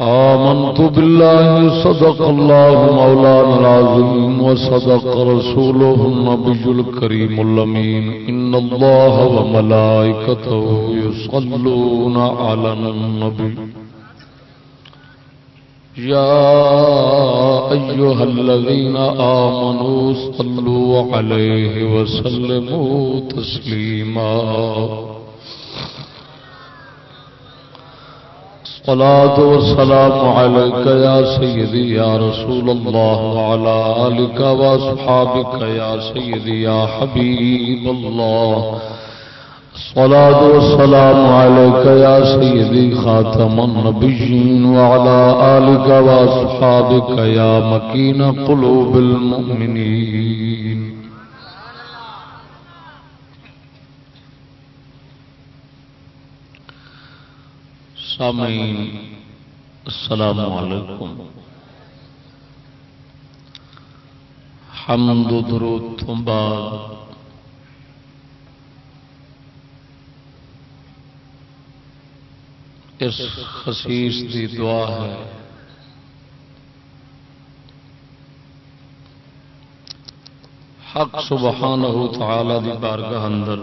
آمنت بالله صدق الله مولانا العظيم وصدق رسوله النبي الكريم اللمين إن الله وملائكته يصلون على النبي. يا أيها الذين آمنوا صلوا عليه وسلموا تسليما. الصلاة والسلام عليك يا سيدي يا رسول الله وعلى آلك وأصحابك يا سيدي يا حبيب الله. الصلاة والسلام عليك يا سيدي خاتم النبيين وعلى آلك وأصحابك يا مكين قلوب المؤمنين. سامعین، السلام علیکم۔ حمد و درود تو بعد اس خصیص دی دعا ہے۔ حق سبحانہ تعالی دی بارگاہ اندر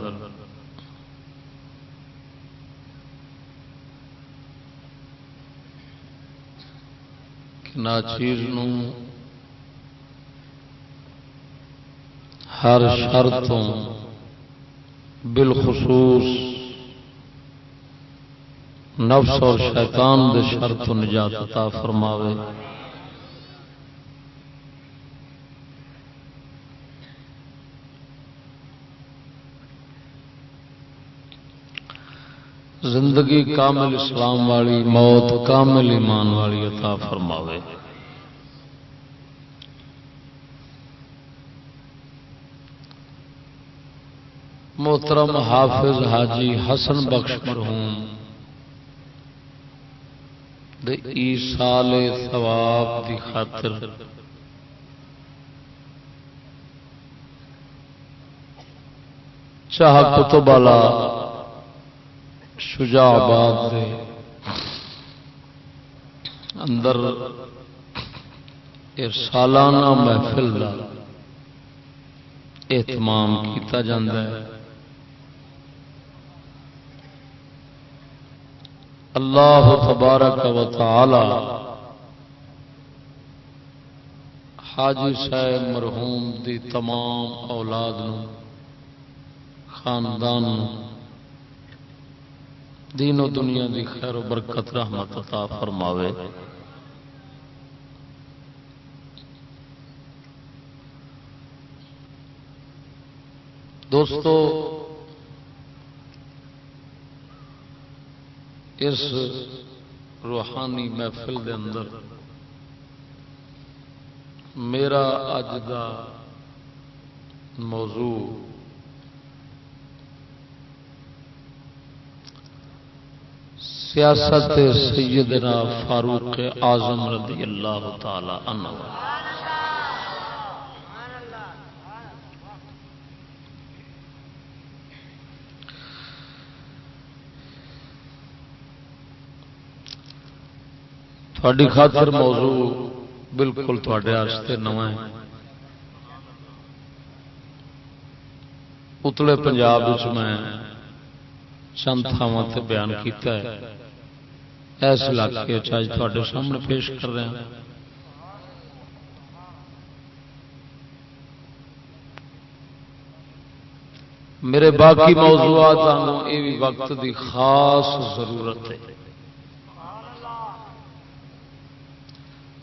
ناچیر ہر شرطوں بالخصوص نفس اور شیطان دے شرط نجات عطا فرماوے زندگی کامل اسلام والی، موت کامل ایمان والی عطا فرماوے۔ محترم حافظ حاجی حسن بخش مرحوم سال ثواب دی خاطر۔ چاہ کتبالا شجاع آباد دے اندر سالانہ محفل کا اہتمام کیتا جاندہ ہے۔ اللہ تبارک و تعالی حاجی صاحب مرحوم دی تمام اولاد نو، خاندان نو دین و دنیا دی خیر و برکت رحمت عطا فرماوے۔ دوستو، اس روحانی محفل دے اندر میرا اج دا موضوع سیاست سیدنا فاروق اعظم رضی اللہ تعالی عنہ۔ تھوڑی خاطر موضوع بالکل تھوڑے نو ہے۔ اتلے پنجاب میں چند تھاواں بیان کیتا ہے۔ اس علاقے تے سامنے پیش کر رہے ہیں۔ میرے باقی موضوعات یہ بھی وقت دی خاص ضرورت ہے۔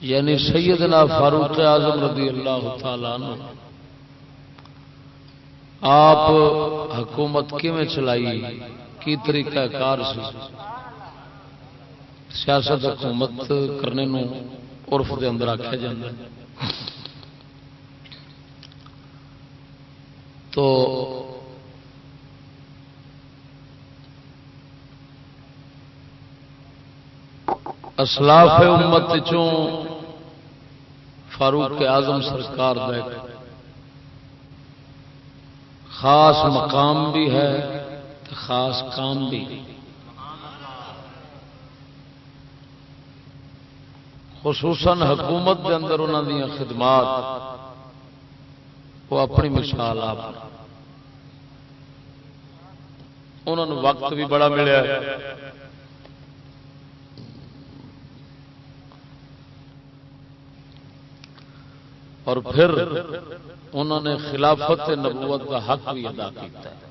یعنی سیدنا فاروق اعظم رضی اللہ تعالی عنہ۔ آپ حکومت کیویں چلائی؟ کی طریقہ کار سی؟ سیاست حکومت کرنے نو عرف دے اندر آخیا جا تو اسلاف امت چوں فاروق اعظم سرکار خاص مقام بھی ہے۔ خاص کام بھی۔ خصوصاً حکومت کے اندر انہوں دیا خدمات، وہ اپنی مثال آپ۔ انہوں وقت بھی بڑا ملیا۔ اور پھر انہوں نے خلافت نبوت کا حق بھی ادا کیا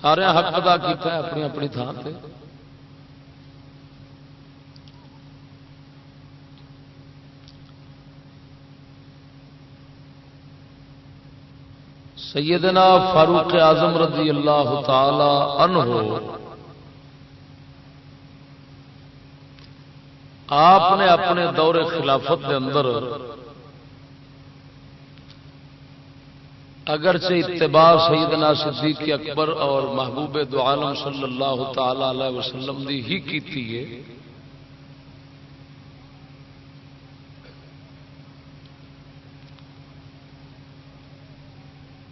سارے حق ادا کیا اپنی اپنی تھان سے سیدنا فاروق اعظم رضی اللہ تعالی عنہ، آپ نے اپنے دور خلافت کے اندر اگرچہ اتباع سیدنا صدیق اکبر اور محبوب دو عالم صلی اللہ تعالی علیہ وسلم دی ہی کی ہے،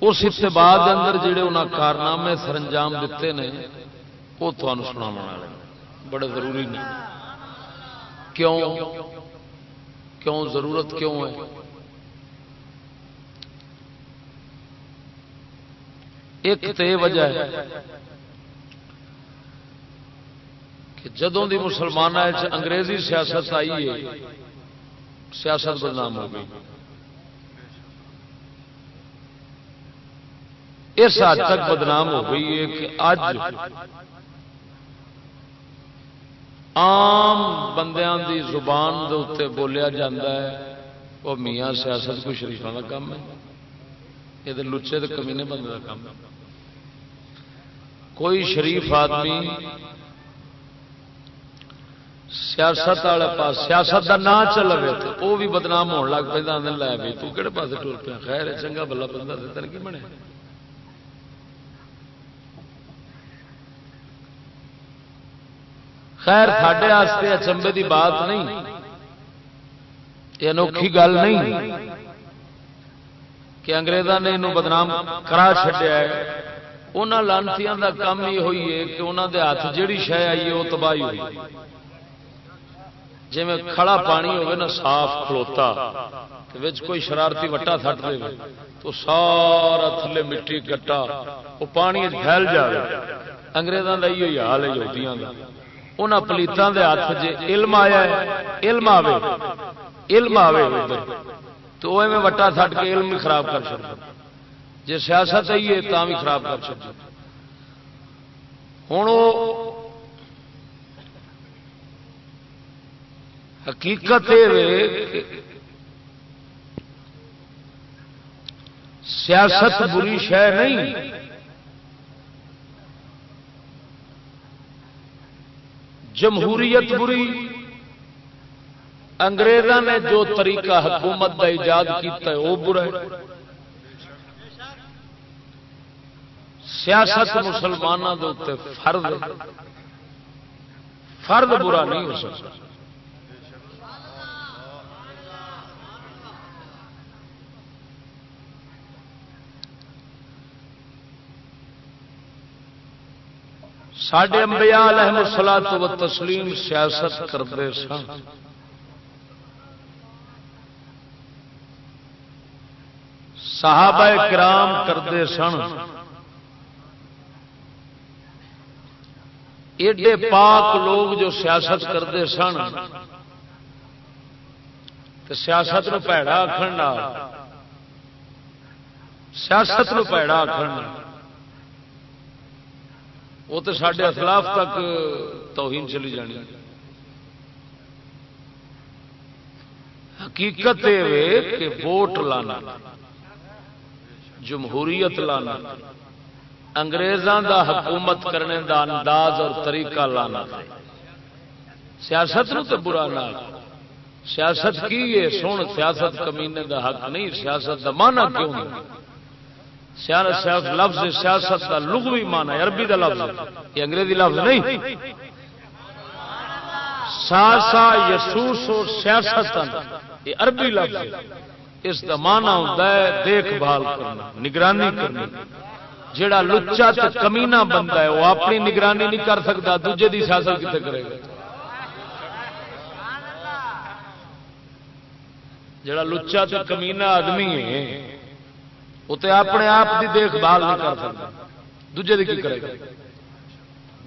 اس اتباع اندر جڑے انہوں کارنامے سر انجام دیتے ہیں وہ تمہیں سنا بڑے ضروری نہیں۔ کیوں؟ کیوں؟ ضرورت کیوں ہے؟ ایک تو یہ وجہ ہے کہ جدوں دی مسلمان انگریزی سیاست آئی ہے، سیاست بدنام ہو گئی۔ اس حد تک بدنام ہو گئی ہے کہ اج آم بندیاں دی زبان دے اتنے بولیا جاندہ ہے، وہ میاں سیاست کو شریفوں کا کام ہے۔ یہ لچے تو کمینے بندے کا کام ہے۔ کوئی شریف آدمی سیاست والے پاس سیاست کا نام چل رہے تو وہ بھی بدنام ہونے لگ پہ لے بھی تو کہڑے پاس ٹور پیا؟ خیر چنگا بلا بندہ تین کی بنے؟ خیر ساڈے اچمبے کی بات نہیں، یہ انوکھی گل نہیں کہ انگریزوں نے یہ بدنام کرا چڈیا ہے۔ انہوں لانتی کا کام یہ ہوئی ہے کہ انہوں دے ہاتھ جیڑی شہ آئی ہے وہ تباہی ہوئی جی میں کھڑا پانی ہوگا نا، صاف کھلوتا کوئی شرارتی وٹا تھٹ دے تو سارا تھلے مٹی کٹا، وہ پانی پھیل جائے انگریزوں کا یہ حال ہے، یہودیاں کا ان پلیتوں کے ہاتھ جی علم آیا علم آئے علم آئے تو وہ وٹا تھٹ کے علم بھی خراب کر سکتا جی سیاست آئی ہے بھی خراب کر سکتا ہوں حقیقت سیاست بری شہ نہیں۔ جمہوریت بری۔ انگریزوں نے جو طریقہ حکومت کا ایجاد کیتا ہے وہ برا ہے۔ سیاست مسلمانوں کے اتنے فرد فرد برا نہیں ہو سکتا۔ سڈے امبیا علیہ سلا تو تسلیم سیاست کرتے سن۔ صحابہ کرام کرتے سن۔ ایڈے پاک لوگ جو سیاست کرتے سن تو سیاست پیڑا آخر سیاست پیڑا آخر وہ تو سڈے اخلاف تک توہین چلی جانی۔ حقیقت یہ کہ ووٹ لانا، جمہوریت لانا۔ انگریزوں دا حکومت کرنے دا انداز اور طریقہ لانا۔ سیاست نو تو برا نہ سیاست کی ہے؟ سن سیاست کمینے دا حق نہیں۔ سیاست دا مانا کیوں نہیں؟ لفظ، سیاست کا لغوی مانا عربی کا لفظ۔ یہ انگریزی لفظ نہیں۔ ساسا یسوس اور سیاست یہ عربی لفظ اس کا مانا ہوتا ہے دیکھ بھال کرنا، نگرانی کرنا جڑا لچا تو کمینا بندہ ہے، وہ اپنی نگرانی نہیں کر سکتا، دوجے دی سیاست کتنے کرے گا؟ جڑا لچا تو کمینا آدمی ہے، وہ تو اپنے آپ کی دیکھ بھال نہیں کر سکتا۔ دوجے کی کرے گا؟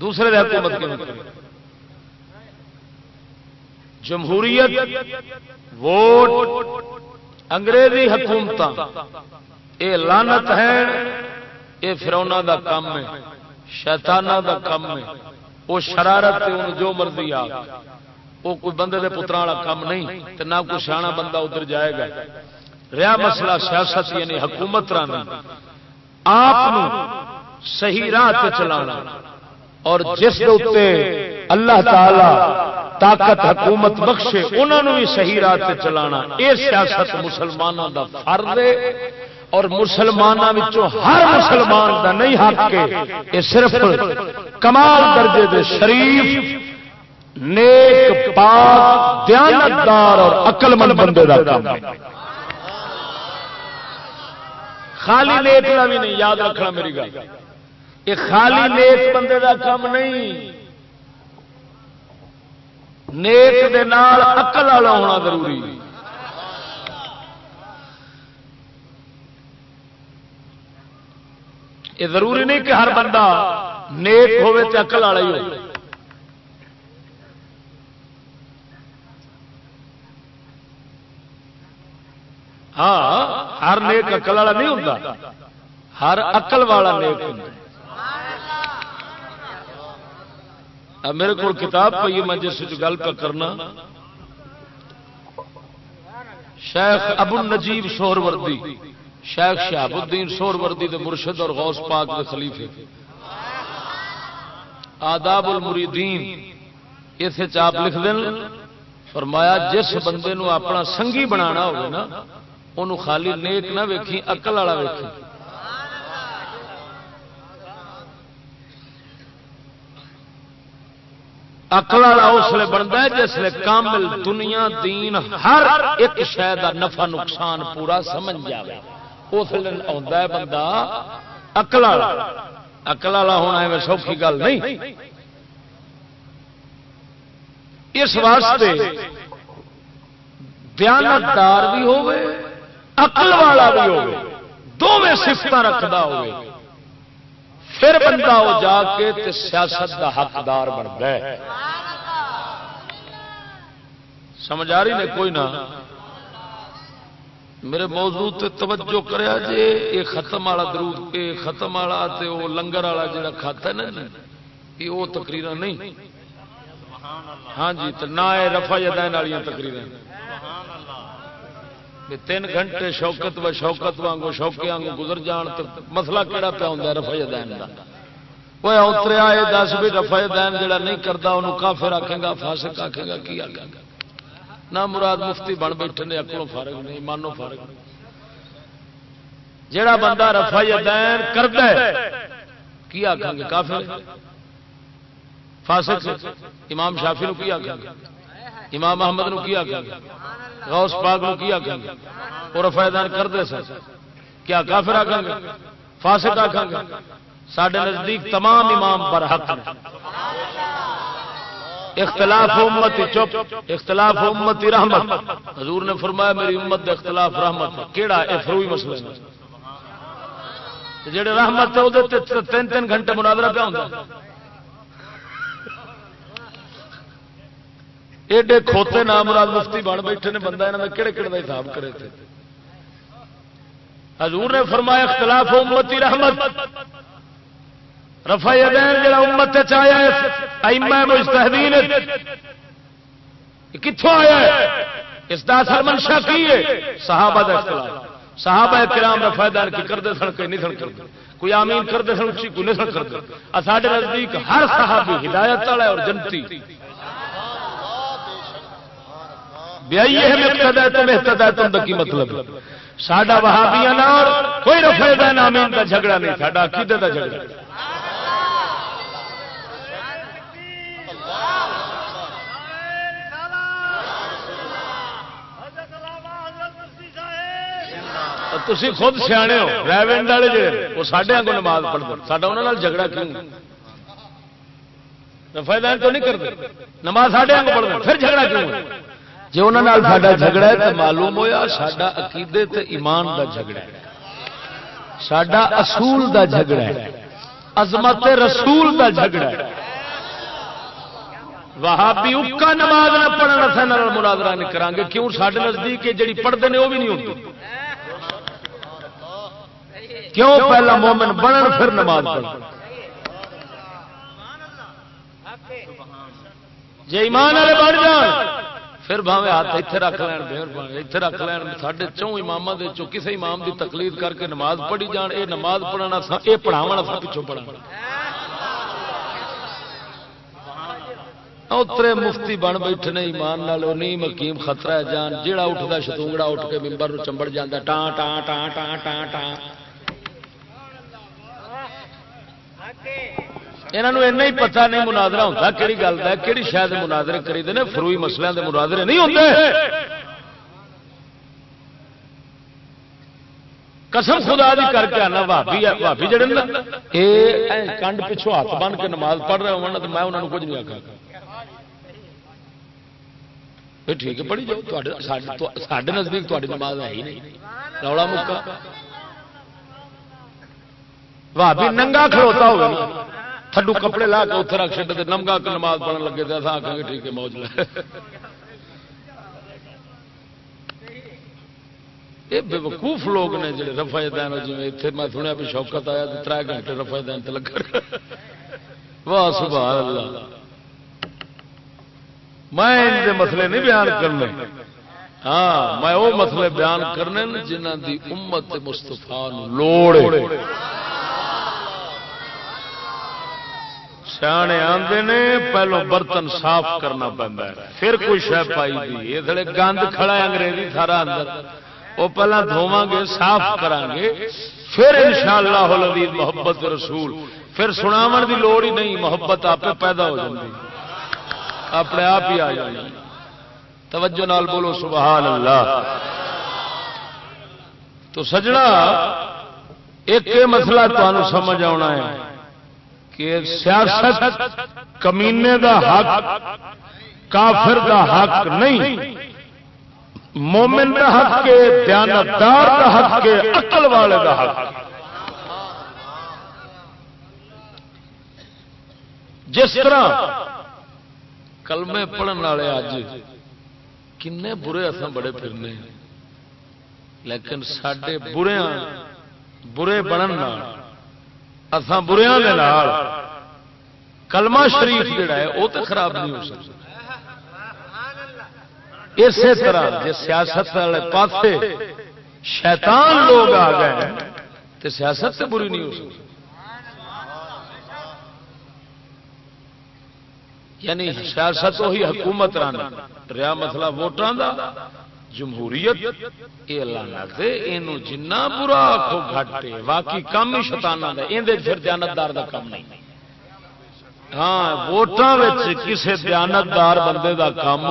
دوسرے حکومت کی کرے جمہوریت، ووٹ، انگریزی حکومت یہ لانت ہے یہ فرونا دا کام ہے شیطانہ دا کام ہے۔ وہ شرارت جو مرضی آ، وہ کوئی بندے دے پترا والا کام نہیں تو نہ کوئی سیاح بندہ ادھر جائے گا۔ رہا مسئلہ سیاست یعنی حکومت رانا آپ صحیح راہ چلانا۔ اور جس اتنے اللہ تعالی طاقت، حکومت بخشے انہوں بھی صحیح راہ چلانا۔ یہ سیاست مسلمانوں کا فرد ہے۔ اور مسلمانوں ہر مسلمان کا نہیں حق یہ صرف کمال درجے دے شریف، نیک، پاک، دیانتدار اور عقل مند بندے کا کام خالی نیک کا بھی نہیں، یاد رکھنا میری گل۔ یہ خالی نیک بندے کا کام نہیں۔ نیک دے نال اقل والا ہونا ضروری۔ یہ ضروری نہیں کہ ہر بندہ نیک ہوے تو اقل والا ہی ہو۔ ہاں ہر نیک اقل والا نہیں ہوتا ہر اقل والا نیک ہوں میرے کو کتاب پہ میں جس گل پہ کرنا۔ شیخ ابو نجیب سور وردی شیخ شہاب الدین سور وردی دے مرشد اور غوث پاک دے خلیفے۔ آداب المریدین، اسے چاپ لکھ دیں فرمایا، جس بندے نو اپنا سنگھی بنانا ہوگا نا انہوں خالی نیک نہ ویکھی اقل والا ویکھی۔ اقل والا اس لیے بنتا ہے جس لیے کامل دنیا، دین، ہر ایک شہر کا نفع، نقصان پورا سمجھ جائے اس لیے ہے بندہ اقل والا۔ اقل والا ہونا ہے سوکھی گل نہیں۔ اس واسطے دیانتدار بھی ہوئے اقل والا بھی ہو دونوں سفت رکھتا ہو پھر بندہ وہ جا کے سیاست کا حقدار بنتا ہے۔ سمجھ آ رہی نے کوئی نہ؟ میرے موضوع تے توجہ کریا جی یہ ختم والا درود، یہ ختم والا تے وہ لنگر والا جڑا کھاتا ہے نا جی، یہ وہ تقریر نہیں۔ ہاں جی تو نہ رفا جدین والی تقریر تین گھنٹے شوکت و شوکت وانگو، شوکے وانگو گزر جان تو مسئلہ کہڑا پیا ہوں رفا دین کا وہ اتریا یہ دس بھی رفا دین جڑا نہیں کرتا انہوں کافر آکھے گا، فاسق آکھے گا، کی آکھے گا؟ نہ مراد مفتی بن بیٹھے نے اکلوں فارغ نہیں مانو فارغ نہیں۔ جڑا بندہ رفا دین کرتا ہے، کی آخان گے؟ کافر؟ فاسق؟ امام شافی نو کی آخان گے؟ امام محمد نو کی آخان گے؟ غوث پاک نو کی آخان گے؟ اور فائدان کرتے سن۔ کیا کافر آخان گے؟ فاسق آخان گے؟ سڈے نزدیک تمام امام برحق ہیں اختلاف امت چپ، اختلاف امت رحمت۔ حضور نے فرمایا میری امت دے اختلاف رحمت کیڑا یہ فروئی مسئلہ جڑے رحمت ہے وہ تین تین گھنٹے مناظرہ پہ ہوتا ایڈے کھوتے نام مراد مفتی بن بیٹھے نے بندہ یہاں کہڑے کہڑے کا حساب کرے تھے۔ حضور نے فرمایا اختلاف امتی رحمت۔ رفا دین جڑا امت چایا مجتہدین کتوں آیا اس کا اثر منشا کی ہے؟ صحابہ دا اختلاف۔ صحابہ کرام رفا دین کی کرتے سن کے نہیں سن کرتے کوئی آمین کرتے سن، کوئی نہیں سن کرتے سارے نزدیک ہر صحابی ہدایت والا اور جنتی۔ تم کی مطلب؟ سڈا وہابیا کوئی رفا دین آمین کا جھگڑا نہیں سڈا عقیدے کا جھگڑا۔ تھی خود سیانے ہو ریونڈ والے جڑے، وہ سڈے کو نماز پڑھتے ساڈا انہوں جھگڑا کیوں فائدہ تو نہیں کرتے۔ نماز ساڈے کو پڑھتے پھر جھگڑا کیوں جی انہوں ساڈا جھگڑا ہے تو معلوم ہوا ساڈا عقیدے تے ایمان دا جھگڑا ہے۔ ساڈا اصول دا جھگڑا ہے۔ عظمت رسول دا جھگڑا ہے۔ وہابی اکا نماز نہ پڑھنا مناظرہ نہیں کریں گے۔ کیوں؟ سارے نزدیک جڑی پڑھتے ہیں وہ بھی نہیں ہوتی کیوں پہلا مومن بنن پھر نماز پڑھ جی ایمان والے بن جان، پھر بھاوے ہاتھ اتنے رکھ لین اتنے رکھ لین، ساڈے چوں امام چو کسی امام کی تقلید کر کے نماز پڑھی جان یہ نماز پڑھنا یہ پڑھاوا سب پچھوں پڑھا اترے مفتی بن بیٹھے نے ایمان نال نہیں مکیم خطرہ ہے جان، جیڑا اٹھتا شتونگڑا اٹھ کے ممبر چمبڑ جانا ٹان ٹان ٹان ٹان ٹان ٹان یہاں ہی پتا نہیں مناظرہ ہوتا کہڑی گل کا کہڑی شاید مناظرے کری دے فروئی مسلے کے مناظرے نہیں ہوتے قسم خدا دی کر کے آنا بھابی بھابی جڑے نا یہ کنڈ پچھوں ہاتھ بن کے نماز پڑھ رہے ہونا تو میں انہوں نے کچھ نہیں آخا ٹھیک ہے، پڑھی جاؤ سڈے نزدیک تاری نماز ہے ہی نہیں۔ رولا مکا۔ بھابی ننگا کھڑوتا ہوگا تھڈو کپڑے لا کے اتنے رکھ چڑے نمگا نماز پڑھن لگے تو اصل آخان گے ٹھیک ہے موج لے یہ بے وقوف لوگ نے جڑے رفا دین جی اتنے میں سنیا بھی شوکت آیا تو تر گھنٹے رفا دین سے لگا واہ سبحان اللہ میں ان مسئلے نہیں بیان کرنے ہاں میں وہ مسئلے بیان کرنے جنہ دی امت مستفا لوڑ سیانے آتے نے، پہلو برتن صاف کرنا پہنتا ہے۔ پھر کوئی شہ پائی دی۔ یہ گند کھڑا ہے انگریزی سارا اندر۔ وہ پہلے دھواں گے صاف کریں گے پھر ان شاء اللہ محبت رسول۔ پھر سناو دی لوڑ ہی نہیں، محبت آپ پیدا ہو جاتی اپنے آپ ہی آ جانی توجہ نال بولو سبحان اللہ تو سجنا، ایک مسئلہ تمہیں سمجھ آنا ہے۔ کہ سیاست کمینے دا حق، کافر دا حق نہیں۔ مومن دا حق کے، دیانتدار دا حق کے، عقل والے دا حق۔ جس طرح کلمے پڑھن والے اج کن برے اصل بڑے پھرنے لیکن سڈے بریا برے بنن اسان بریا کلمہ شریف جڑا ہے، وہ تو خراب نہیں ہو سکتا۔ اسی طرح جی سیاست والے پاس شیطان لوگ آ گئے تو سیاست سے بری نہیں ہو سکتی یعنی سیاست وہی حکومت رہا رہا مسئلہ ووٹان کا جمہوریت یہ اللہ یہ جنا برا آخو گھٹ واقعی کام ہی شتانہ کا یہ پھر دیانتدار کا کام نہیں۔ ہاں ووٹان کسی دیانتدار بندے کا کام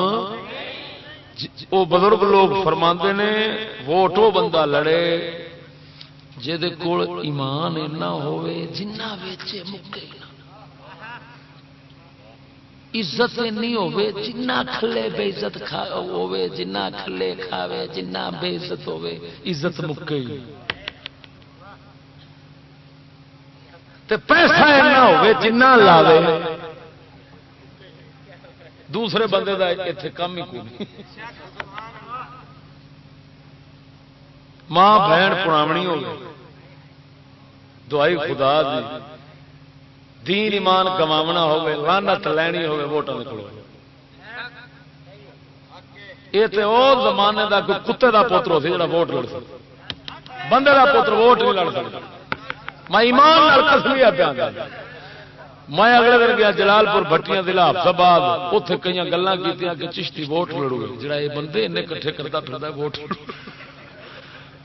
جی، جی، وہ بزرگ لوگ فرما نے، ووٹ وہ بندہ لڑے جہد کول ایمان اینا ہوئے جنہ ویچے مکے۔ عزت نہیں ہوے جنہ کھلے بے عزت ہوے جنہ کھلے کھاوے، جنہ بے عزت ہوے عزت مکے تے پیسہ اینا ہوے جنہ لاوے۔ دوسرے بندے دا اتنے کم ہی کوئی ماں، بہن، پرامنی ہو دعائی خدا دی۔ دین ایمان گواونا ہوگی لانت لینی ہوگی ووٹوں کے یہ تو وہ زمانے کا کوئی کتے کا پوتر ہو جا ووٹ لڑ سکتا۔ بندے کا پوتر ووٹ نہیں لڑ سکتا۔ میں ایمان نال کسمیا پیا میں اگلے دن گیا جلال پور بٹیاں دلا آباد اتنے کئی گلان کی چشتی ووٹ لڑو جڑا یہ بندے ان کٹھے کرتا پھر ووٹ لڑو۔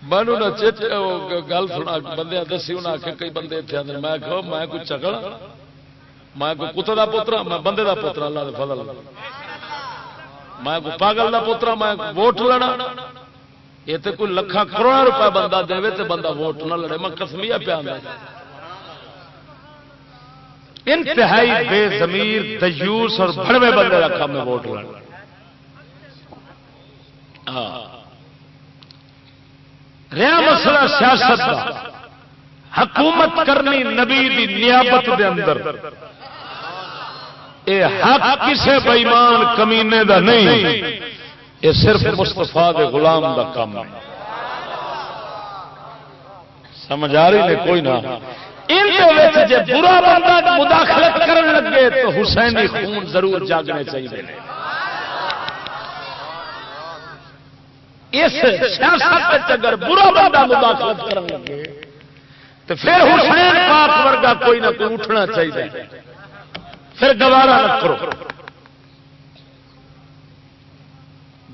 میں گل سنا، بندے دسی انہیں آخر کئی بندے اتنے آدھے میں کہ میں کوئی چکل میں کوئی کتے کا پوترا، میں بندے کا پوترا، اللہ فضل میں کوئی پاگل کا پوترا، میں ووٹ لینا۔ یہ تو کوئی لکھان کروڑا روپئے بندہ دے تو بندہ ووٹ نہ لڑے، میں کسمیا پیا انتہائی بے زمیر تجوس اور بڑوے بندے رکھا میں ووٹ لینا۔ ہاں۔ رہا مسئلہ سیاست کا؟ حکومت کرنی نبی دی نیابت دے اندر۔ اے حق کسے بےمان کمینے دا نہیں یہ صرف مستفا دے غلام دا کام ہے۔ سمجھ آ رہی نے کوئی نہ؟ برا بندہ مداخلت کرنے لگے تو حسینی خون ضرور جاگنے چاہیے۔ اس سیاست اگر برا بندہ مداخلت کرنے لگے، تو پھر حسین پاک ورگا کوئی نہ کوئی اٹھنا چاہیے۔ پھر گوارا نہ کرو۔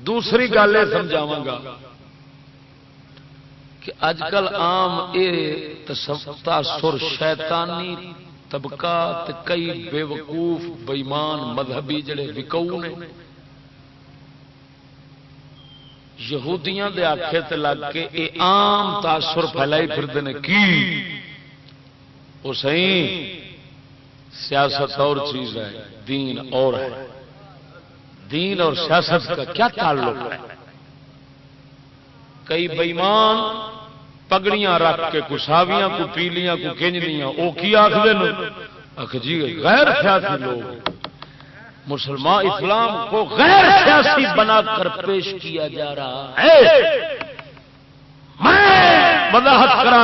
دوسری گل یہ سمجھاوا گا کہ اج کل آم یہ تاثر شیطانی طبقہ کئی بے وقوف بےمان مذہبی جڑے وکو نے یہودیاں دے آخے تے لگ کے اے عام تاثر پھیلائی پھرتے کی؟ وہ صحیح سیاست اور چیز ہے، دین اور ہے۔ دین اور سیاست کا کیا تعلق ہے؟ کئی بئیمان پگڑیاں رکھ کے کساویاں کو پیلیاں کو کنجلیاں وہ کی آخر جی غیر سیاسی لوگ۔ مسلمان اسلام کو غیر سیاسی بنا کر پیش کیا جا رہا ہے۔ میں وضاحت کرا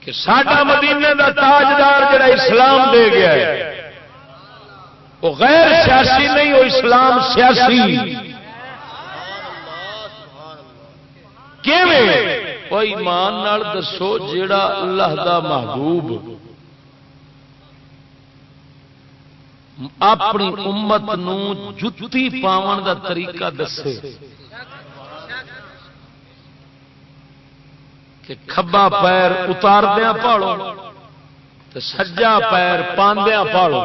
کہ ساڈا مدینے کا تاجدار جڑا اسلام دے گیا ہے وہ غیر سیاسی نہیں وہ اسلام سیاسی۔ کوئی ایمان دسو جیڑا اللہ دا محبوب اپنی امت نو جتی پاون دا طریقہ دسے کہ کھبا پیر اتاردیا پاڑو سجا پیر پاندیا پاڑو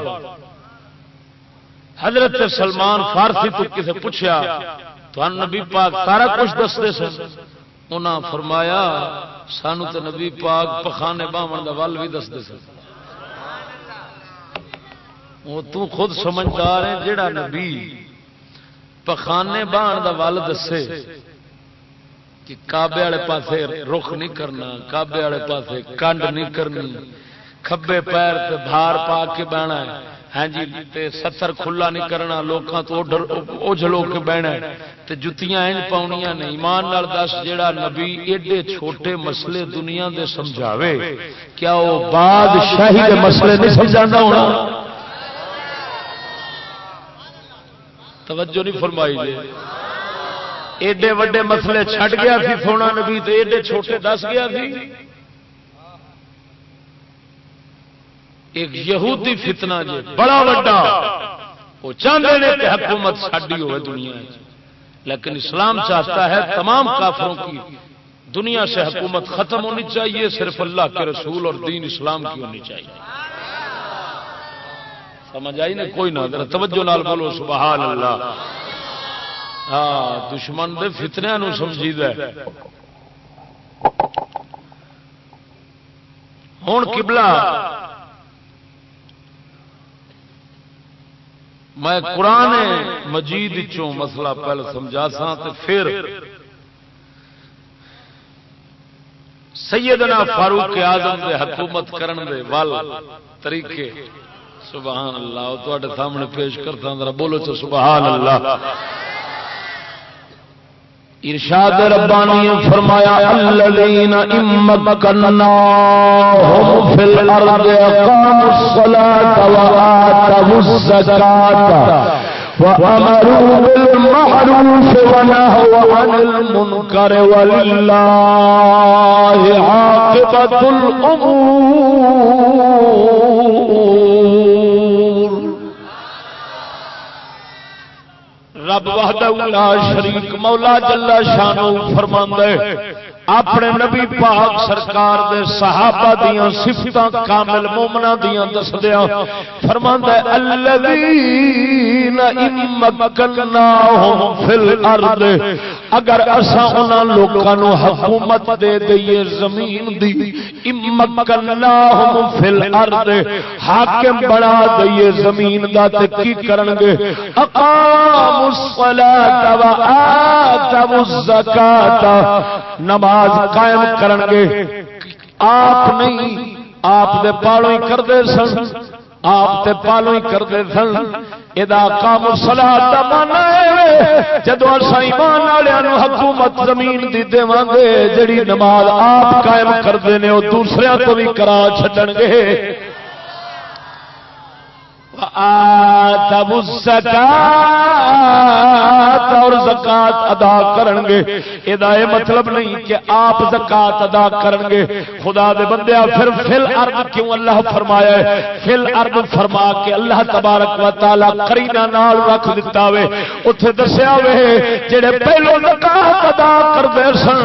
حضرت سلمان فارسی تو کسی پوچھا تو نبی پاک سارا کچھ دستے سن؟ انہاں فرمایا، سانو تو نبی پاک پخانے باون دا ول بھی دستے سن۔ وہ تو خود سمجھدار ہے جڑا نبی پخانے بان دا ول دسے کہ کابے والے پاسے رخ نہیں کرنا کابے والے پاسے کنڈ نہیں کرنی، کھبے پیر تے بھار پا کے بہنا ہے۔ ہاں جی تے ستر کھلا نہیں کرنا، لوکاں تو اوجھلو کے بہنا ہے۔ تے جتیاں انج پاونیاں نہیں ایمان نال دس جیڑا نبی ایڈے چھوٹے مسئلے دنیا دے سمجھاوے۔ کیا وہ بادشاہی دے مسئلے نہیں سمجھاندا ہونا؟ توجہ نہیں فرمائی جی۔ ایڈے وڈے مسئلے چھڈ گیا سی سونا نبی تو، ایڈے چھوٹے دس گیا سی۔ ایک یہودی فتنہ جی بڑا وڈا۔ وہ چاہتے ہیں کہ حکومت ساڈی ہوئے دنیا لیکن اسلام چاہتا ہے تمام کافروں کی دنیا سے حکومت ختم ہونی چاہیے، صرف اللہ کے رسول اور دین اسلام کی ہونی چاہیے۔ سمجھ آئی نا؟ کوئی نہ اگر توجہ نال بولو، سبحان اللہ۔ ہاں دشمن دے فتنیا سمجھی ہوں کبلا میں قرآن مجید چوں مسئلہ پہلے سمجھا سا پھر سیدنا فاروق اعظم دے حکومت کرن دے وال طریقے۔ سبحان اللہ تے سامنے پیش کرتا ذرا بولو تو سبحان اللہ۔ ارشاد ربانی فرمایا الذين امكنناهم في الارض اقاموا الصلاه واتوا الزكاه وامروا بالمعروف ونهوا عن المنكر ولله عاقبه الامور۔ رب وحدہ لا شریک مولا جلا شانو فرماندا ہے، اپنے نبی پاک سرکار دے صحابہ دیاں صفتاں کامل مومنا دیاں دس دیا فرماندا ہے، الذین امکناہم فی الارض، اگر اسا انہاں لوکاں نو حکومت دے دئیے زمین دی امکناہم فی الارض حاکم بڑا دئیے زمین دا تکی کرنگے اقام الصلاة و آتم الزکاة، نماز قائم کرنگے آپ نہیں، آپ دے پاڑوں ہی کرتے سن۔ آپ تے پالو ہی کرتے سن۔ یہ کام سلا جدو ایمان والوں حکومت زمین دی دے، جڑی نماز آپ قائم کرتے ہیں وہ دوسرے تو بھی کرا چڈن گے۔ اور زکات ادا کرن گے ادا یہ مطلب نہیں کہ آپ زکات ادا کرن گے خدا دے بندے، پھر فل ارد کیوں اللہ فرمایا ہے؟ فل ارد فرما کے اللہ تبارک و تعالی کرینا نال رکھ دیتا وے۔ اتے دسیا وے، جڑے پہلو زکات ادا کرتے سن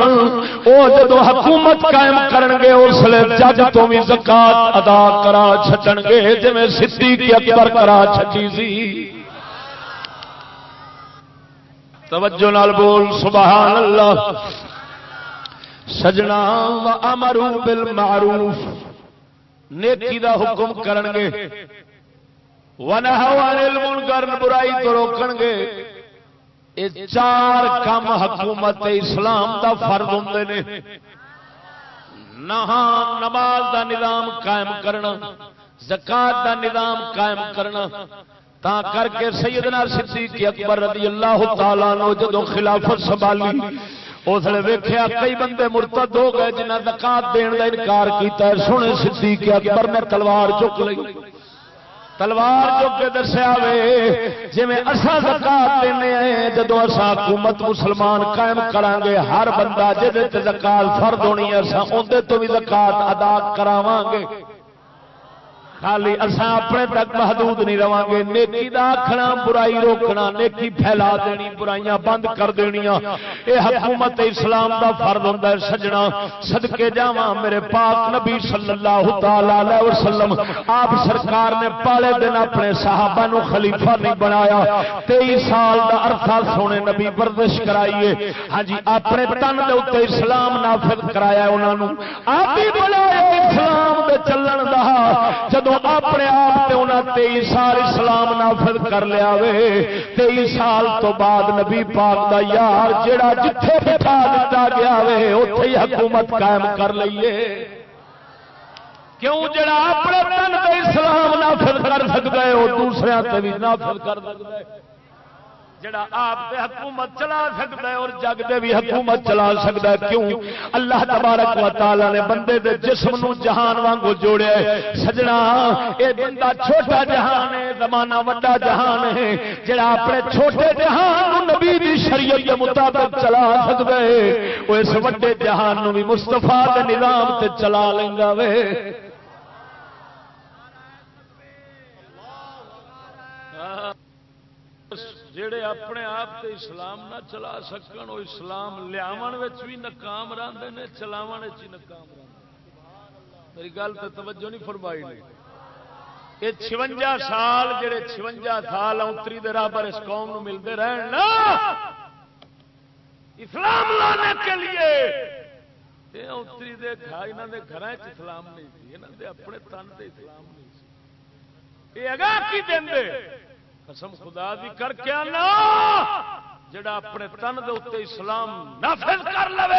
وہ جدو حکومت قائم کرن گے اس لیے جج تو بھی زکات ادا کرا چھٹن گے جی صدیق اکبر کرا چھٹی سی۔ توجہ نال بول، سبحان اللہ۔ سجنا و امرو بالمعروف۔ نیکی دا حکم کرن گے ونہو عن المنکر، برائی تو روکن گے اے چار کم حکومت اسلام دا فرض ہوندے نے۔ نہاں نماز دا نظام قائم کرنا۔ زکات دا نظام قائم کرنا، تا کر کے سیدنا صدیق اکبر رضی اللہ تعالیٰ نو جدو خلافت سنبھالی، اس نے ویکیا کئی بندے مرتد ہو گئے جنہیں زکات دین کا انکار کیتا ہے۔ سونے صدیق اکبر نے تلوار چک لی تلوار چک کے دسیا وے جی اصا زکات دینے آئے جدو اصا حکومت مسلمان قائم کرا گے، ہر بندہ جہد زکات فرد ہونی ہے اصا اندر تو بھی زکات ادا کراواں گے۔ خالی اساں اپنے تک محدود نہیں رہا گے نیکی دا آخنا برائی روکنا، نیکی پھیلا دینی، برائیاں بند کر دنیا اے حکومت اسلام دا فرد ہوتا ہے، سجنا سدکے جا میرے پاک نبی صلی اللہ تعالی وسلم، آپ سرکار نے پالے دن اپنے صحابہ نو خلیفہ نہیں بنایا۔ تئی سال دا عرصہ سونے نبی ورزش کرائیے۔ ہاں جی اپنے تن دے اتنے اسلام نافذ کرایا انہوں نے آپ ہی بلایا اسلام دے چلن دا۔ جب تو اپنے آپ انہیں تئی سال اسلام نافذ کر لیا وے تئی سال تو بعد نبی پاک دا یار جڑا جتھے بٹھا دیتا گیا وے اتے ہی حکومت قائم کر لیے کیوں جڑا اپنے تن اسلام نافذ کر سکتا ہے وہ دوسرے بھی نافذ کر سکتا ہے؟ جڑا آپ دے حکومت چلا سکتا ہے اور جگ دے بھی حکومت چلا سکتا ہے، کیوں؟ اللہ تبارک و تعالی نے بندے دے جسم نو جہان وانگو جوڑیا ہے۔ سجنا، اے بندہ چھوٹا جہان ہے، زمانہ وڈا جہان ہے، جڑا اپنے چھوٹے جہان نو نبی دی شریعت کے مطابق چلا سکتا ہے۔ وہ اس وڈے جہان نو بھی مصطفیٰ دے نظام تے چلا لینگا وے۔ جڑے اپنے آپ تے اسلام نہ چلا سکن، وہ اسلام لیا بھی ناکام رہتے ہیں چلاو ناکام میری گل تو توجہ نہیں فرمائی نہیں یہ چونجا سال، جڑے چونجا سال اتری دے رابر اس قوم نو ملتے رہن نا، اسلام لانے کے لیے۔ یہ اتری دے یہاں دے گھر اسلام نہیں سی یہاں دے اپنے تن دے اسلام نہیں سی۔ یہ اگاہ کی دیں قسم خدا دی کر کے آنا، جڑا اپنے تن دے اتنے اسلام نافذ کر لو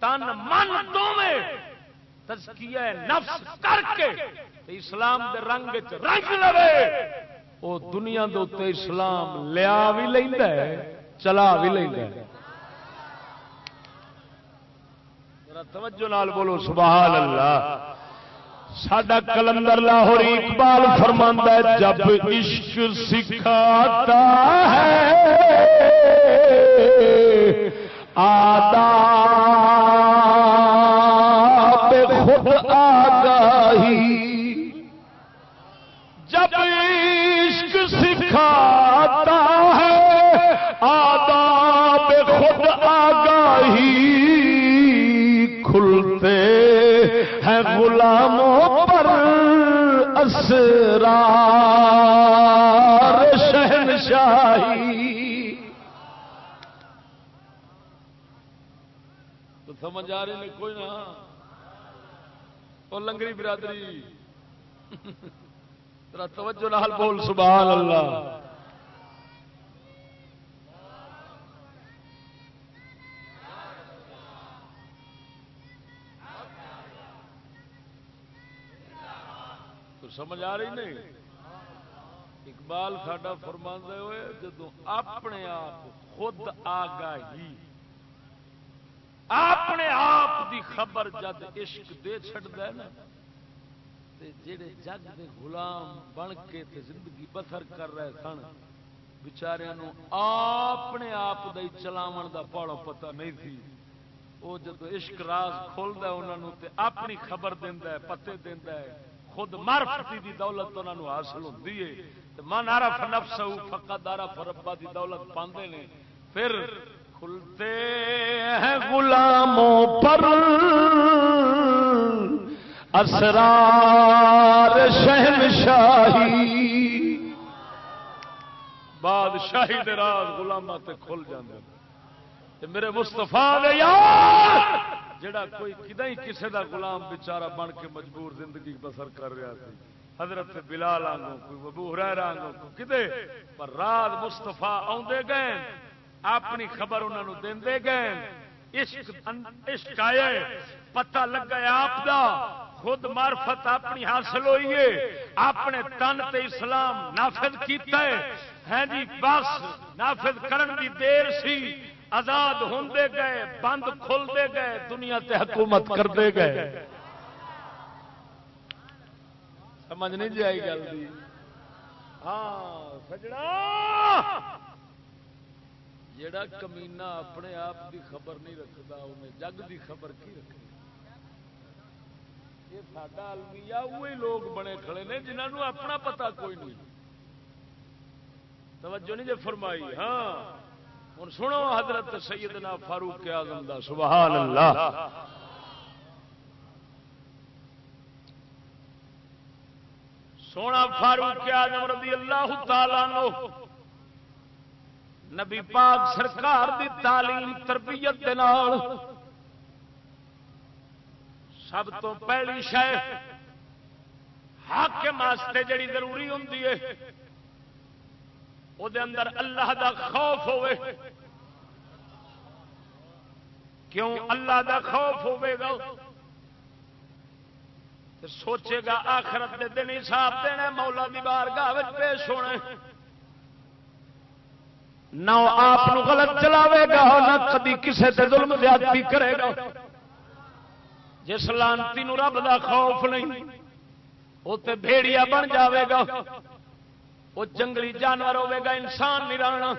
تن، من دونوں تزکیہ نفس کر کے اسلام دے رنگ رنگ لو وہ دنیا دے اتنے اسلام لیا بھی لینا چلا بھی لینا توجہ نال بولو، سبحان اللہ۔ سڈا کلندر لاہور اقبال فرماندہ جب عشق سکھاتا ہے آداب خود آگاہی اسرار شہنشاہی۔ تو سمجھ آ رہے ہیں کوئی نہ۔ اور لنگری برادری۔ توجہ نال بول، سبحان اللہ۔ تو سمجھ آ رہی نہیں؟ اقبال ساڈا فرما ہوئے جدو اپنے آپ خود آگاہی، اپنے آپ دی خبر جد عشق دے چڑتا ہے نا جڑے جگ دے غلام بن کے تے زندگی بسر کر رہے سن بچاریا اپنے آپ دے چلاو دا پاڑو پتہ نہیں تھی۔ وہ جب عشق راز کھولتا انہوں تے اپنی خبر دینا ہے، پتے دینا ہے۔ خود معرفتی دی دولت انہوں حاصل ہوتی ہے۔ من عرف نفس فقط عرف ربا دی دولت پاندے نے۔ پھر کھلتے ہیں غلاموں پر۔ اسرار شہنشاہی۔ بادشاہی دے راز غلامہ تے کھل جاندے۔ میرے مصطفیٰ مستفا یار! جڑا کوئی کدا ہی کسی دا غلام بچارا بن کے مجبور زندگی بسر کر رہا تھی حضرت بلال آنگو کوئی ابو ہریر آنگو کدے پر رات مستفا آدھے گئے۔ اپنی خبر انہوں نے دے گئے۔ عشق عشق آئے پتہ لگ گیا آپ دا۔ خود معرفت اپنی حاصل ہوئی ہے۔ اپنے تن تے اسلام نافذ کیتا ہے۔ ہیں جی بس نافذ کرن دی دیر سی۔ آزاد ہوندے گئے بند کھلتے گئے دنیا تے حکومت کرتے گئے۔ سمجھ نہیں جی آئی گل ہاں سجڑا۔ جڑا کمینا اپنے آپ کی خبر نہیں رکھتا انہیں جگ کی خبر کی رکھنی؟ یہ ساڈا المیہ وہی لوگ بنے کھڑے نے جنہوں اپنا پتا کوئی نہیں۔ توجہ نہیں جی فرمائی ہاں۔ ہوں سنو حضرت سیدنا فاروق آزم دا سبحان اللہ سونا فاروق آزم رضی اللہ تعالی نو نبی پاک سرکار دی تعلیم، تربیت دے نال سب تو پہلی شہ حاکم واسطے جڑی ضروری ہوں وہ اندر اللہ دا خوف ہوئے۔ کیوں اللہ دا خوف ہوئے گا؟ سوچے گا آخرت دے دن حساب دینا مولا دی بارگاہ پیش ہونا نہ آپ غلط چلاوے گا، نہ کدی کسے تے ظلم زیادتی کرے گا۔ جس لانتی رب دا خوف نہیں وہ تے بھیڑیا بن جاوے گا۔ وہ جنگلی جانور ہوے گا، انسان نہیں رہنا۔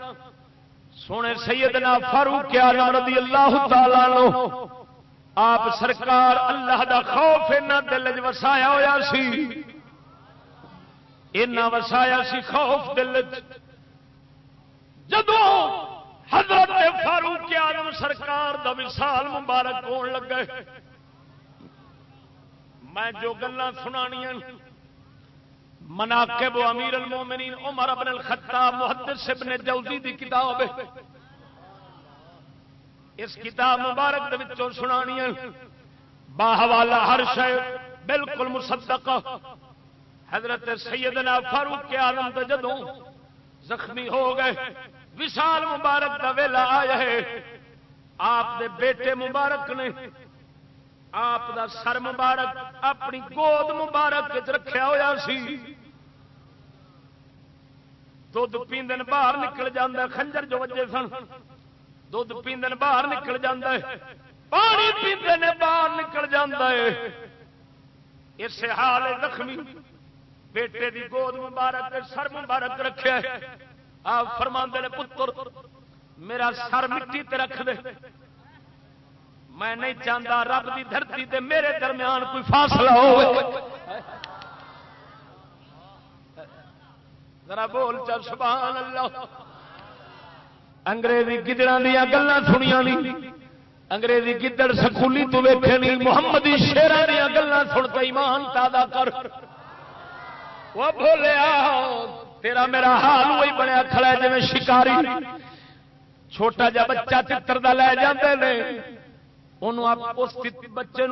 سونے سیدنا فاروق رضی اللہ تعالی لو آپ سرکار اللہ دا خوف دل وسایا ہوا سی۔ وسایا سی خوف دل جدو حضرت فاروق آدم سرکار دا وصال مبارک ہون لگے میں جو گلا سنانیاں مناقب امیر المومنین عمر ابن الخطاب محدث ابن جوزی دی کتاب ہے۔ اس کتاب مبارک دے وچوں سنانیاں باحوالا ہر شے بالکل مصدق۔ حضرت سیدنا فاروق کے آدم تے جدوں زخمی ہو گئے وشال مبارک کا ویلا آیا ہے۔ آپ دے بیٹے مبارک نے آپ دا سر مبارک اپنی گود مبارک رکھا ہوا سی۔ دھد پیندن باہر نکل جاندہ خنجر جو وجے سن۔ دھد پیندن باہر نکل جاندہ ہے، پانی پیندن باہر نکل جاندہ ہے۔ اس حال زخمی بیٹے دی گود مبارک سر مبارک رکھے آپ فرما نے، پتر، میرا سر مٹی تے رکھ دے۔ میں نہیں چاہتا رب دی دھرتی تے میرے درمیان کوئی فاصلہ ہو ذرا بول چل سبحان اللہ انگریزی گدڑا دیا گلیں سنیا نہیں انگریزی گدڑ سکولی تو ویٹے نہیں محمدی شیران دیا گلیں سن کے ایمان تازہ کر۔ وہ بولیا تیرا میرا حال وہی بنیا کھڑا ہے جی شکاری۔ چھوٹا جا بچہ چتر دا لے جاندے نے۔ اس بچے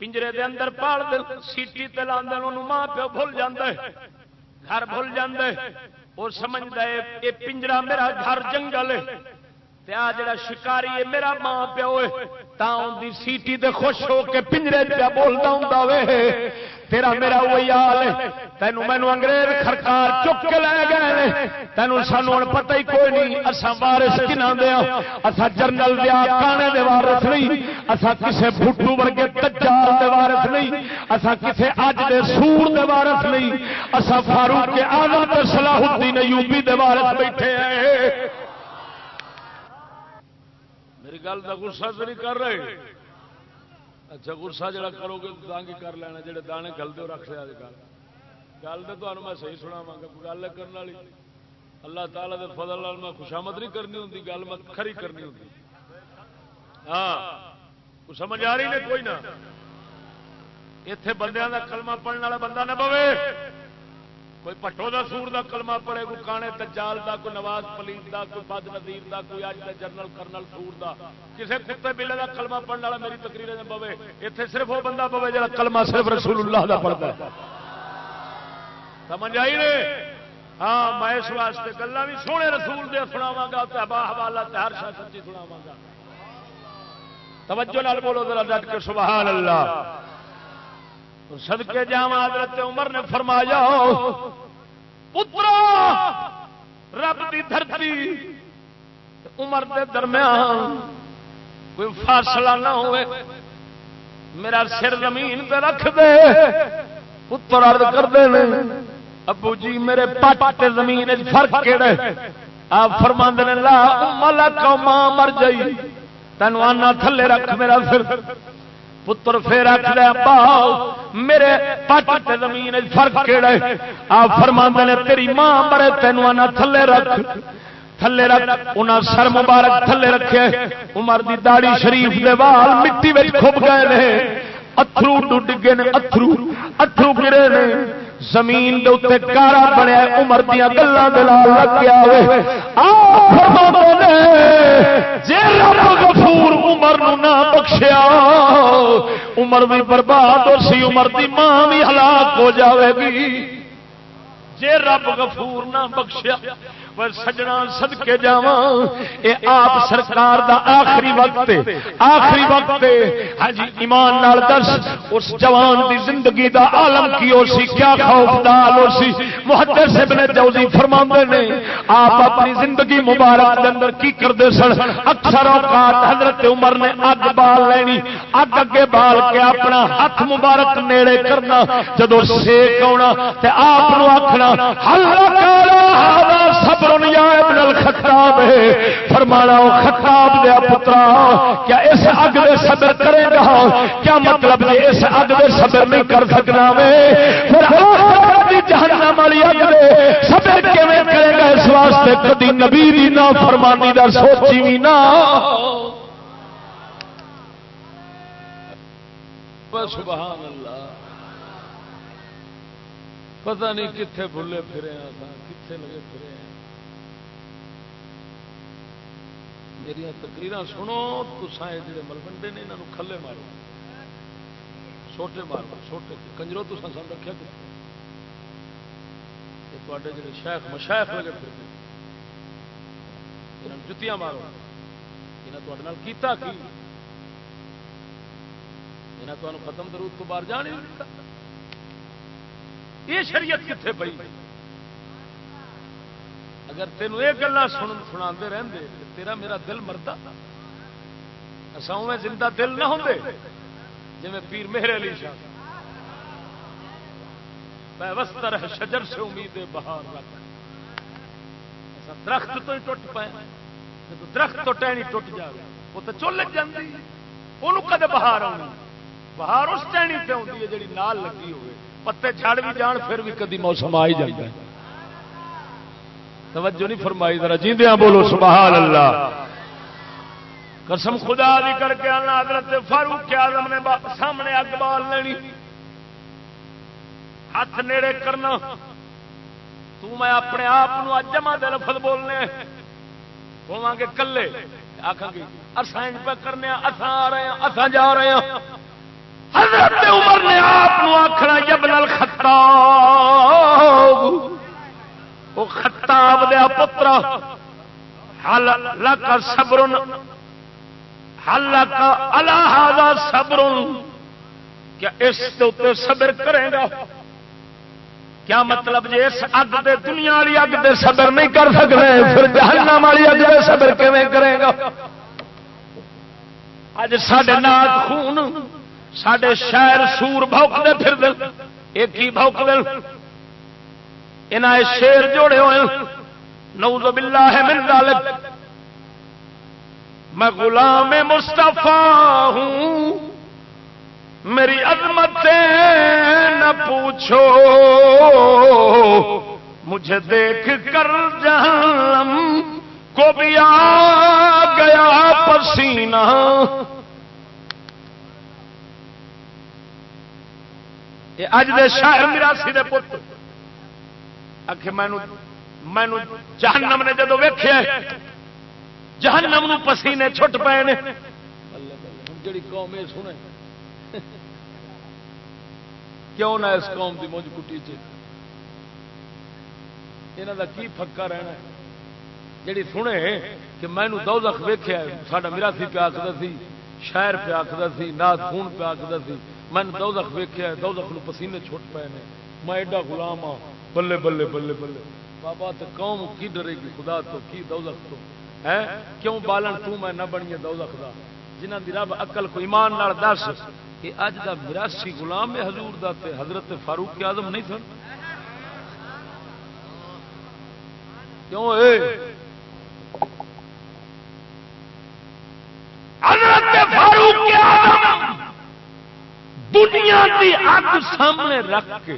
پنجرے دے اندر پال دے سیٹی تے لاندے انہوں ماں پیو بھول جاندے گھر بھول جاندے اور سمجھدا ہے یہ پنجرا میرا گھر جنگل ہے تے آ جڑا شکاری ہے میرا ماں پیو ہے تا اون دی سیٹی تے خوش ہو کے پنجرے تے بولدا ہوندا وے تیرا میرا وہی حال ہے، تینوں مینو انگریز خرکار چک کے لے گئے تینوں سانو ہوں پتہ ہی کوئی نہیں اصا وارس کنا دیا اصا جرنل دیا کانے دے ہاں؟ وارس نہیں اصا کسے بھٹو ورگے تجار دے وارس نہیں اصا کسے اج دے سور دے وارس نہیں۔ اصا فاروق کے آزم تے صلاح الدین ایوبی دے وارس بیٹھے ہیں۔ میری گل کا غصہ نہیں کر رہے۔ اچھا گرسا جڑا کرو گے، دانگی کر لینا، جڑے دانے گلتے دو رکھ لیا گل گل تو تمہیں میں صحیح سنا گا گل کرنے والی؟ اللہ تعالیٰ دے فضل لال میں خوشامد نہیں کرنی ہوں گل میں کھری کرنی ہوں ہاں سمجھ آ رہی نے؟ کوئی نہ۔ اتے بندیاں کا کلمہ پڑھنے والا بندہ نہ پوے۔ کوئی پٹو دا سور دا کلمہ پڑے کوئی کانے تجال دا، کوئی نواز پلیت دا، کوئی بد ندیر دا، کوئی اج دا جنرل کرنل سور دا۔ کسے کتے بلے دا کلمہ پڑھنے والا میری تقریر میں پوے۔ اتنے صرف وہ بندہ پوے جا کلمہ صرف رسول اللہ دا پڑھتا ہے۔ سمجھ آئی نے؟ ہاں میں اس واسطے گلا بھی سونے رسول دے سناوا گا با حوالہ ہر شاہ سچی سناوا گا۔ توجہ نال بولو ذرا ڈٹ کے، سبحان اللہ۔ سدکے جا حضرت عمر نے فرمایا، پترا، رب دی دھرتی عمر دے درمیان کوئی فاصلہ نہ ہوئے، میرا سر زمین پہ رکھ دے۔ پتر ارد کرتے ہیں ابو جی میرے پٹ زمین فرق کہڑے آپ فرما نے، لا ملا کو ماں مر جائی۔ تینوں آنا تھلے رکھ میرا سر۔ پتر پھر آخر ابا، میرے پٹ زمین فرق کہڑا ہے? آپ فرما نے، تیری ماں مرے تینوں آنا تھلے رکھ تھلے رکھ انہیں سر مبارک تھلے رکھے، عمر دی داڑی شریف دے وال مٹی میں کھب گئے اترو ڈگے نے اترو اترو گرے نے زمین دے اتنے کارا بنیا، عمر دیا گلوں کے لال لگیا غفور عمر نہ بخشیا، عمر بھی برباد ہو سی، عمر دی ماں بھی ہلاک ہو جاوے گی۔ جے رب غفور نہ بخشیا پر سجنا سدکے جا یہ آپ سرکار دا آخری وقت آخری وقت ہاں جی ایمان نال دس، اس جوان دی زندگی دا عالم کی ہو سی، کیا خوف دال ہو سی۔ محدث ابن جوزی فرماندے نے، آپ اپنی زندگی مبارک دے اندر کی کردے سن؟ اکثر اوقات حضرت عمر نے اگ بال لینی، اگ اگے بال کے اپنا ہاتھ مبارک نیڑے کرنا۔ جدو سیک آنا تے آپ آخنا ہل سب ابن الخطاب ہے، فرمانا وہ خطاب دیا پترا، کیا اس اگ دے صبر کرے گا؟ کیا مطلب ہے اس اگ دے صبر نہیں کر سکنا میں؟ جہنم والی اگ دے۔ صبر کیویں کرے گا اس واسطے؟ کدی نبی دی نہ فرمانی دا، سوچی بھی نہ سبحان اللہ۔ پتہ نہیں کتنے بھولے پھرے کتنے لگے پھرے میرا تقریر سنو تو جڑے ملبنڈے نے یہاں کھلے مارو سوٹے مارو سوٹے کنجرو تو سن رکھا تے جڑے شیخ مشائق لگے پھر جتیاں مارو یہاں کیتا کی یہاں تمہیں ختم درود تو باہر جان ہی یہ شریعت کتنے پی اگر تینوں یہ گلا سنا رہتے تیرا میرا دل مرتا اصا میں زندہ دل نہ ہوں جی پیر میرے علی شاہ۔ وستر شجر سے امید بہار رکھ۔ درخت تو ہی ٹوٹ پائے جب درخت تو ٹہنی ٹوٹ جائے وہ تو چول جاتی وہ کدے بہار آنی بہار اس ٹہنی پہ آتی ہے جی نال لگی ہوئے پتے چھڑ بھی جان، پھر بھی کدی موسم آ ہی جائے توجہ نہیں فرمائی، ذرا جیندیاں بولو، سبحان اللہ۔ قسم خدا بھی کر کے آنا، حضرت فاروق آزم نے سامنے اگ بال لینی۔ ہاتھ نیڑے کرنا۔ تو میں اپنے آپ جمع دے لفظ بولنے۔ ہوا گے کلے۔ آخان گے اسائن پہ کرنے اساں آ رہے ہیں اساں جا رہے ہیں حضرت عمر نے آپ آخنا جبل الخطاب۔ وہ خطاب دیا پتر ہل کا سبر ہل کا اللہ سبر کیا اس صبر کرے گا؟ کیا مطلب جی اس اگ دے دنیا والی اگ دے صبر نہیں کر سکتے؟ پھر جہنم والی اگ دے صبر کیون کرے گا؟ اج سڈے ناگ خون سڈے شہر سور بوکتے پھر دل ایک ہی بوک دل انہیں شیر جوڑے ہوئے نعوذ باللہ من ذالک۔ میں غلام مصطفیٰ ہوں۔ میری عظمت نہ پوچھو۔ مجھے دیکھ کر جہنم کو بھی آ گیا پسینہ۔ اج دے شاعر میراسی دے پتر۔ آخ مینو جہنم نے جدو ویخیا جہنم پسینے چھٹ پے نے۔ جڑی قوم یہ سنے کیوں نہ اس قوم کی مجھ کٹی یہاں کا کی پکا رہنا جڑی سنے کہ مینو دو لکھ ویخیا ساڈا میرا سی پیا آخر سی شہر پیا آخر سی نات خون پیا آخر سی۔ من دو لکھ ویخیا دو لکھ پسینے چھٹ پے نے۔ میں ایڈا گلام ہاں۔ بلے بلے بلے بلے۔ بابا تو قوم کی ڈرے گی؟ خدا تو کی دولت تو؟ ہے کیوں بالن تو میں نہ بنی دولت دا؟ جنہ دی رب اقل کو ایمان نال دس کہ اج دا وراثی غلام ہے حضور دا تے حضرت فاروق اعظم نہیں تھا کیوں اے؟ حضرت فاروق اعظم دنیا کی اگ سامنے رکھ کے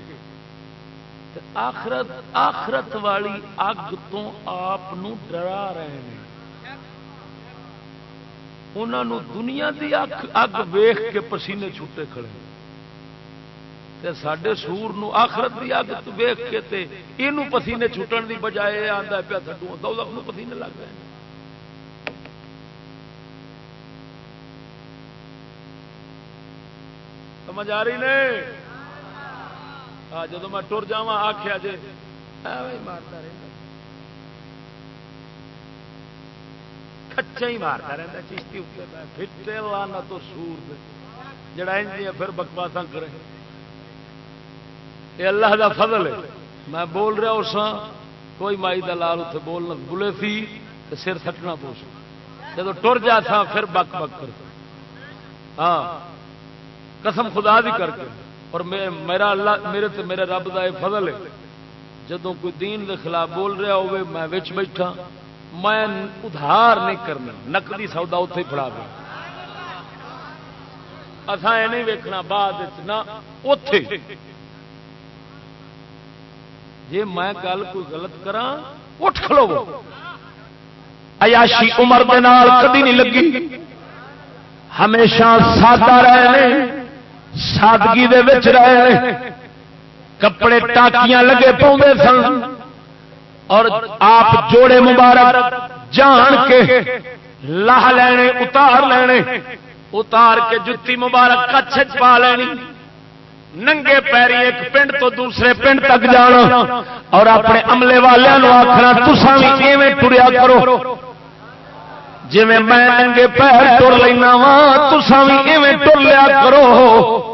آخرت آخرت والی اگ تو آپ ڈرا رہے ہیں۔ انہوں دنیا کی اگ اگ ویخ کے پسینے چھوٹے کھڑے سڈے سور نو آخرت کی اگ ویخ کے یہ پسینے چھٹن کی بجائے آتا پیا تھڈو دو لکھ پسینے لگ رہے ہیں۔ سمجھ آ رہی نہیں جب میں ٹر جا آخیا جی مارتا رہتا کچا ہی مارتا رہتا چیشتی پھر لانا تو سور جڑا پھر بکواس کرے۔ یہ اللہ دا فضل ہے۔ میں بول رہا اس کوئی مائی دلال اتنے بولنا بلے سی تو سر سٹنا پوچھ جب ٹر جا تھا پھر بک بک کر ہاں قسم خدا دی کر کے۔ اور میرا اللہ میرے تے میرے رب کا یہ فضل ہے۔ جدو کوئی دین دے خلاف بول رہا ہوئے، میں وچ بیٹھا۔ میں ادھار نہیں کرنا، نقدی سودا اتے فڑا دیا اصا یہ نہیں ویکنا بعد نہ اتے جی میں گل کوئی غلط کرا اٹھ کھلو عیاشی عمر دے نال کدی نہیں لگی۔ ہمیشہ سادہ رہے سادگی دے وچ رہے کپڑے ٹاکیاں لگے پاؤں سن۔ اور آپ جوڑے مبارک جان کے لاہ لینے، اتار لینے۔ اتار کے جتی مبارک کچھ پا لینی۔ ننگے پیری ایک پنڈ تو دوسرے پنڈ تک جانا۔ اور اپنے عملے والوں آخنا تسان بھی ایویں ٹریا کرو۔ جی میں ننگے پیر ٹر لینا وا تسان بھی ایویں ٹر لیا کرو۔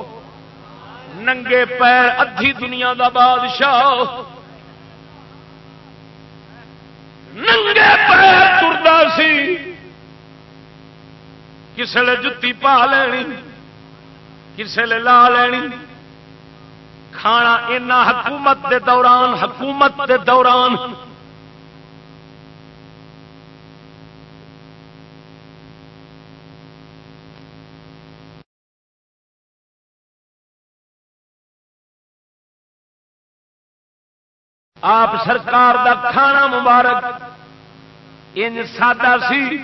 ننگے پیر ادھی دنیا دا بادشاہ۔ ننگے پیر ترتا سی۔ کسے لے جتی پا لینی، کسے لے لا لینی۔ کھانا اینا حکومت دے دوران، حکومت دے دوران۔ آپ سرکار دا کھانا مبارک۔ ان سادہ سی۔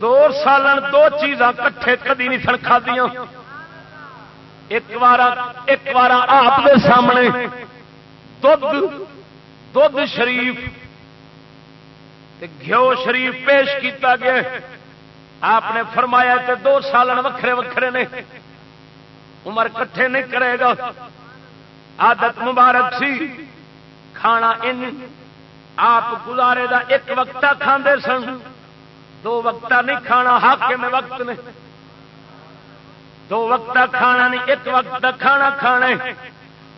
دو سال دو چیزاں کٹھے کدی نہیں سڑکا دیا ایک بار ایک بار آپ کے سامنے۔ دھد شریف۔ گھیو شریف پیش کیتا گیا۔ آپ نے فرمایا کہ دو سالن وکھرے وکھرے نے۔ عمر کٹھے نہیں کرے گا۔ عادت مبارک سی۔ کھانا ان آپ گزارے دا ایک وقت کھاندے سن۔ دو وقت نہیں کھانا، حاکم وقت نے۔ دو وقت کھانا نہیں، ایک وقت دا کھانا کھانا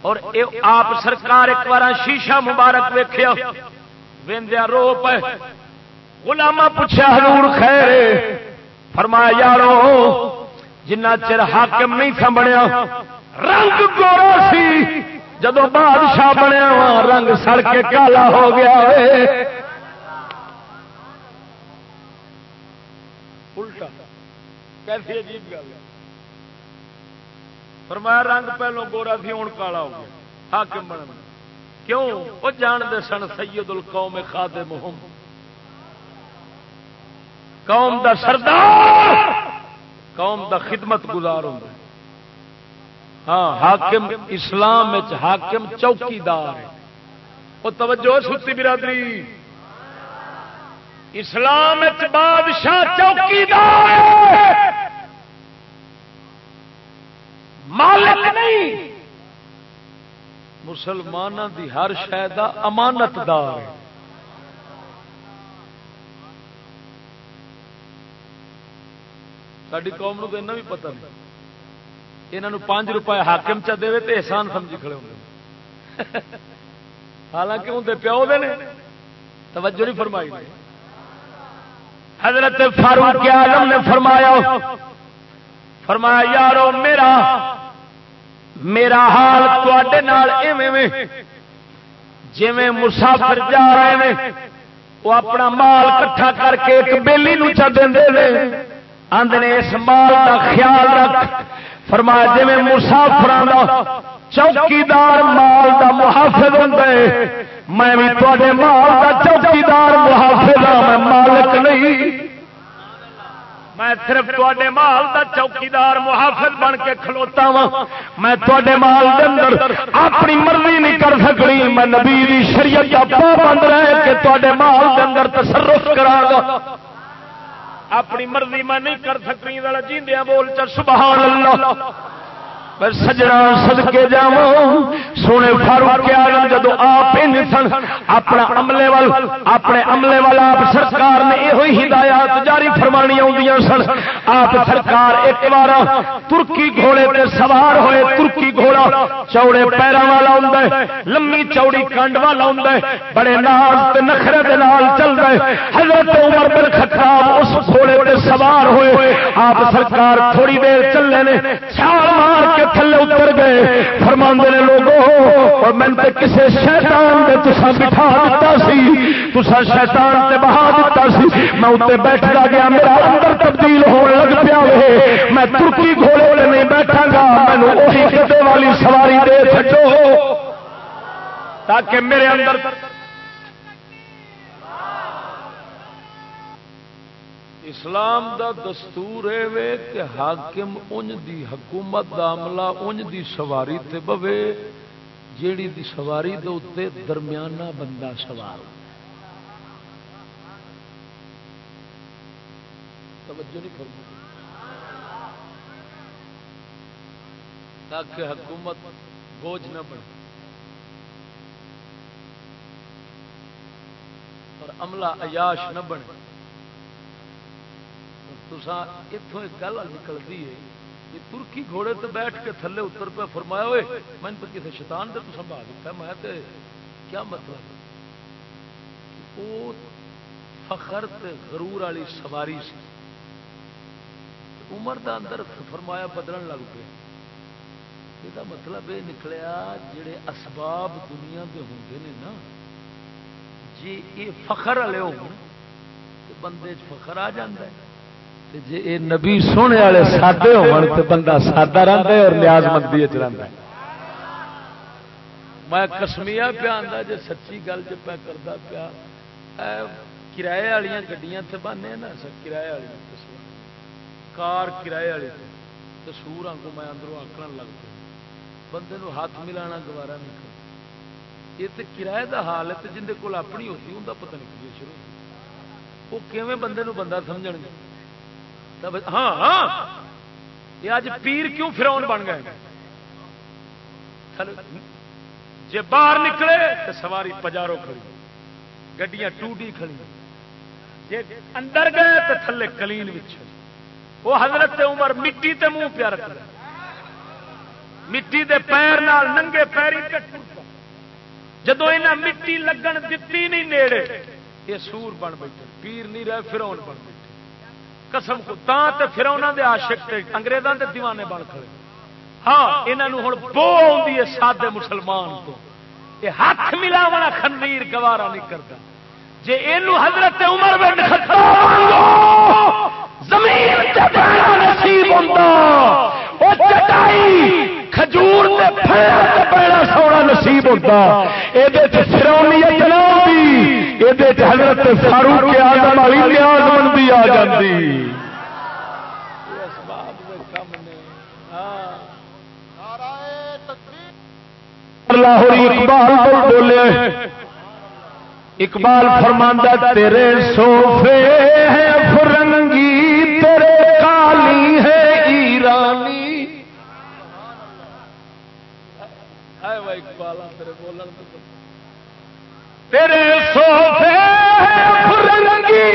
اور آپ سرکار ایک بار شیشہ مبارک ویخیا ویندیا رو پہ گلاما پوچھا حضور خیر فرمایا، یارو، جنہ چر حاکم نہیں سنبھڑیا رنگ گورا سی۔ جدو بادشاہ بنیا رنگ سڑ کے کالا ہو گیا الٹا۔ کیسی عجیب گل فرمایا رنگ پہلو گورا سی ہوں کالا ہو گیا۔ حاکم بن کیوں؟ وہ جانتے سن سید القوم خادم محمد قوم دا سردار، قوم دا خدمت گزار ہوں۔ ہاں حاکم اسلام حاکم چوکیدار وہ توجہ ستی برادری۔ اسلام بادشاہ چوکیدار مالک نہیں۔ مسلمانوں دی ہر شاید امانت دار ساری قوم کو بھی پتہ نہیں۔ یہاں پانچ روپئے حاکم چا دے تو احسان سمجھی کھڑے ہوں حالانکہ اندر پیو دے نے، توجہ نہیں فرمائی حضرت فاروق عالم نے فرمایا فرمایا، یارو، میرا میرا حال تے جی مسافر جا رہے ہیں وہ اپنا مال کٹھا کر کے ایک بیلی نو چا دے آدھے اس مال کا خیال رکھ۔ فرمایا جی میں مسافر چوکیدار مال دا محافظ ہوں میں بھی تے مال دا چوکیدار محافظ ہوں میں مالک نہیں۔ میں صرف تے مال دا چوکیدار محافظ بن کے کھلوتا وا میں تے مال دے اندر اپنی مرضی نہیں کر سکتی، میں نبی دی شریعت کا پابند رہے کہ تے مال دے اندر تصرف کرا گا۔ اپنی مرضی میں نہیں کر سکتی جیندیا بول چل سبحان اللہ۔ پر سجنا سد کے جا سونے فاروق آلم جدو آپ سن، اپنا عملے وال، اپنے عملے والا آپ سرکار نے یہ ہدایات جاری فرمانی آدی سن۔ آپ سرکار ایک بار ترکی گھوڑے پہ سوار ہوئے، ترکی گھوڑا چوڑے پیروں والا ہوں لمبی چوڑی کنڈ والا ہوں بڑے ناز نخرے دے نال چل رہے حضرت عمر بن خطاب اس گھوڑے پہ سوار ہوئے۔ آپ سرکار تھوڑی دیر چلے نے، چھال مار کے تھلے اتر گئے۔ فرما نے لوگوں اور میں نے کسی شیطان نے تسا بٹھا دیتا سی۔ تسا شیطان سے بہا دیتا سی۔ میں اتنے بیٹھا گیا، میرا اندر تبدیل ہونے لگ پیا میں ترکی گھوڑے نہیں بیٹھا گا میں وہی کتے والی سواری دے سکو تاکہ میرے اندر اسلام دا دستور ہے کہ حاکم انج دی حکومت دا عملہ انج دی سواری تے بوے، جیڑی دی سواری دے اتنے درمیانہ بندہ سوار۔ توجہ نہیں تاکہ حکومت بوجھ نہ بنے۔ اور عملہ عیاش نہ بنے۔ اتوں ایک گل نکلتی ہے کہ ترکی گھوڑے تو بیٹھ کے تھلے اتر پہ فرمایا ہوئے، میں تو کسی شیطان سے تو سنبھال دیتا میں تے کیا مطلب؟ وہ فخر تے غرور والی سواری سی۔ عمر دا اندر فرمایا بدلن لگ پے یہ مطلب یہ نکلیا جڑے اسباب دنیا کے ہوں نے نا جی یہ فخر والے ہو بندے فخر آ جائے جی یہ نبی سونے والے سادے ہو بندہ سادہ رہتا ہے اور نیاز مندی رہتا ہے۔ میں کسمیا پیا آتا جی سچی گل جو پہ کرتا پیا۔ کرایہ والی گڈیاں سے بانے نا کرایہ والی کار کرایہ والی تو سور آگوں میں اندروں آکڑ لگ پہ بندے ہاتھ ملانا گوارا نہیں کرتا یہ تو کرایہ کا حال ہے جن کو اپنی ہوتی ان کا پتا نہیں شروع وہ کیون بندے نو بندہ سمجھ گے؟ ہاں،, ہاں یہ اج پیر کیوں فراؤن بن گئے؟ جی باہر نکلے تو سواری پجارو کھڑی، گڈیاں ٹوٹی کھڑی۔ جی اندر گئے تو تھلے کلین وہ حضرت عمر مٹی تے منہ پیا رکھ مٹی دے پیر نال ننگے پیری جدو یہاں مٹی لگن دتی نہیں نیڑے، یہ سور بن بیٹھے۔ پیر نہیں رہے فراؤن بن بیٹھے۔ قسم کو فرونا دے آشک انگریزوں کے دیوانے بن کھڑے۔ ہاں یہاں ہوں بو آ سادے مسلمان کو۔ یہ ہاتھ ملاوا خنویر گوارا نہیں کرتا جی یہ حضرت عمر بن زمین نصیب ہوتا چٹائی کھجور پیڑا سونا نصیب ہوتا یہ حضرت فاروق آدم والی نیاز مندی آ جاتی اقبال بولے اقبال فرماندہ تیرے سوفے ہیں تیرے سوفے فرنگی،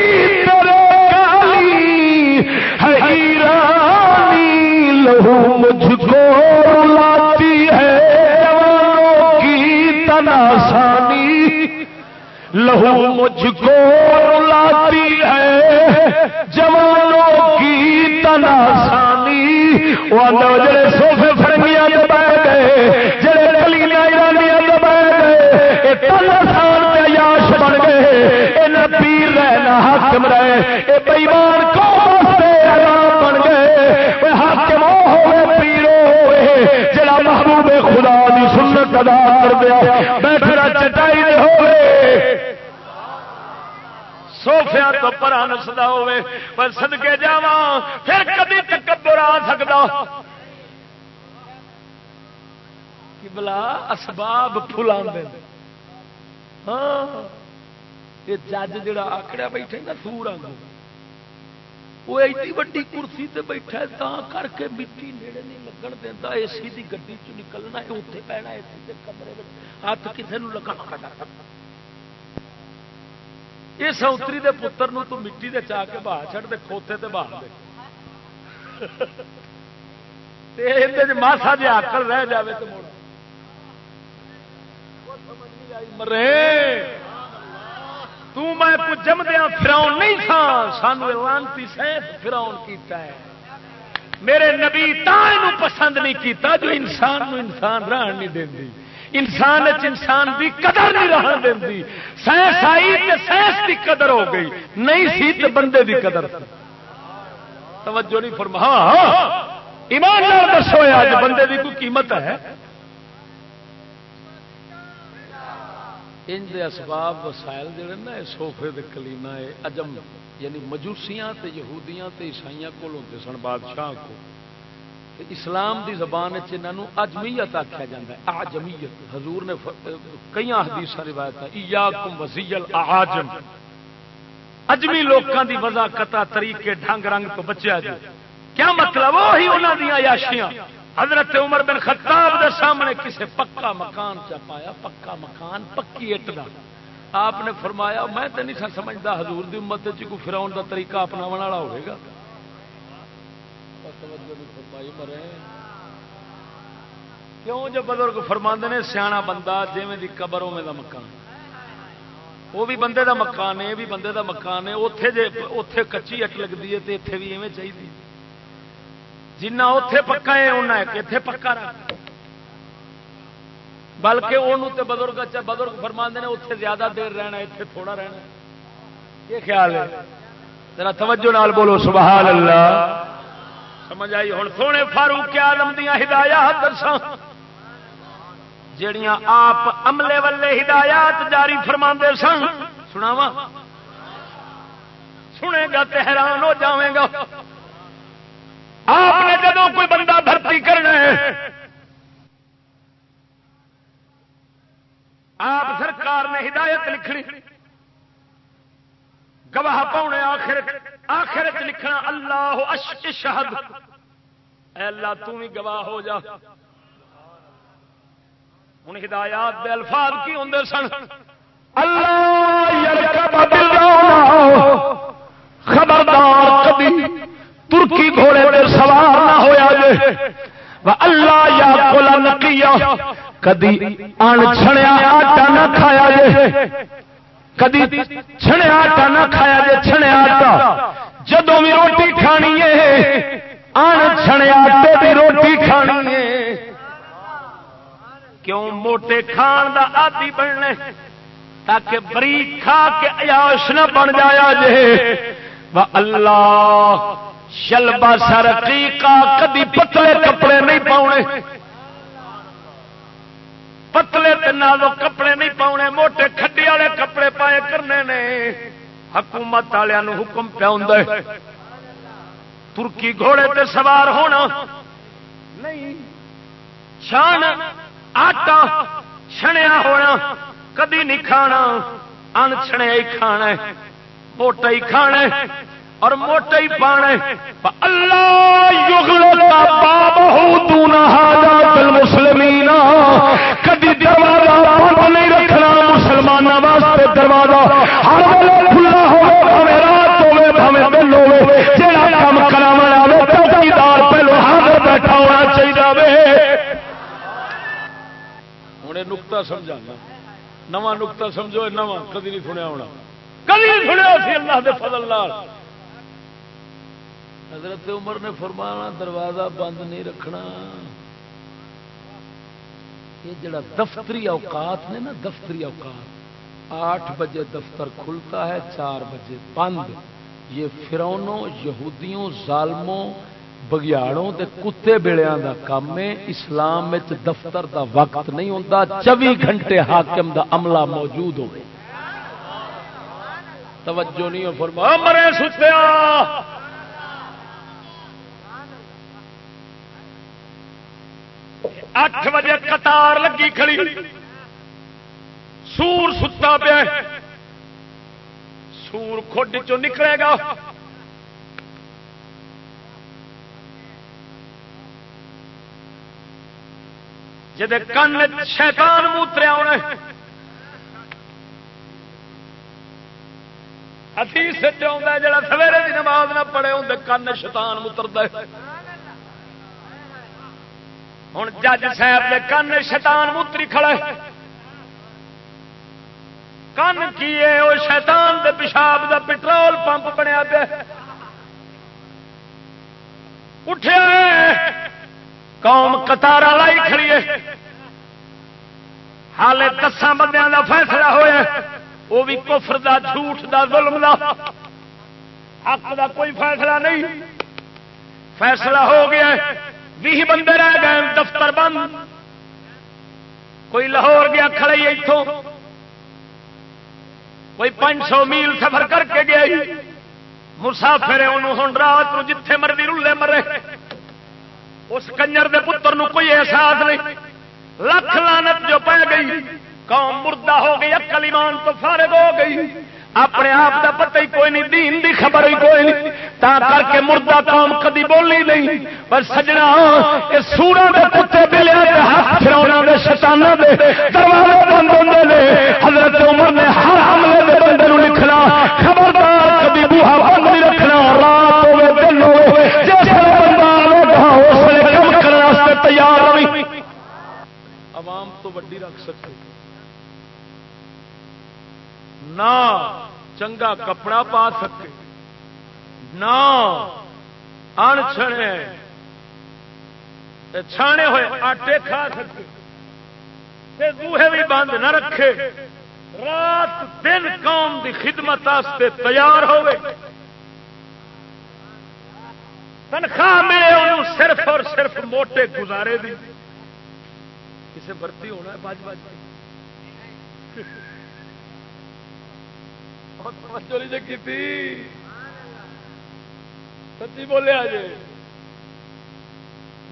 تیرے کالی حیرانی لہو مجھ کو لاتی ہے، جوانوں کی تناسانی، لہو مجھ کو لاتی ہے، جوانوں کی تناسانی۔ وہ جڑے سوفے فرنگیاں دبا گئے، جڑے یاش بن گئے۔ ان پیر رہنا حاکم رہے۔ یہ بےمان کو بن گئے؟ حاکم ہوئے پیرو ہوئے۔ جڑا محبوب خدا کی سنت ادا کر دیا۔ بیٹھنا چٹائی دے ہوئے۔ سوفیا تو پرا نسدا ہوئے۔ پر سدکے جا پھر کبھی تکبر آ سکتا بلا اسباب فلا ہاں۔ یہ جج جڑا آکڑیا بیٹھے نا سور آگوں وہ ایڈی وڈی کرسی تے بیٹھا تا کر کے مٹی نیڑے نہیں لگن دینا اے سی کی گڈی چ نکلنا ہے اتنے پینا اے سی کے کمرے میں ہاتھ کسی نے لگا یہ سوتری دے پتر نو تو مٹی دے چاہ کے بہا چڑھ دے، کھوتے تے بہا دے۔ ماسا جی آکر رہ جائے تو موڑا مرے تو میں جمدیا فراؤن نہیں تھا، سانو لانتی فراؤن کیتا ہے۔ میرے نبی تائن پسند نہیں کیتا جو انسان نو انسان رہن نہیں دیں انسان انسان دی قدر نہیں رہن دیں سائنس آئی تو سائنس دی قدر ہو گئی، نہیں سی تو بندے دی قدر۔ توجہ نہیں فرما ہاں ہاں۔ ایمان دسو بندے دی کوئی قیمت ہے؟ ان دے اسباب وسائل جڑے نا، یہ سوفے دے کلینا ہے اجم یعنی مجوسیاں تے یہودیاں تے عیسائیاں کو ہوتے سن بادشاہ کو۔ تے اسلام دی زبان چنہوں اجمیت آخیا جاتا ہے آجمیت حضور نے کئی حدیث روایت ہے ایاکم وزیل آجم اجمی لوگوں دی وضاقت طریقے ڈھنگ رنگ تو بچیا جی۔ کیا مطلب؟ وہی انہوں دیا یاشیاں حضرت عمر بن خطاب دے سامنے کسے پکا مکان چا پایا، پکا مکان، پکی اٹ دا۔ آپ نے فرمایا، میں تو نہیں سا سمجھتا حضور دی امت چ کوئی فراؤن دا طریقہ اپنا والا ہوئے گا۔ کیوں جو بزرگ فرما نے، سیاح بندہ جیویں دی قبر اوے دا مکان۔ وہ بھی بندے دا مکان ہے، یہ بھی بندے دا مکان ہے۔ اتے جے اتے کچی اٹ لگتی ہے تو اتنے بھی ایویں چاہیے جنا اتے پکا ہے انہیں ایک اتے پکا رکھ بلکہ وہ بزرگ اچھا بزرگ فرما نے اتنے زیادہ دیر رہنا اتنے تھوڑا رہنا یہ خیال ہے تیرا توجہ نال بولو سبحان اللہ سمجھ آئی ہوں سونے فاروق آلم دیا ہدایات درساں جڑیاں آپ عملے والے ہدایات جاری فرما سن سناوا سنے گا تو حیران ہو جائے گا آپ نے جب کوئی بندہ بھرتی کرنا ہے، آپ سرکار نے ہدایت لکھنی۔ گواہ پاؤنے آخر آخر لکھنا، اللہ شہد۔ اے اللہ تم بھی گواہ ہو جا۔ ہوں ہدایات دے الفاظ کی ہوں سن۔ اللہ خبردار کبھی۔ ترکی گھوڑے پہ سوار نہ ہوا جے۔ اللہ یا کولا نکیا کدی ان چھڑیا آٹا نہ کھایا جے۔ کدی چھڑیا آٹا نہ کھایا جے چھڑیا آٹا۔ جدو بھی روٹی کھانی ہے، ان چھڑیا آٹے بھی روٹی کھانی ہے۔ کیوں موٹے کھان دا آدی بننے؟ تاکہ بری کھا کے عیاش نہ بن جایا جے۔ اللہ شلبا سر کدی پتلے کپڑے نہیں پاؤنے۔ پتلے نالو کپڑے نہیں پاؤنے، موٹے کھڈی والے کپڑے پائے کرنے نے۔ حکومت والوں حکم پیا ترکی گھوڑے تے سوار ہونا۔ نہیں، چھان، آٹا چھنیا ہونا، کدی نہیں کھانا۔ ان چھنیا ہی کھانا موٹا ہی کھانا اور موٹا ہی پانے اللہ مسلمین کدی دروازہ بند نہیں رکھنا مسلمانوں واسطے دروازہ۔ ہر ویلے کھلا ہوے رات ہوے بھاوے دن ہوے جہاں کام کراون آوے چوکیدار پہلو حاضر بیٹھا ہونا چاہیے وے۔ ہن ہوں نکتا سمجھانا۔ نواں نکتا سمجھو نواں، کدی نہیں سنیا ہونا۔ کدی نہیں سنیا سی، اللہ دے فضل لال حضرت عمر نے فرمانا دروازہ بند نہیں رکھنا۔ یہ جڑا دفتری اوقات نے نا، دفتری اوقات۔ آٹھ بجے دفتر کھلتا ہے، چار بجے بند۔ یہ فرونوں یہودیوں، ظالموں، بگیاڑوں دے کتے بیڑیاں دا کام ہے۔ اسلام دفتر دا وقت نہیں ہوتا چوبی گھنٹے حاکم دا عملہ موجود ہو توجہ نہیں ہو، فرما۔ مرے ستیا۔ اٹھ بجے قطار لگی کھڑی۔ سور ستا پیا سور کھڈ چ نکلے گا۔ جی کن شیطان موتریا ہونے اتیس جڑا سویرے کی نماز نہ پڑے ہوں کن شیطان مترد ہوں جج صاحب کے کن شیطان موتری کھڑا کن کی وہ شیطان دے پیشاب دا پٹرول پمپ بنیا پیا۔ اٹھے۔ قوم قطار لائی کھڑی ہے۔ حالے دسان بندیاں دا فیصلہ ہوا وہ بھی کفر دا، جھوٹ دا، ظلم دا۔ حق دا کوئی فیصلہ نہیں۔ فیصلہ ہو گیا۔ بھی بندے رہ گئے، دفتر بند۔ کوئی لاہور گیا کھڑے اتوں کوئی پانچ سو میل سفر کر کے گیا مسافر ہوں رات کو جتھے مرضی رلے مرے۔ اس کنجر دے پتر نو کوئی احساس نہیں۔ لکھ لانت جو پہ گئی، قوم مردہ ہو گئی اکل ایمان تو فارغ ہو گئی۔ اپنے آپ کا پتہ ہی کوئی نہیں، دین دی خبر ہی کوئی نہیں۔ تا کر کے مردہ قوم کدی بولی نہیں۔ پر سجنا سورا کے کتے بلے ہاتھ پھر دے شتانہ دے دروازے بند ہوتے ہیں حضرت عمر نے ہر حملے دے بندے لکھنا، خبردار کدی بوہا بند نہیں رکھنا۔ رات ہوے دن ہوے جس بندہ آئے اس لیے کم کرنے تیار رہی عوام تو وڈی رکھ سکتے۔ نہ چنگا کپڑا پا سکے۔ نہ ان چھانے ہوئے آٹے کھا سکے۔ دوہے بھی بند نہ رکھے۔ رات دن قوم دی خدمت تیار ہوئے۔ تنخواہ ملے انہوں صرف اور صرف موٹے گزارے دی۔ کسے بھرتی ہونا ہے؟ باج باج۔ سچی بولیا جی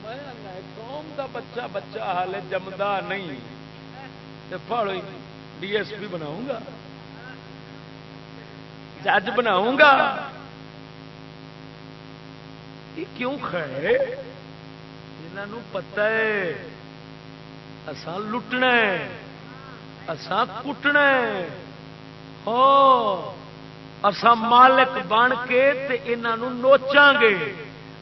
میں قوم کا بچہ بچہ ہال جمدا نہیں۔ پڑو ڈی ایس پی بناؤں گا۔ جج بناؤں گا۔ کیوں کھڑے؟ یہاں پتا ہے اسان لٹنا اسان کٹنا اسا مالک بن کے انہوں نوچا گے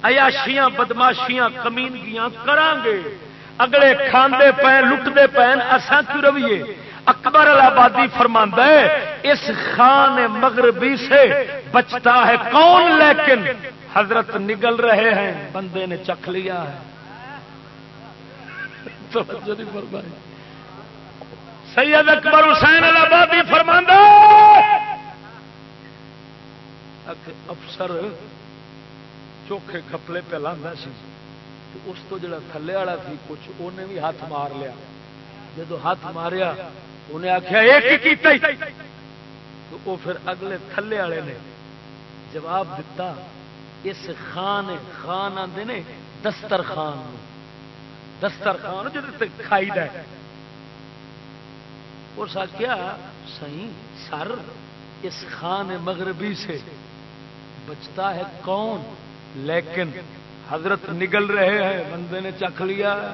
ایاشیاں بدماشیاں کمینگیاں کران گے اگلے کھاندے پے لٹتے پین، اساں کیوں رویے؟ اکبر آبادی فرما ہے، اس خان مغربی سے بچتا ہے کون؟ لیکن حضرت نگل رہے ہیں، بندے نے چکھ لیا ہے۔ توجہ نہیں فرمائی۔ سید اکبر حسین آبادی فرما افسر چوکھے کپڑے پہ لانا سی اس تو جڑا تھلے والا سی کچھ انہیں بھی ہاتھ مار لیا جب ہاتھ ماریا انہیں آخیا ایک تو وہ پھر اگلے تھلے والے نے جواب دیتا اس خان خان آتے نے دستر خان دستر خان جی کھائی دے اس آخیا سی سر، اس خان مغربی سے بچتا ہے کون؟ لیکن حضرت نگل رہے ہیں، بندے نے چکھ لیا۔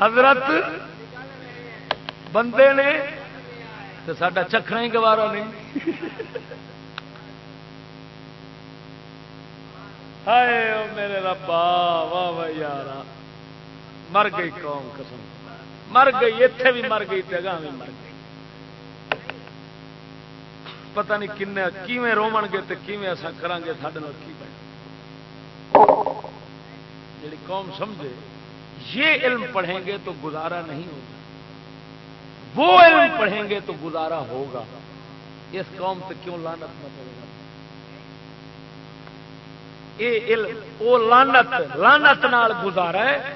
حضرت بندے نے، تو سڈا چکھنا ہی گوارا نہیں۔ ہائے میرے ربا، واہ واہ یار مر گئی قوم قسم۔ مر گئی اتے بھی مر گئی، جگہ بھی مر گئی۔ پتہ نہیں کن کیویں رومن گے تو کیویں ایسا کریں گے سارے کی بنے۔ جی قوم سمجھے، یہ علم پڑھیں گے تو گزارا نہیں ہوگا۔ وہ علم پڑھیں گے تو گزارا ہوگا۔ اس قوم سے کیوں لانت نہ پڑے گا وہ لانت لانت نال گزارا ہے،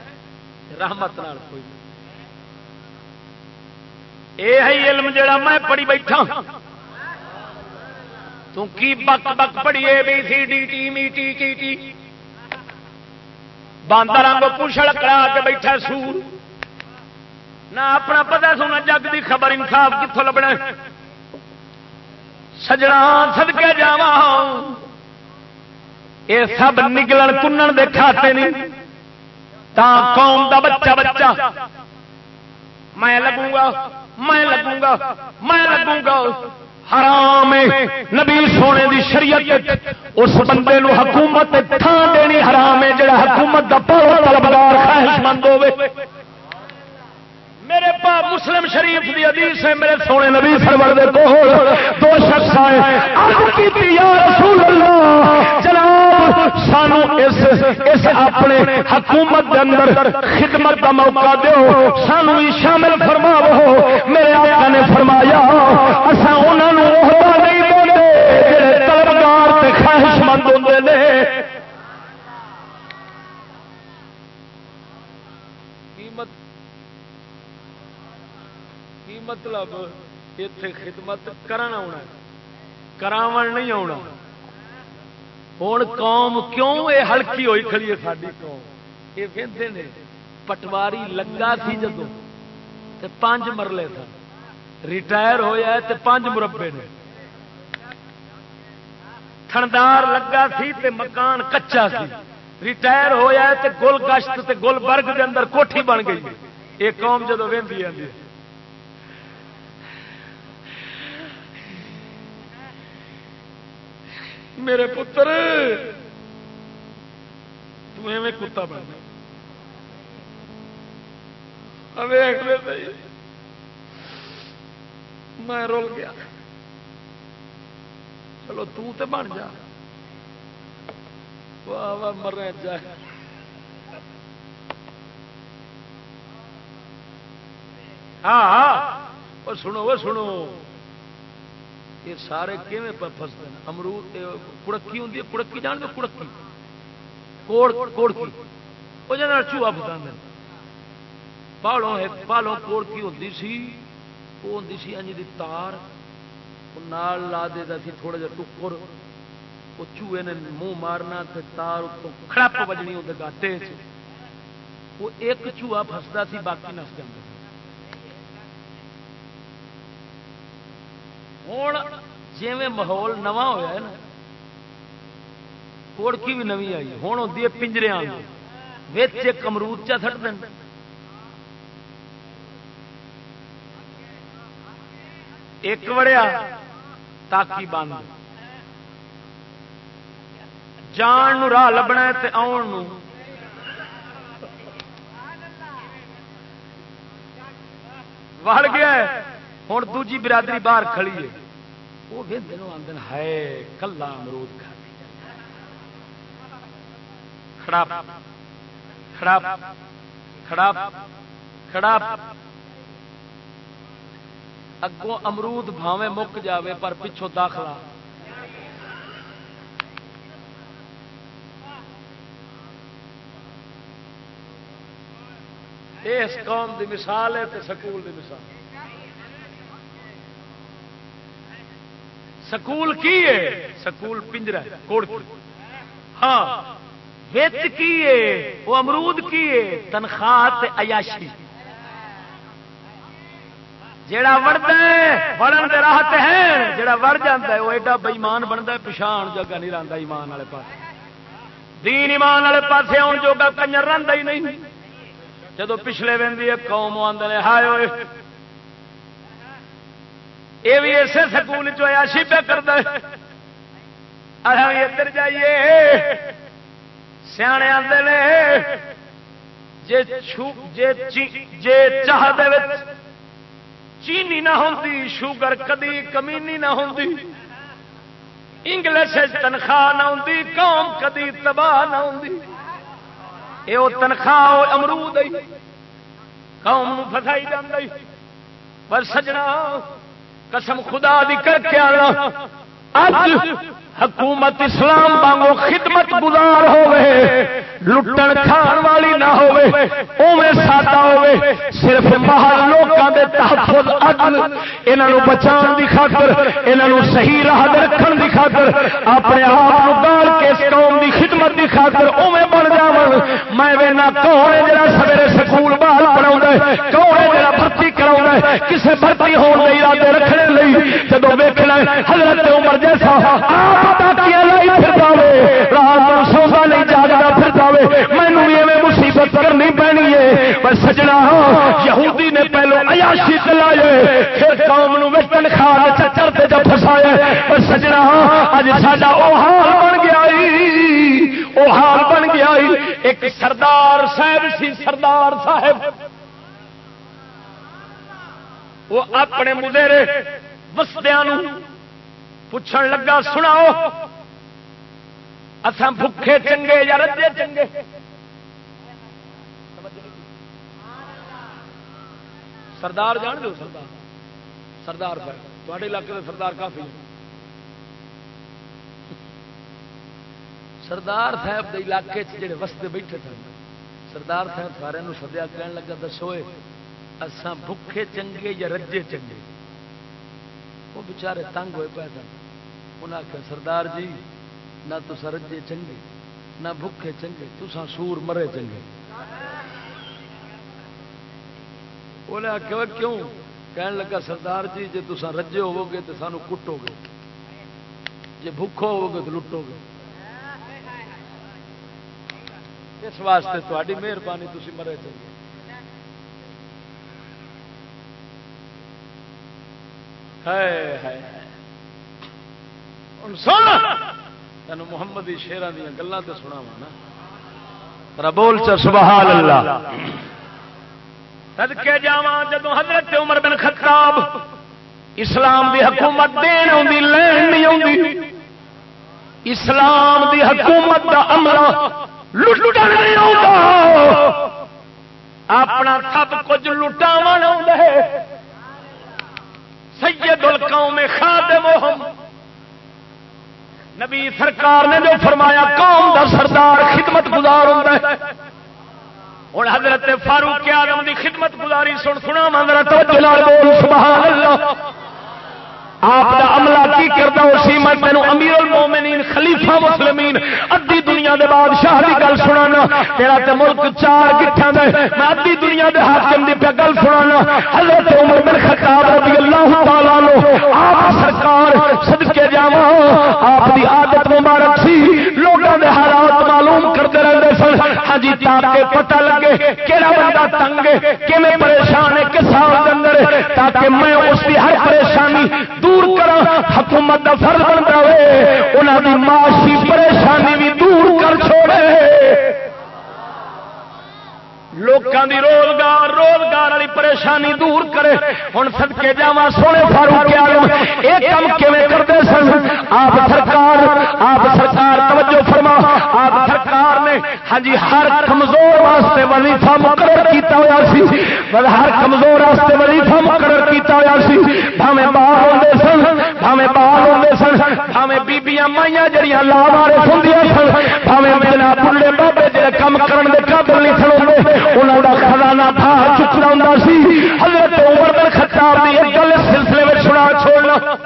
رحمت نال کوئی یہ ہے علم جڑا میں پڑھی بیٹھا تو کی بک بک پڑھیے بی سی ڈی ٹی می ٹی ٹی ٹی۔ باندر آنگ پوچھڑ کرا کے بیٹھا سور۔ نہ اپنا پتا سونا جگ دی خبر انصاف کتوں لبنا سجنا سدکے جاوا یہ سب نکلن کنن دے کھاتے نہیں، تا قوم دا بچہ بچہ۔ میں لگوں گا، میں لگوں گا، میں لگوں گا۔ حرام نبی سونے دی شریعت اس بندے نو حکومت تھان دینی حرام ہے، جڑا حکومت دا پاور طلبدار خواہش مند ہوے میرے پاس مسلم شریف دی حدیث ہے، میرے سونے نبی سرور دے کول۔ دو شخص آئے عرض کی یا رسول اللہ، جناب سانو اس اس اپنے حکومت دے اندر خدمت دا موقع دیو سانو بھی شامل فرماو میرے آقا نے فرمایا، اساں انہاں نو عہدہ نہیں دیندے جڑے طلبگار تے خواہش مند ہوندے نے۔ مطلب ایتھے خدمت کرن آونا کراون نہیں آنا ہوں قوم کیوں یہ ہلکی ہوئی کھڑی ہے ساری قوم یہ کہتے ہیں پٹواری لگا سی جدو پانچ مرلے تھا ریٹائر ہوا تو پانچ مربے نے۔ تھندار لگا سی تے مکان کچا سی۔ ریٹائر ہوا تے گل گشت تے گل برگ دے اندر کوٹھی بن گئی۔ یہ قوم جدو وی آتی میرے پتر تمہیں کتا بننا میں رول گیا۔ چلو تے بن جا۔ واہ واہ مر جائے ہاں, ہاں۔ سنو وہ سنو۔ یہ سارے کیون فستے ہیں؟ امرود کڑکی ہوں کڑکی جان دو کڑکی۔ کوڑ کوڑ وہ جانا چوہا پتا پالوں پالوں کوڑ کی ہوتی سی۔ وہ ہوتی سی انج دی تار۔ نال لا دیتا سی تھوڑا جا ٹکر۔ وہ چوہے نے منہ مارنا تے تار کھڑپ بجنی ہوتے گاٹے وہ ایک چوہا فستا سی، باقی نس جاتا ہوں جی ماحول نواں ہوا ہے نا کوڑکی بھی نوی آئی ہوں ہوتی ہے پنجرے ایک امرود چا سٹ دیں ایک وڑیا تاکی بند جان راہ لبنا آن وڑ گیا ہوں دوجی برادری باہر کھڑی ہے۔ وہ آدھے ہے کلا امرود کھڑا اگوں امرود بھاوے مک جاوے پر پچھوں داخلہ۔ اس قوم دی مثال ہے تو سکول دی مثال۔ سکول کی ہے؟ سکول پنجرا کوڑ ہاں وچ کی ہے؟ وہ امرود کی ہے؟ تنخواہ عیاشی۔ جڑا وڑتا ہے وڑن دے راہ ہے۔ جڑا وڑ جاتا ہے، وہ ایڈا بےمان بنتا ہے پچھان جگہ نہیں رہتا ایمان والے پاس دین ایمان والے پاس آن جوگا کنجر رہتا ہی نہیں۔ جدو پچھلے وی قوم آدھے ہائے ہوئے یہ بھی اسے سکول چیاشی پہ کرتا ادھر جائیے۔ سیانے آتے جے چاہ چینی نہ ہوتی شوگر کدی کمینی نہ ہوتی انگلش تنخواہ نہ ہوتی قوم کدی تباہ نہ ہوتی یہ تنخواہ امرود قوم فسائی جانا پر سجنا۔ قسم خدا دی کر کے آنا۔ اج حکومت اسلام وانگو خدمت گزار ہوئے لٹن کھان والی نہ ہوئے اوے سادہ ہوئے صرف باہر لوگوں کے تحفظ عدل۔ انہاں بچان دی خاطر، انہاں صحیح راہ رکھن دی خاطر۔ اپنے آپ گال کے اس قوم دی خدمت دی خاطر اوے بن جاون۔ میں وینا کون ہے جڑا سویرے سکول بحال کراوندا ہے؟ کون ہے جڑا بھرتی کراوندا ہے کسے بھرتی ہون دے ارادے رکھنے لئی جدوں ویکھنا حضرت عمر جیسا آپ سوسا نہیں جاگتا پھر جائے مینو بھی مصیبت کرنی پینی ہے پر سجنا یہودی نے پہلو ایاشی چلائے پھر قوم ویٹن کھا چچر سے جب فسایا پر سجنا اج سا وہ حال بن گیا وہ حال بن گیا ایک سردار صاحب سی سردار صاحب وہ اپنے مدیرے وسدیا پوچھن لگا، سناؤ اتنا بکھے چنگے یا رجے چنگے؟ سردار جان دو سردار؟ سردار علاقے میں سردار کافی سردار صاحب کے علاقے جڑے وستے بیٹھے تھے، سردار صاحب سارے سدیا کہنے لگا، دسو اسان بھوکے چنگے یا رجے چنگے؟ وہ بچارے تنگ ہوئے پیدا انہیں آخیا سردار جی نہ تو رجے چنگے، نہ بھوکے چنگے تسان سور مرے چنگے۔ انہیں آخیا کیوں؟ کہنے لگا، سردار جی جی تسان رجے ہوو گے تو سانو کٹو گے جی بھوکھو ہوو گے تو لٹو گے اس واسطے تاری مہربانی تھی مرے چاہیے تین محمد شیران دیا گلان تو سنا وا بول سبحان اللہ۔ سدکے جا جدو حضرت عمر بن خطاب اسلام دی حکومت دین آئی لین نہیں آتی اسلام دی حکومت دا عملہ لٹن نہیں آتا اپنا سب کچھ لٹاو سید القوم خادمہم نبی سرکار نے جو فرمایا، قوم دا سردار خدمت گزار ہوتا ہے۔ ہوں حضرت فاروق آدم دی خدمت گزاری سن سنا مندر سبحان اللہ۔ آپ کا عملہ کی کرتا اسی میں تینوں امیر المومنین، خلیفہ مسلمین، ادھی دنیا دے بادشاہ کی گل سنا تیرا تے ملک چار گٹھا دے۔ میں ادھی دنیا دے حاکم دی پہ گل سنا حضرت عمر بن خطاب رضی اللہ تعالی عنہ، آپ سرکار صدقے جاواں آپ دی عادت مبارک سی لوگوں دے حالات معلوم کرتے رہتے سن۔ ہاں جی تاکہ پتہ لگے کہڑا بندہ تنگ ہے، کیویں پریشان ہے، کس حال دے اندر تاکہ میں اس دی ہر پریشانی دور کرا حکومت کا فرض بنتا ہوئے انہوں کی معاشی پریشانی بھی دور کر چھوڑے۔ لوگوں کی روزگار روزگار والی پریشانی دور کرے۔ ہوں سدکے جا سونے فاروق یہ کام کیون کرتے سن؟ آپ سرکار آپ سرکار، توجہ فرما۔ آپ سرکار نے ہاں جی ہر کمزور واسطے وظیفہ مقرر کیتا ہوا سی۔ ہر کمزور واسطے وظیفہ مقرر کیتا ہوا سی۔ بھاوے باہر ہوتے سن بھاوے باہر ہوتے سن۔ بھاوے بیبیاں مائیاں جڑیاں لا مارے سنیا سن۔ بھاوے جناب بلے بابے جڑے کام کرنے کے قابل نہیں سن انہوں کا خزانہ تھا چکنا ہوں سی۔ حضرت عمر بن خطاب کی ایک گل سلسلے میں سنا چھوڑنا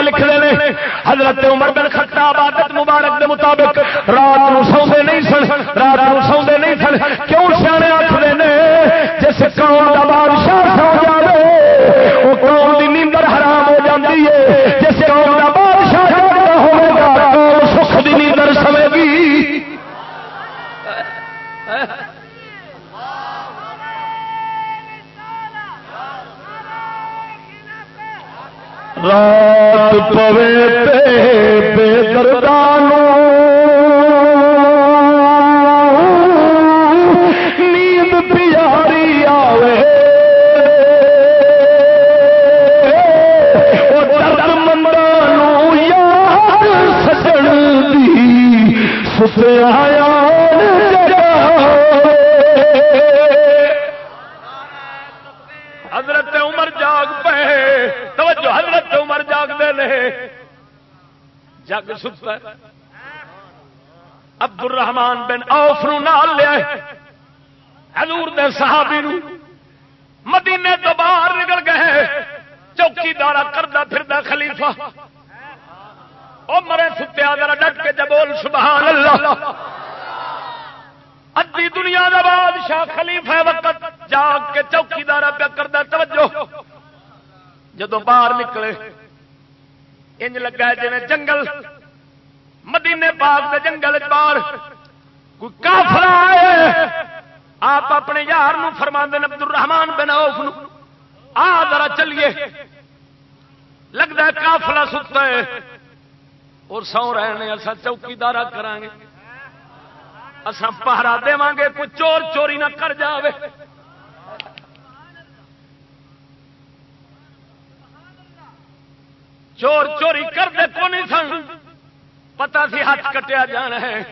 لکھ رہے حضرت عمر بن خطاب عادت مبارک دے مطابق رات کو سوندے نہیں سن، رات کو سوندے نہیں سن۔ کیوں سیانے آخر نے؟ جس قوم کا رات پوے بے دردانو نیند پیاری آوے درد مندانو یار سجن دی ستیا حضرت عمر جاگ پے توجہ، حضرت عمر جاگتے ہیں جگ ستا عبد الرحمان بن اوف نال لیا حضور دے صحابی نو۔ مدینے تو باہر نکل گئے چوکی دارا کردہ پھر خلیفہ۔ او مرے ستیا ذرا ڈٹ کے جبول سبحان اللہ۔ ادی دنیا کا بادشاہ خلیفہ وقت جاگ کے چوکیدار پیا کرتا توجہ۔ جدو باہر نکلے، انج لگا جی جنگل، مدینے پاک دے جنگل باہر کوئی کافلا آپ اپنے یار فرما دین عبد الرحمان بن اوف آ ذرا چلیے۔ لگتا ہے کافلا ستا ہے۔ اور سو رہے اصا چوکیدار کریں گے اصا پہرا دے گے کوئی چور چوری نہ کر جاوے۔ چور چوری کرتے کو نہیں سن؟ پتا سی ہاتھ کٹیا جانا ہے۔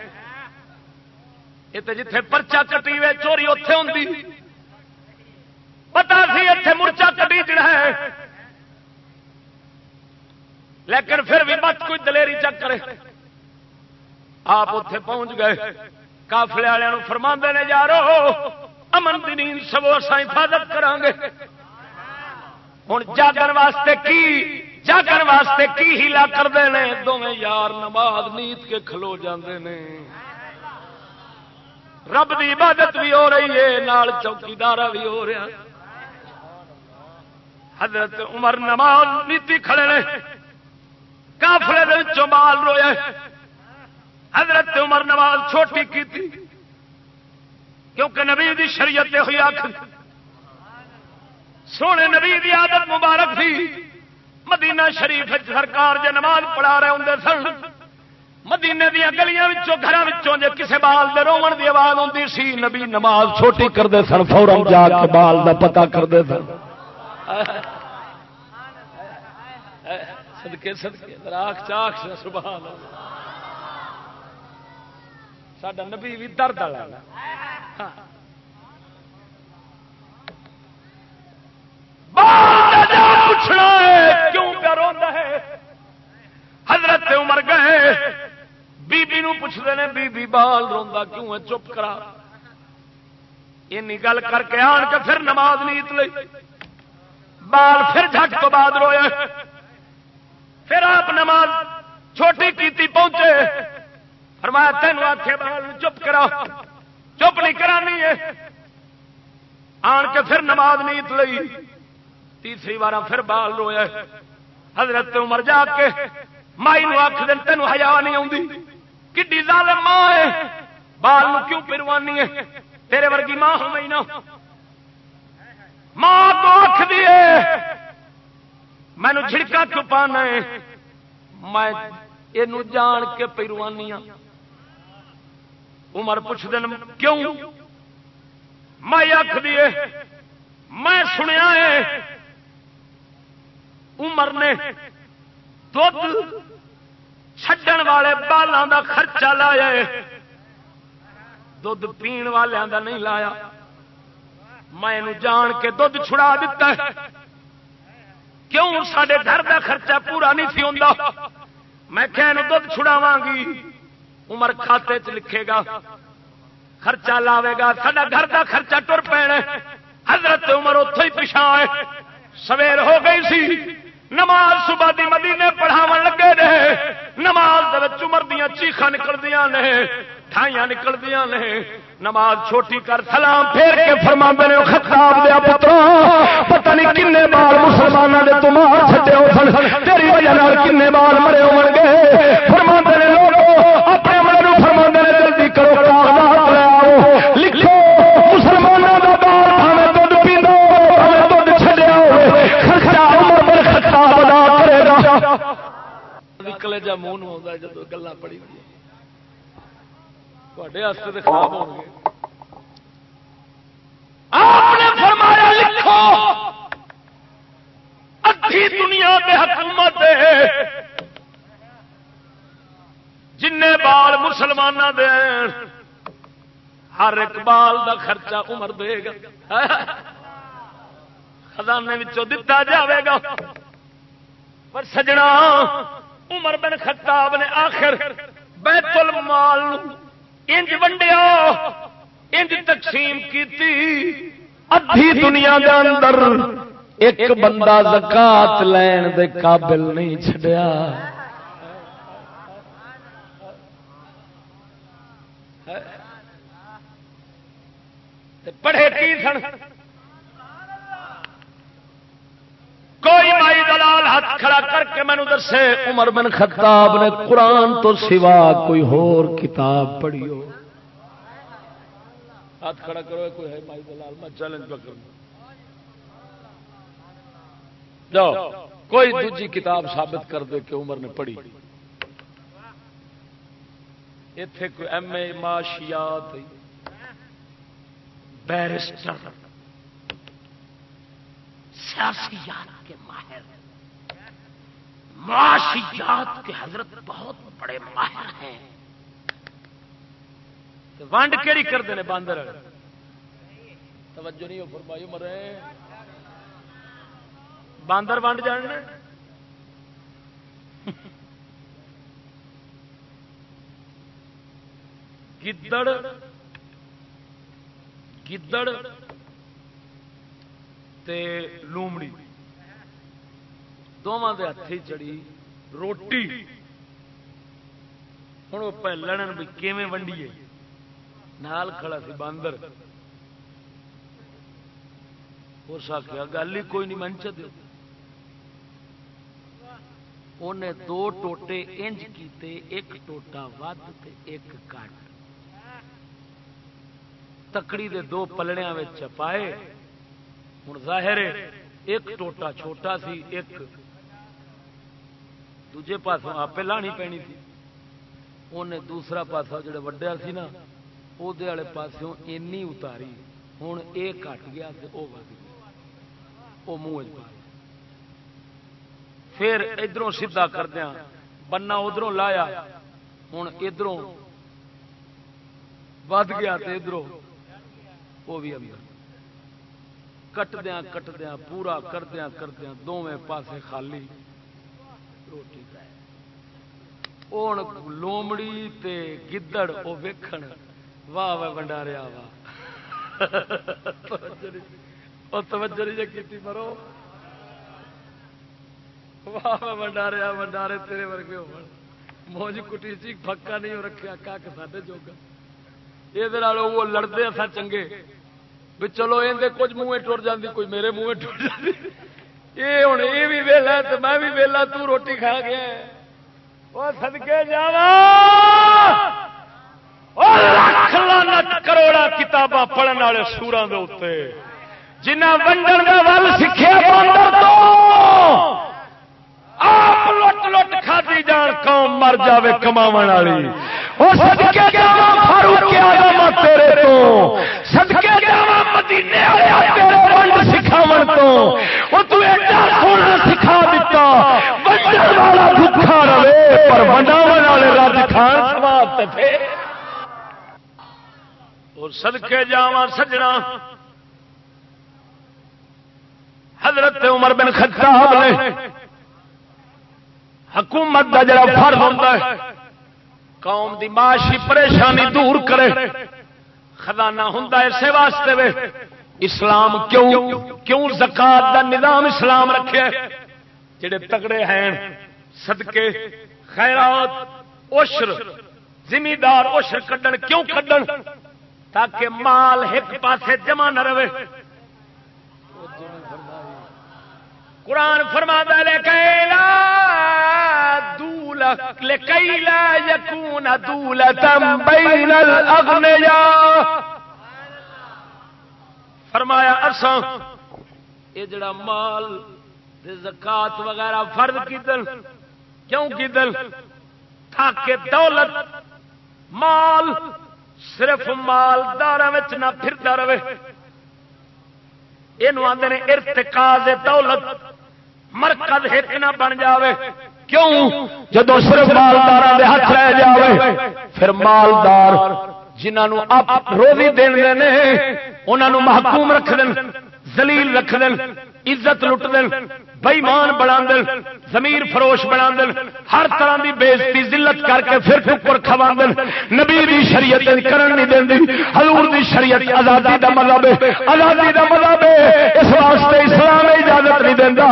یہ تو جتھے پرچا کٹی وے چوری اتے ہوں پتا سی اتنے مرچا کٹی جڑا ہے۔ لیکن پھر بھی مت کوئی دلیری چکر آپ اتے پہنچ گئے۔ کافلے والوں فرما نے جا رہو امن دین سب اصا حفاظت کریں گے ہوں جاگن واسطے کی جاگن واسطے کی ہیلا کرتے ہیں دونوں یار نماز نیت کے کھلو جاندے نے۔ رب دی عبادت بھی ہو رہی ہے، نال چوکیدار بھی ہو رہا۔ حضرت عمر نماز نیتی کھڑے نے۔ کافلے بال رویا حضرت عمر نماز چھوٹی کی تھی کیونکہ نبی دی شریعت ہوئی آخ سونے نبی دی عادت مبارک تھی۔ مدینہ شریف سرکار جے نماز پڑھا رہے ہوں سن مدینے دیا گلیاں گھر جے کسے بال دے رومن دی آواز آتی سی، نبی نماز چھوٹی کرتے سن فورم جا کے بال دا پتا کرتے سن۔ سدکے سدکے راک چاک سبحان سڈا نبی بھی درد والا پوچھنا ہے، کیوں پیا روتا ہے؟ حضرت عمر گئے بی بی نو پوچھتے ہیں بی بی بال روندا کیوں ہے؟ چپ کرا۔ این گل کر کے آن کے پھر نماز نیت لئی۔ بال پھر جھٹ تو بعد رویا پھر آپ نماز چھوٹی کیتی پہنچے۔ فرمایا، تینوں آخے بال چپ کرا۔ چپ نہیں کرانی ہے۔ آن کے پھر نماز نیت لئی۔ تیسری بار پھر بال رویا حضرت عمر جا کے مائی نو آخ دن تین ہزار نہیں آتی کھی ظالم ماں ہے۔ بال کیوں پروانی ہے؟ تیرے ورگی ماں ہو مئی نا ماں تو آخ دیے مینو جھڑکا کیوں پانا ہے؟ میں یہ جان کے پیروانی ہوں عمر پوچھ دن کیوں؟ میں آخ دیے میں سنیا ہے۔ عمر نے دھد چھڈن والے بالوں کا خرچہ لایا دھد پین والوں کا نہیں لایا۔ میں جان کے دھد چھڑا دیتا ہے۔ کیوں سڈے گھر کا خرچہ پورا نہیں سی ہوں میں کہ دھد چھڑاوا گی عمر کھاتے چ لکھے گا، خرچہ لاوے گا سڈا گھر کا خرچہ ٹر پینا حضرت عمر اتوں ہی پچھا ہے۔ سویر ہو گئی سی۔ نماز صبح دی مدینے پڑھاو لگے رہے۔ نماز عمر دیا چیخا نکلدیا نے، ٹھائیاں نکلدیا نے۔ نماز چھوٹی کر سلام پھیر کے فرما نے خطاب دیا پتر پتہ نہیں کن بار مسلمانوں نے تم چھٹے ہو سن۔ تیری وجہ کن بار مرے ہو گئے فرما نے لوگ اپنے مرے فرما نے، جلدی کرو کاغذات۔ نکلے جا منہ ہوتا جب گلا پڑی ہوئی تے خراب ہو گے آپ نے فرمایا لکھو ادھی دنیا کے حکومت جن بال مسلمان دے ہر ایک بال دا خرچہ عمر دے گا خزانے دتا جاوے گا پر سجنا عمر بن خطاب نے آخر بیت المال انج ونڈیا، انج تقسیم کی ادھی دنیا دے اندر ایک بندہ زکات لین دے قابل نہیں چڈیا پڑھے کی سن؟ کوئی مائی دلال ہاتھ کھڑا کر کے مینو دسے عمر بن خطاب نے قرآن تو سوا کوئی ہور کتاب پڑھی ہو۔ ہاتھ کھڑا کرو، کوئی ہے مائی دلال؟ میں چیلنج پہ جاؤ، کوئی دوجی کتاب ثابت کر دے کہ عمر نے پڑھی۔ اتے کوئی ایم اے معاشیات بیرسٹر۔ سیاسیات کے ماہر معاشیات کے حضرت بہت بڑے ماہر ہیں۔ ونڈ کہڑی کرتے ہیں باندر؟ توجہ نہیں ہو فرمائی مرے باندر ونڈ جاننے گدڑ گدڑ۔ تے لومڑی دونوں کے ہاتھ چڑی روٹی ہوں وہ پہ لڑن بھی کیویں ونڈیے نال کھڑا سی باندر اس آخیا گل ہی کوئی نہیں منچ دو انہیں دو ٹوٹے انج کیتے ایک ٹوٹا ود ایک کٹ تکڑی دے دو پلڑیا پائے ہوں ظاہر ایک ٹوٹا چھوٹا سی، ایک دجے پاسوں آپ لانی پینی تھی انہیں دوسرا پاسا جڑے وڈیا سی نا وہ پاسوں اینی اتاری۔ ہوں یہ کٹ گیا وہ ود گیا۔ وہ منہ پا پھر ادھر سیدا کردیا بننا ادھر لایا۔ ہوں ادھر ود گیا ادھر وہ بھی اندر کٹدیا کٹدیا پورا کردیا کردیا دونوں پاسے خالی۔ روٹی ہوں لومڑی تے گدڑ وہ ویکھن۔ واہ واہ بنڈاریا واہ۔ توجہ نہیں کی مرو۔ واہ واہ بنڈاریا بنڈارے تیرے ورگے ہو موج کٹی چی پکا نہیں رکھا کھ ساڈے جوگا یہ وہ لڑتے اصا چنگے۔ بھی چلو یہ کچھ منہ ٹر جاتی کوئی میرے منہ ٹر جاتی یہ ہوں یہ بھی ویلا تو میں بھی ویلا، تو روٹی کھا گیا وہ سدکے جا کروڑا کتاباں پڑھنے والے سورا جنہ ونڈن کا ول سیکھے آپ لٹ لٹ کھاتی جان، قوم مر جاوے کما والی۔ تیرے تو۔ سدکے جا مدینے سکھاو تو وہ سونا سکھا دیتا۔ ونڈن والا بھوکھا رہے، پر والے کھان۔ سواب اور سدکے جا سجنا۔ حضرت عمر بن خطاب نے حکومت کا جڑا فرض ہوتا ہے، قوم دی معاشی پریشانی دور کرے۔ خزانہ ہوں اسے واسطے وے۔ اسلام کیوں کیوں زکات دا نظام اسلام رکھے؟ جڑے تگڑے ہیں، صدقے، خیرات، عشر، زمیندار عشر کڈن کیوں کڈن؟ تاکہ مال ایک پاسے جمع نہ رہے۔ قرآن فرما لے لا يكون دولة بين الأغنياء فرمایا ارساں یہ جڑا مال زکات وغیرہ فرد کی دل کیوں کی دل تاکہ دولت مال صرف مالدار نہ پھرتا رہے۔ یہ آدھے ارتقاض دولت مرکز ایک نہ بن جاوے۔ کیوں جدو صرف مالدار ہاتھ رہ جاوے، پھر مالدار جنہوں آپ روزی دین دے انہوں محکوم رکھ دین زلیل رکھ دین، عزت لٹ دین بئیمان بنا دل زمیر فروش بنا دل ہر طرح کی بےزتی، ذلت کر کے پھر ٹکر کھوا دل نبی دی شریعت کرن نہیں دیں حضور دی شریعت آزادی دا مطلب ہے، آزادی دا مطلب ہے، اس واسطے اسلام اجازت نہیں دینا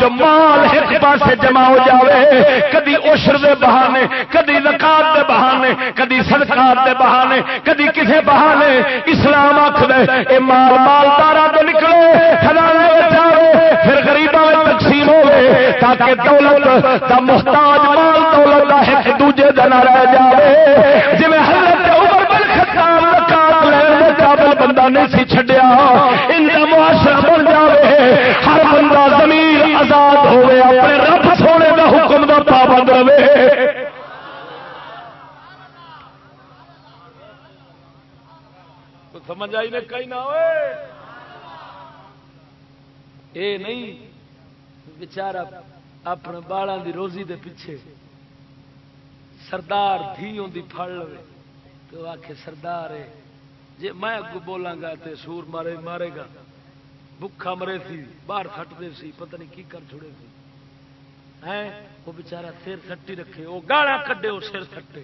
جو مال ایک پاس جمع ہو جاوے، کدی عشر دے بہانے، کدی زکات دے بہانے، کدی صدقات دے بہانے، کدی کسے بہانے۔ اسلام آخ دے اے مال مالدارا تو نکلے خزانے پھر غریباں تقسیم ہوئے تاکہ دولت دا محتاج مال دولت دا ایک دوجے دن رہ جائے جی حضرت عمر بن خطاب زکات لینے قابل بندہ نہیں سی چھڈیا، ان کا معاشرہ بن جائے ہر بندہ زمین آزاد ہوئے اپنے رب سونے دا حکم دا پابند رہے سمجھ آئی نے کہیں نہ ہوئے؟ اے نہیں۔ بچارا اپنے بالا دی روزی دے پیچھے سردار دھی پھڑ لو تو آ کے سردار ہے جی میں اگو بولاں گا تے سور مارے مارے گا بکھا مرے سی باہر سٹتے سی پتہ نہیں کی کر چھڑے سی ہے وہ بچارا سر سٹی رکھے وہ گالا کڈے وہ سر سٹے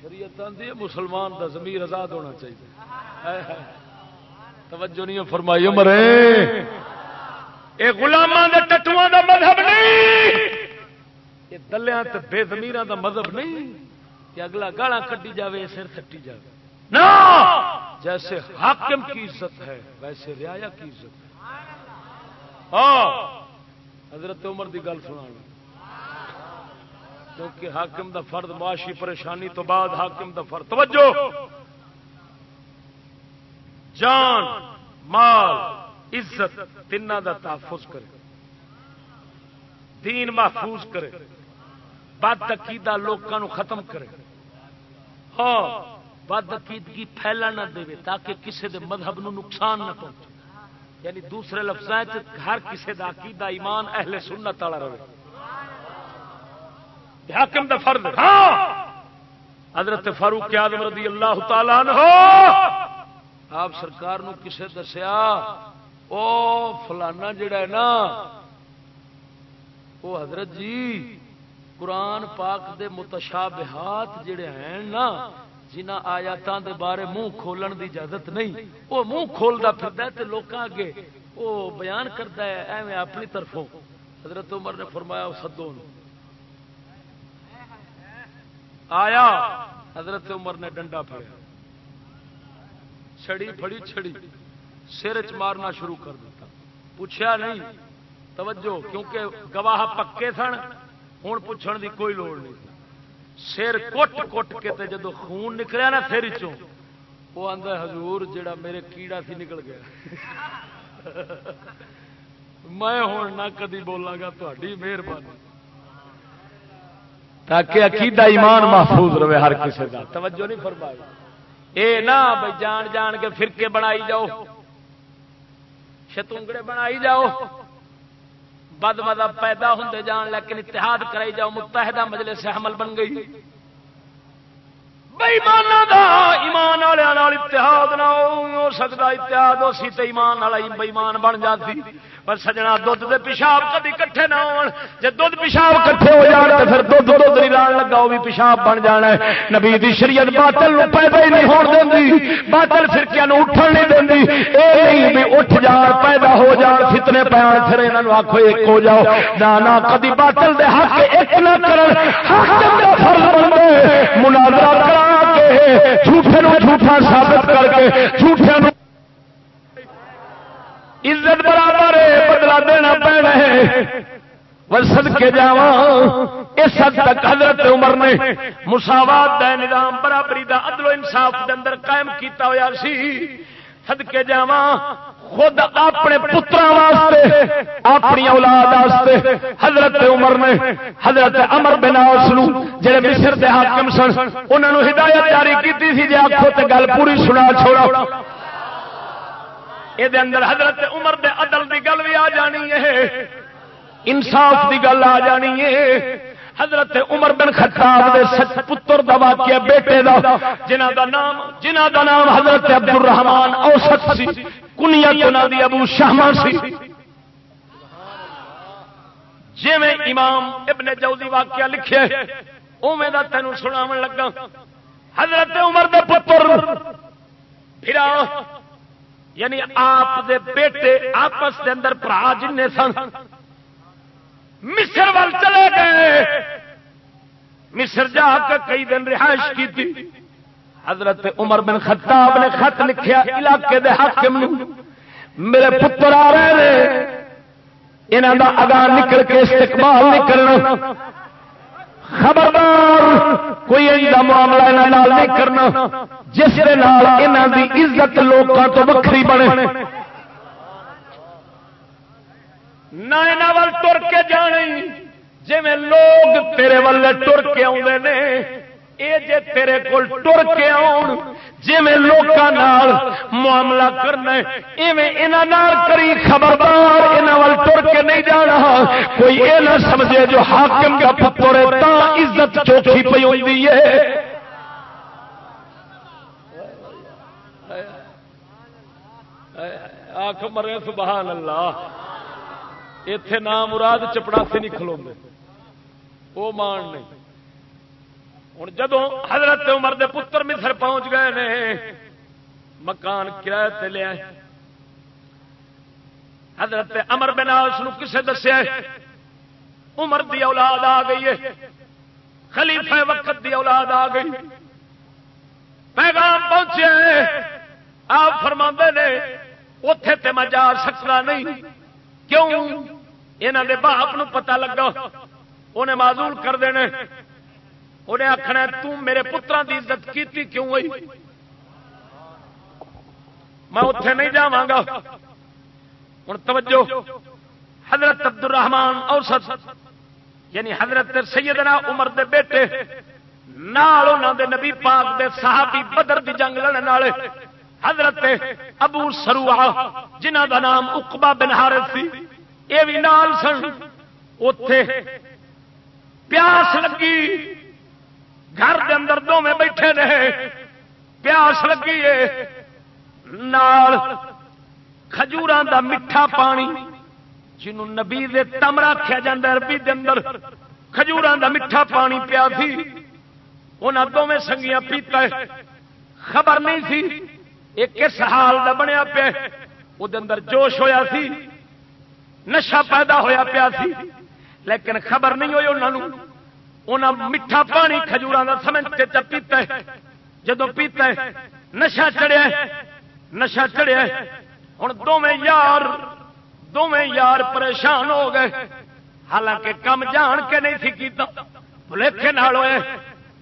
شریعت آدھی مسلمان کا زمیر آزاد ہونا چاہیے توجہ نہیں فرمائی مرے یہ گلاما ٹٹو کا مذہب نہیں۔ یہ دلیا بے زمیر کا مذہب نہیں۔ کہ اگلا گالا کٹی جائے سر کٹی جائے نہ! جیسے حاکم کی عزت ہے، ویسے ریا کی عزت ہے۔ ہاں۔ حضرت عمر کی گل سنا کیونکہ حاکم دا فرد معاشی پریشانی تو بعد حاکم دا فرد۔ توجہ! جان، مال، عزت تین دا تحفظ کرے۔ دین محفوظ کرے۔ بد عقیدہ لوگوں ختم کرے۔ ہاں بد عقیدگی پھیلا نہ دے تاکہ کسی دے مذہب نو نقصان نہ پہنچے۔ یعنی دوسرے لفظ ہر کسی کا عقیدہ، ایمان، اہل سنت والا رہے۔ حاکم دا فرد ہاں۔ حضرت فاروق آدم رضی اللہ تعالیٰ عنہ۔ آپ سرکار نو کسے دسیا، او فلانا جڑا ہے نا وہ حضرت جی قرآن پاک دے متشابہات جڑے ہیں نا جنہ آیاتوں دے بارے منہ کھولن دی اجازت نہیں وہ منہ کھولتا پھر لوگ اگے وہ بیان کرتا ہے، ایویں اپنی طرفوں۔ حضرت عمر نے فرمایا سدو آیا، حضرت عمر نے ڈنڈا پڑیا چھڑی پھڑی چھڑی۔ سر چ مارنا شروع کر دیتا۔ پوچھا نہیں، توجہ، کیونکہ گواہ پکے سن ہوں پوچھنے دی کوئی لوڑ نہیں۔ سر کٹ کٹ کے جدو خون نکلیا نا سر چوں وہ آدھا حضور جڑا میرے کیڑا سی نکل گیا۔ میں ہوں نہ کدی بولاں گا تاری مہربانی۔ تاکہ عقیدہ ایمان محفوظ رہے ہر کسی کا توجہ نہیں فرمائی۔ اے نہ بھائی، جان جان کے فرقے بنائی جاؤ۔ شتونگڑے بنائی جاؤ۔ بد مدب پیدا ہوتے جان، لیکن اتحاد کرائی جاؤ، متحدہ مجلس سے حمل بن گئی۔ ایمان والے اتحاد نہ ہو سکتا اتحاد ہو سی تو ایمان والا بےمان بن جاتی پر سجنا دھد دے پیشاب کدی کٹھے نہ ہو جی دھد پیشاب کٹھے ہو جان تو پھر دھد دھد نہیں لان لگا وہ بھی پیشاب بن جانا ہے۔ نبی دی شریعت باطل پیدا ہی نہیں ہون دینی باطل فرقیا اٹھن نہیں اے نہیں بھی اٹھ جان پیدا ہو جان فتنے پیان پھر یہاں آخو ایک ہو جاؤ۔ نہ نہ کدی باطل دے حق ایک نہ کرن۔ حق دے فرض بن مناظرہ کرا کے جھوٹے نو جھوٹا ثابت کر کے جھوٹے نو عزت برابر بدلا دینا پینا ہے۔ سد کے جا اس حد تک حضرت عمر نے مساوات دا نظام برابری دا عدل و انصاف دے اندر قائم کیتا ہوا سی۔ سد کے جا خود اپنے پترا واسطے، اپنی اولاد واسطے۔ حضرت عمر نے حضرت امر بناس جڑے مصر دے حاکم سن انہوں نے ہدایت جاری کی جی آخو تو گل پوری سنا چھوڑا۔ یہ اندر حضرت عمر دے عدل دی گل بھی آ جانی ہے انصاف دی گل آ جانی ہے حضرت عمر بن خطاب دے سچ پتر دا واقعہ بیٹے دا، جنہ دا نام، جنہ دا نام حضرت عبد الرحمان اوسط سی کنیت انہاں دی ابو شہما سی۔ جی میں امام ابن جوزی واقعہ لکھے اوے دا تینوں سناون لگا حضرت عمر دے پتر پھرا یعنی آپ دے بیٹے آپس دے اندر برا جن سن۔ مصر وال چلے گئے۔ مصر جا کے کئی دن رہائش کی تھی حضرت عمر بن خطاب نے خط لکھیا علاقے دے حاکم میرے پتر آ رہے ہیں یہاں کا اگاں نکل کے استقبال نہیں کرنا۔ خبردار، کوئی ایسا معاملہ نہیں کرنا۔ جس کے عزت لوگوں تو وکری بنے۔ نہ یہاں تر کے جانے جی لوگ تیرے والے تر کے آتے آدھے یہ جے تیرے کول ٹر کے آن جی میں لوکاں نال معاملہ کرنا ایویں انہاں نال کری خبردار، انہاں ول ٹر کے نہیں جانا۔ کوئی اے نہ سمجھے جو حاکم کا پتر ہے، تا عزت چوکھی پئی ہوئی ہے۔ آخ مرے سبحان اللہ۔ اتے نام مراد چپڑا نہیں کھلو وہ مان نہیں۔ ہوں جدو حضرت عمر دے پتر مصر پہنچ گئے نے، مکان کرایہ لیا حضرت امر بناس کسے دسیا عمر دی اولاد آ گئی ہے۔ خلیفہ وقت دی اولاد آ گئی۔ پیغام پہنچے آپ فرما نے اتے تے میں جا سکتا نہیں۔ کیوں؟ یہاں دے باپ نو پتا لگا۔ انہیں معذول کر دینے۔ انہیں آخنا میرے پترا کی عزت کی کیوں ہوئی؟ میں اتے نہیں جا گا۔ ہوں توجہ۔ حضرت عبد الرحمان اوسط یعنی حضرت سیدنا عمر دے بیٹے، نال دے نبی پاک دے صحابی بدر دی جنگ لڑنے حضرت ابو سروا جنہ دا نام اقبا بن حارث سی، یہ بھی نال سن۔ اتے پیاس لگی۔ گھر دے اندر دو میں بیٹھے رہے۔ پیاس لگی ہے نال کھجوراں دا میٹھا پانی، جنوں نبی دے تم رکھا جا عربی دے اندر کھجوراں دا میٹھا پانی پیا تھی انہاں دونوں سنگیاں پیتا ہے۔ خبر نہیں سی۔ ایک کس حال دا بنیا پیا وہ اندر جوش ہویا سی نشا پیدا ہویا پیا سی۔ لیکن خبر نہیں ہوئی انہوں انہاں میٹھا پانی کھجوراں دا سمجھ کے پیتا ہے۔ جدو پیتا ہے نشا چڑھیا نشا چڑھیا ہوں دونیں یار دونیں یار پریشان ہو گئے۔ حالانکہ کم جان کے نہیں سی کیتا۔ نال ہوئے۔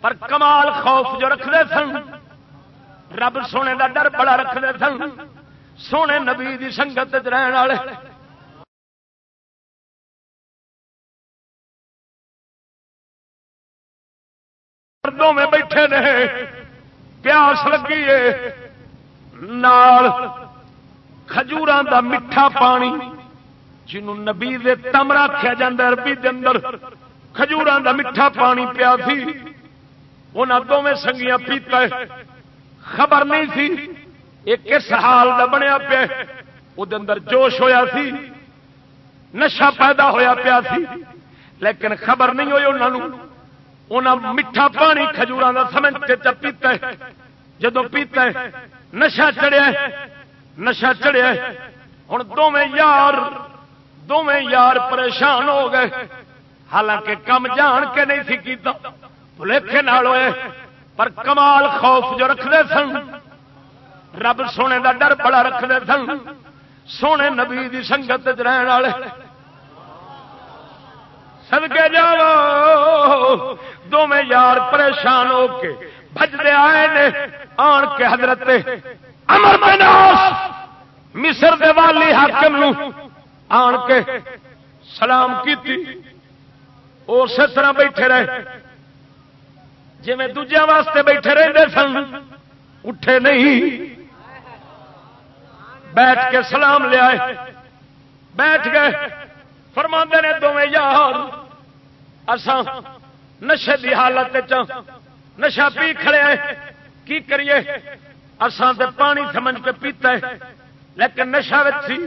پر کمال خوف جو رکھتے سن۔ رب سونے دا ڈر بڑا رکھتے سن. سونے نبی دی سنگت رہن والے. میں بیٹھے رہے پیاس لگی ہے نال کھجوراں دا میٹھا پانی جنوں نبی دے تم رکھا جا عربی دے اندر. کھجوراں دا میٹھا پانی پیا سی. انہاں دونوں سنگیاں پیتا ہے. خبر نہیں سی۔ ایک کس حال دا بنیا پیا وہ اندر جوش ہویا سی۔ نشا پیدا ہویا پیا سی۔ لیکن خبر نہیں ہوئی انہوں انہاں میٹھا پانی کھجوراں دا سمجھ کے پیتا ہے۔ جدو پیتا ہے نشا چڑھیا نشا چڑھیا ہوں دونیں یار دونیں یار پریشان ہو گئے۔ حالانکہ کم جان کے نہیں سی کیتا۔ بلیکھے ہوئے۔ پر کمال خوف جو رکھتے سن، رب سونے دا ڈر بڑا رکھتے سن، سونے نبی دی سنگت رہن والے۔ سدکے جاو دونیں یار پریشان ہو کے بجتے آئے نے، آن کے حضرت امر مصر دے والی حاکم نو آن کے سلام کی اسی طرح بیٹھے رہے۔ جی میں دوجیا واسطے بیٹھے رہتے سن، اٹھے نہیں۔ بیٹھ کے سلام لیا بیٹھ گئے۔ فرما نے دونیں یار اسان نشے کی حالت نشا پی کھڑے کی کریے؟ اسان تے پانی سمجھ کے پیتا ہے۔ لیکن نشا سی۔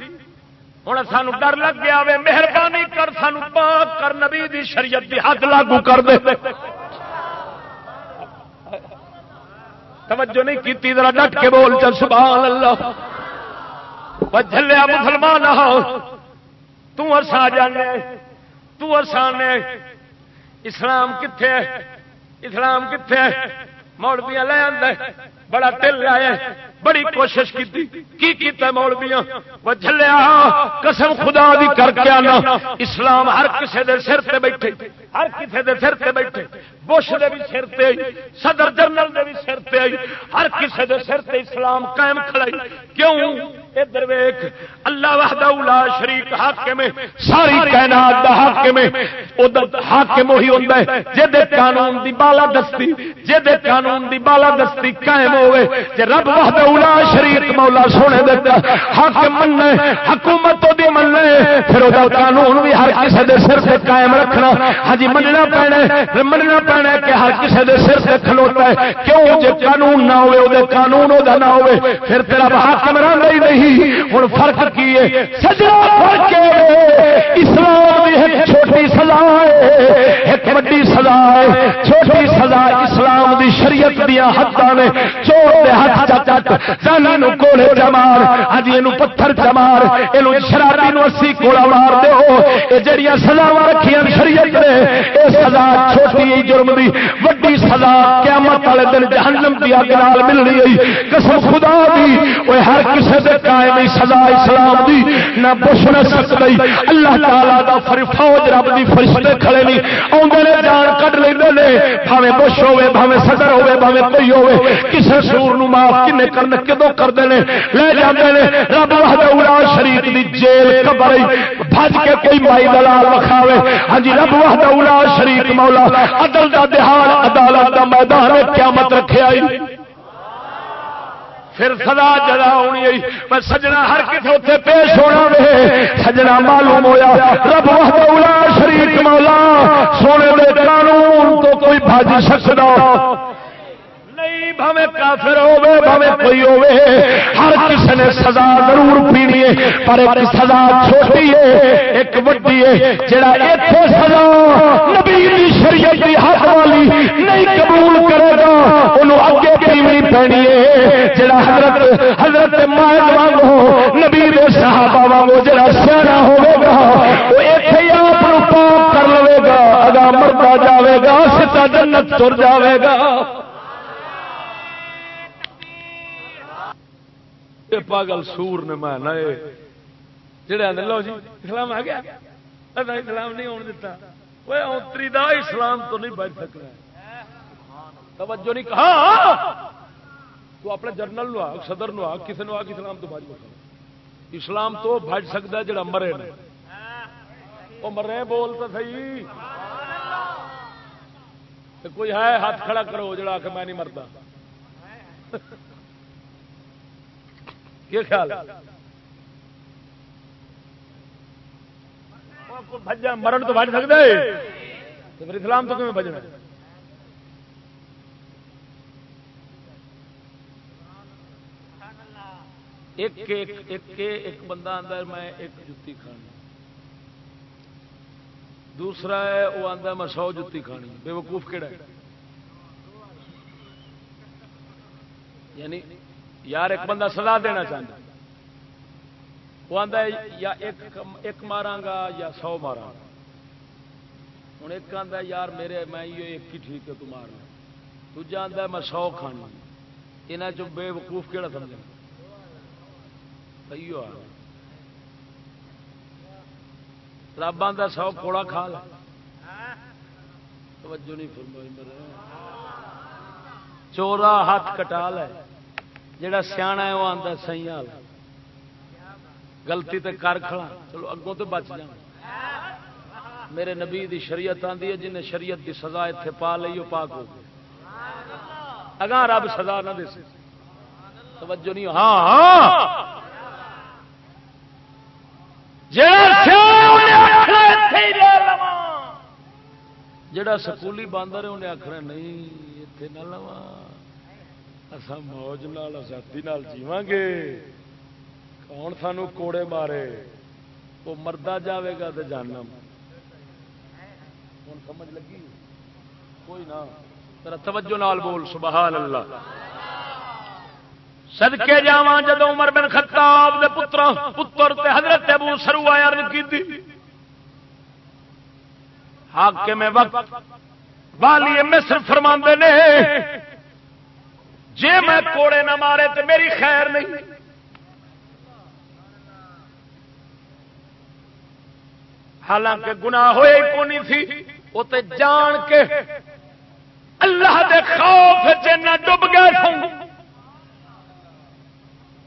ہوں سان ڈر لگ گیا مہربانی کر سان پاک کر، نبی دی شریعت دی حد لاگو کر دے۔ توجہ نہیں کی ذرا ڈٹ کے بول چل، سبحان اللہ۔ جلیا مسلمان تسا جانے تسان اسلام کتنے اسلام کتنے مولویا لے آدھے بڑا تل آیا بڑی کوشش کی کیتا مولویاں؟ وہ جلیا قسم خدا دی کر کے آنا۔ اسلام ہر کسے دے سر تے بیٹھے، ہر کسے دے سر تے بیٹھے۔ بش دے بھی سر تے آئی صدر جنرل دے بھی سر تے آئی ہر کسے دے سر تے اسلام قائم کھڑائی۔ کیوں؟ ادھر ویخ اللہ وحدہ اولا شریک حاکم ساری کائنات دا حاکم ادھر حاکم وہی ہوندا ہے جے دے قانون دی بالا دستی جے دے قانون دی بالا دستی قائم ہوئے۔ جے رب وحدہ اولا شریک مولا سونے دے حاکم مننے حکومت دی مننے پھر او قانون بھی ہر کسے دے سر تے قائم رکھنا۔ ہاں جی مننا پینا مننا پینا ہے کہ ہر کسے دے سر تے کھلوتا ہے۔ کیوں؟ جے قانون نہ ہوئے او قانون او دا نہ ہوئے، پھر تیرا حاکم رہندا ہی نہیں۔ ہوں فرق کی ہے؟ سجا فرق اسلام ایک چھوٹی سزا ہے۔ ایک وڈی سزا ہے۔ چھوٹی سزا اسلام دی شریعت دیا حداں نے۔ چور دے ہاتھ چٹ۔ زانی نو کولے چمار ہاں جی اینو پتھر چمار اینو شرابی نو اسی کوڑا مار دیو۔ اے جڑیاں سزاواں رکھیاں شریعت نے، اے سزا چھوٹی جرم دی وڈی سزا قیامت والے دن جہنم دی اگ نال ملنی ہے قسم خدا دی اوے ہر کسے دے قائم سزا اسلام دی نہ بش نہ سکدی اللہ تعالی دا فر، فوج رب دی فرشتے کھڑے نہیں۔ اوندے نے جان کڈ لیندے نے۔ بھاویں بش ہوے بھاویں صدر ہوے بھاویں کوئی ہوے کسے سور نو معاف کنے کرن کدو کردے نے؟ لے جاندے نے۔ رب وحدہ اولا شریف دی جیل قبر بھج کے کوئی مائی دلال وکھاوے۔ ہاں جی رب وحدہ اولا شریف مولا، عدل دا دہان عدالت دا میدان قیامت رکھے آئی۔ پھر سدا جدا ہونی آئی پر سجنا ہر کسی اتنے پیش ہونا وے۔ سجنا معلوم ہویا۔ رب وحدہ اولا شریف مولا، سونے دے قانون تو کوئی بھاج سکتا بھاوے کافر ہوے بھاوے کوئی ہوے ہر کسی نے سزا ضرور پینی ہے، پر ایک سزا چھوٹی ہے، ایک وڈی ہے، جڑا ایتھے سزا نبی دی شریعت دی حق والی نہیں قبول کرے گا انہوں اگے پینی پینی ہے۔ جڑا حضرت حضرت مائد وانگو، نبی دے صحابہ وانگو جڑا سیاح ہوے گا وہ ایتھے ہی آپ پاک کر لے گا اگا مرتا جاوے گا ستا جنت تر جاوے گا۔ پاگل سور نے میں نئے۔ جڑے آدھے لو جی اسلام آ گیا؟ اسلام نہیں آن دیتا وہ اتری دا اسلام تو نہیں بچ سکتا توجہ نہیں کہا تو اپنے جرنل نو آگ صدر نو آگ کسی نو آگ اسلام تو بچ سکتا اسلام تو بچ سکتا جڑا مرے نے۔ وہ مرے، بول تو صحیح۔ کوئی ہے، ہاتھ کھڑا کرو، جڑا کہ میں نہیں مرتا کیا خیال مرن تو بج سکتا ہے۔ پھر اسلام تو کیوں بجنا ایک ایک بندہ آتا میں ایک جتی کھانی۔ دوسرا ہے وہ آتا میں سو جتی کھانی۔ بے وقوف کہڑا یعنی یار ایک بندہ سزا دینا چاہتا وہ آتا ہے، یا ایک مارا گا یا سو مارا گا۔ ہوں ایک آتا یار میرے میں یہ ایک ہی ٹھیک ہے، تو مارنا دوجا آتا میں سو کھانا یہاں چ بے وقوف کہڑا سمجھا صحیح آ رب آتا سو کوڑا کھا لا توجہ نہیں فرمائی میرے۔ چورا ہاتھ کٹا لے۔ جڑا سیاح ہے، وہ آتا سی گلتی تے کر کھڑا۔ چلو اگوں تو بچ جا میرے نبی دی شریعت آتی ہے جن شریعت دی سزا اتنے پا لی، وہ پاک ہو گئی اگاں رب سزا نہ دے سی توجہ نہیں ہاں ہاں۔ جڑا سکولی باندر ہے، انہیں آخر نہیں اتنے نہ لوا اصا موج نال آزادی جیواں گے کون سانو کوڑے مارے وہ مردہ جاوے گا تو جانم ہوں سمجھ لگی کوئی نہ ترا توجہ نال بول سبحان اللہ سدکے جا جدو عمر بن خطاب دے پتر پتر تے حضرت ابو سرو آیا کی حاکم وقت والی مصر فرما نے جی میں کوڑے نہ مارے تو میری خیر نہیں۔ حالانکہ گناہ ہوئے کونی تھی، وہ تے جان کے اللہ دے خوف چنا ڈب گئے تھے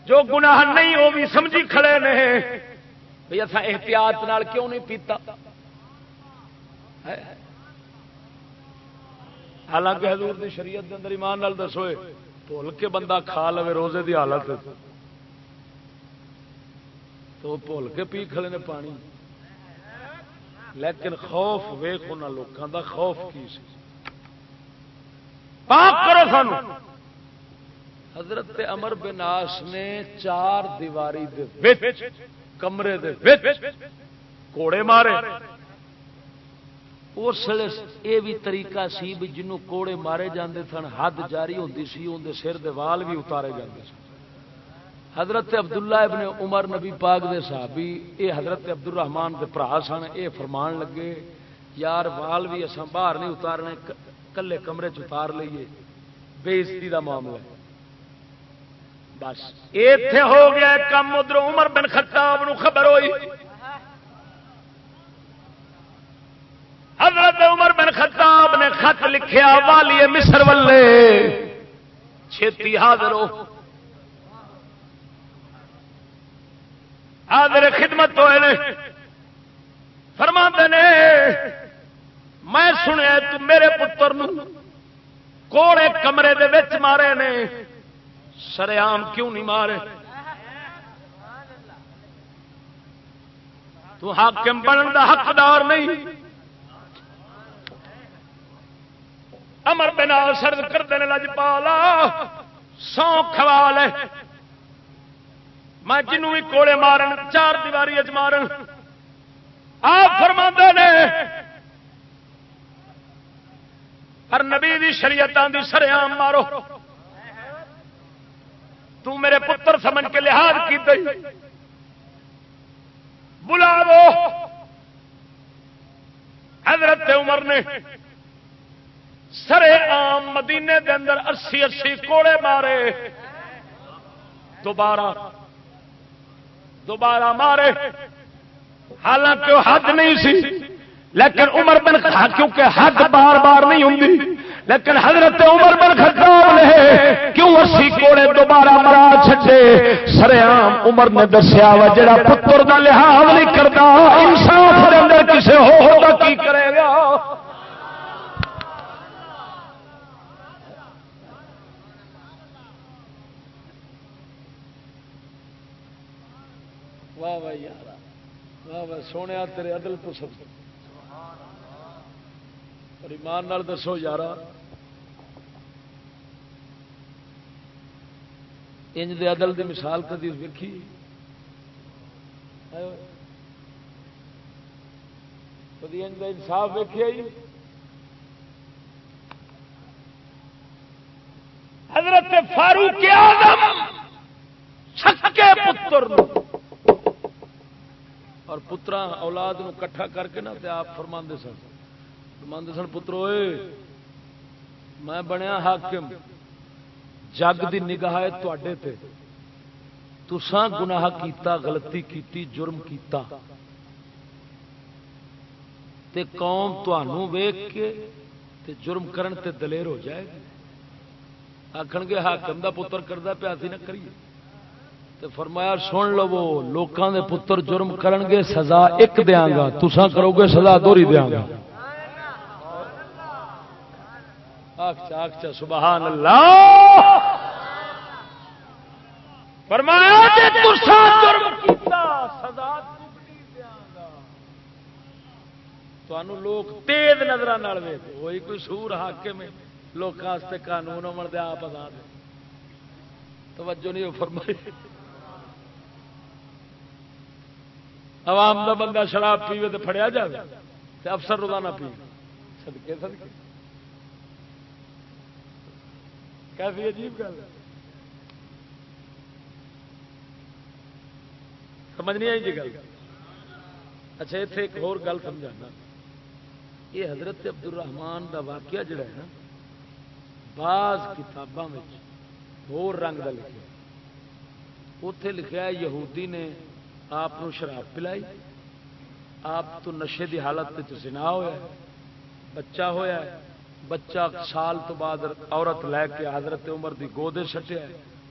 جو گناہ نہیں، وہ بھی سمجھی کھڑے نے۔ بھائی اصا احتیاط نال کیوں نہیں پیتا؟ حالانکہ حضور دی شریعت دے اندر ایمان نال دسوئے بھول کے بندہ کھا لو روزے دی حالت تو بھول کے پی کھڑے نے پانی لیکن خوف ویخ ان لوگوں کا خوف کی سی پاک کرو سان حضرت امر بناس نے چار دیواری دے کمرے دے کوڑے مارے اس یہ بھی طریقہ سی بھی جنوں کوڑے مارے جاندے سن، حد جاری ہوتی سی اندر سر دے وال بھی اتارے جاندے سن۔ حضرت عبداللہ ابن عمر نبی پاک دے صحابی اے حضرت عبد الرحمان کے برا سن اے فرمان لگے، یار وال بھی اصا باہر نہیں اتارنے کلے کمرے چتار لیے۔ بےزتی کا معاملہ بس اتے ہو گیا کم ادھر عمر بن خطاب نو خبر ہوئی۔ حضرت عمر بن خطاب نے خط لکھیا، والی مصر ولے چھتی حاضر ہو۔ حاضر خدمت ہوئے نے۔ فرما نے، میں سنیا تو میرے پتر کوڑے کمرے دے وچ مارے نے۔ سریام کیوں نہیں مارے؟ تو حاکم بنن دا حقدار نہیں۔ امر بنا سرد کرتے ہیں لج پالا سو کھوال میں جنوں بھی کوڑے مارن، چار دیواری اچ مارن۔ آپ فرما نے، پر نبی دی شریعت دی سریام مارو۔ تو میرے پتر سمجھ کے لحاظ کی بلا دو حضرت عمر نے سرے آم مدینے دے اندر اسی اسی کوڑے مارے۔ دوبارہ دوبارہ مارے۔ حالانکہ حد نہیں سی، لیکن عمر بن کیونکہ حد بار بار نہیں ہوں لیکن حضرت عمر بن خطاب نے کیوں اسی کوڑے دوبارہ مرا چھے سر عام عمر نے دسیا وا، جڑا پتر کا لحاظ نہیں کرتا انصاف اندر کسی ہو کی کرے گا واہ واہ یار واہ واہ سونے تیرے عدل تو سب اور ایمان نال دسو یار انج دے عدل دی مثال کدی ویکھی۔ کدی انج دا انصاف ویکھیا جی حضرت فاروق اعظم چھکے پتر نو۔ اور پترا اولاد نو کٹھا کر کے نا آپ فرما سن۔ فرما سن، پترو میں بنیا حاکم۔ جگ دی نگاہ تے۔ تسان گناہ کیتا، غلطی کیتی، جرم کیتا۔ تے قوم تنوع ویگ کے تے جرم کرن تے دلیر ہو جائے گی۔ آخن گے، حاکم دا پتر کردہ پیاسی نہ کریے۔ فرمایا، سن لو لوگوں کے پتر جرم کرن گے سزا ایک دیا گا تسا کرو گے سزا دوری دیا گا۔ سبحان اللہ! فرمایا لوگ تیز نظر وہی کوئی سور حاکم لوگوں قانون امن دے آپ آزاد توجہ نہیں فرمائی۔ عوام دا بندہ شراب پیوے تو فڑیا جائے تو افسر روزانہ پی سدکے سدکے کافی عجیب گل سمجھ نہیں آئی جی گل؟ اچھا اتنے ایک اور گل سمجھانا۔ یہ حضرت عبد الرحمان دا واقعہ جڑا ہے نا بعض کتابوں میں رنگ کا لکھا اتے لکھا یہودی نے آپ شراب پلائی۔ آپ تو نشے دی حالت سنا ہوا بچہ ہویا ہے۔ بچہ سال تو بعد عورت لے کے حضرت عمر دی گودے سٹیا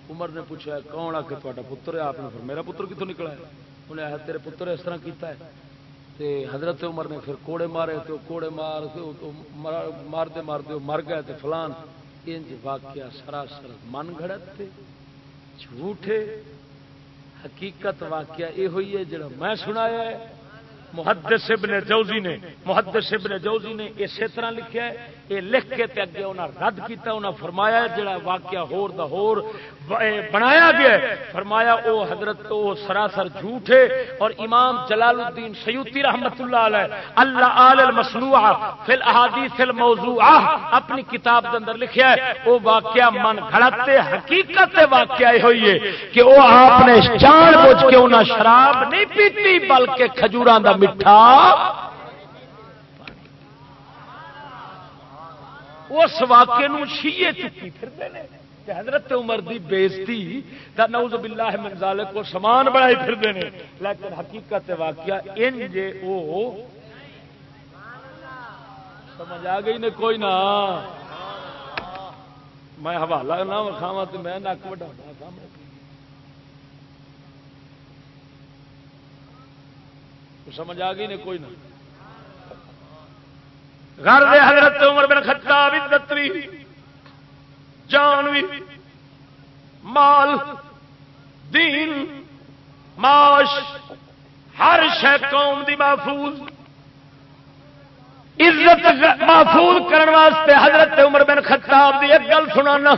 عمر نے پوچھا کون آ کے تا پتر ہے؟ آپ نے پھر میرا پتر کتوں نکلا ہے؟ انہیں آیا تیرے پتر اس طرح کیتا ہے۔ تے حضرت عمر نے پھر کوڑے مارے تو کوڑے مار مارتے مارتے مر گئے، تے فلان۔ انج واقعہ سراسر من گھڑت تھے جھوٹے حقیقت واقعہ یہ ہوئی ہے، جڑا میں سنایا ہے۔ محدث ابن جوزی نے، محدث ابن جوزی نے اسی طرح لکھا ہے۔ یہ لکھ کے تے اگے انہاں رد کیتا، انہاں فرمایا جڑا واقعہ ہور دا ہور بنایا گیا فرمایا او حضرت او سراسر جھوٹے اور امام جلال الدین سیوتی رحمت اللہ علیہ، اللہ آل المسنوع فی الاحادیث الموضوعہ اپنی کتاب کے اندر لکھیا ہے، او واقعہ من گھڑتے، حقیقت واقعہ ہوئی ہے کہ او آپ نے جان بوجھ کے انہاں شراب نہیں پیتی، بلکہ کھجوراں دا میٹھا اس واقعے شیے چکی پھرتے ہیں حضرت عمر دی بےزتی دا نعوذ باللہ من ذالک کو سامان بنائی پھرتے ہیں لیکن حقیقت واقعہ ان جے او سمجھ آ گئی نے کوئی نہ۔ میں حوالہ نہ وکھاوا تو میں نک وڈا سمجھ آ گئی نے کوئی نہ۔ گھر دے حضرت عمر بن خطاب عزت بھی، جان بھی، مال، دین، معاش، ہر شہ قوم دی محفوظ۔ عزت محفوظ کرنے واسطے حضرت عمر بن خطاب دی ایک گل سنانا۔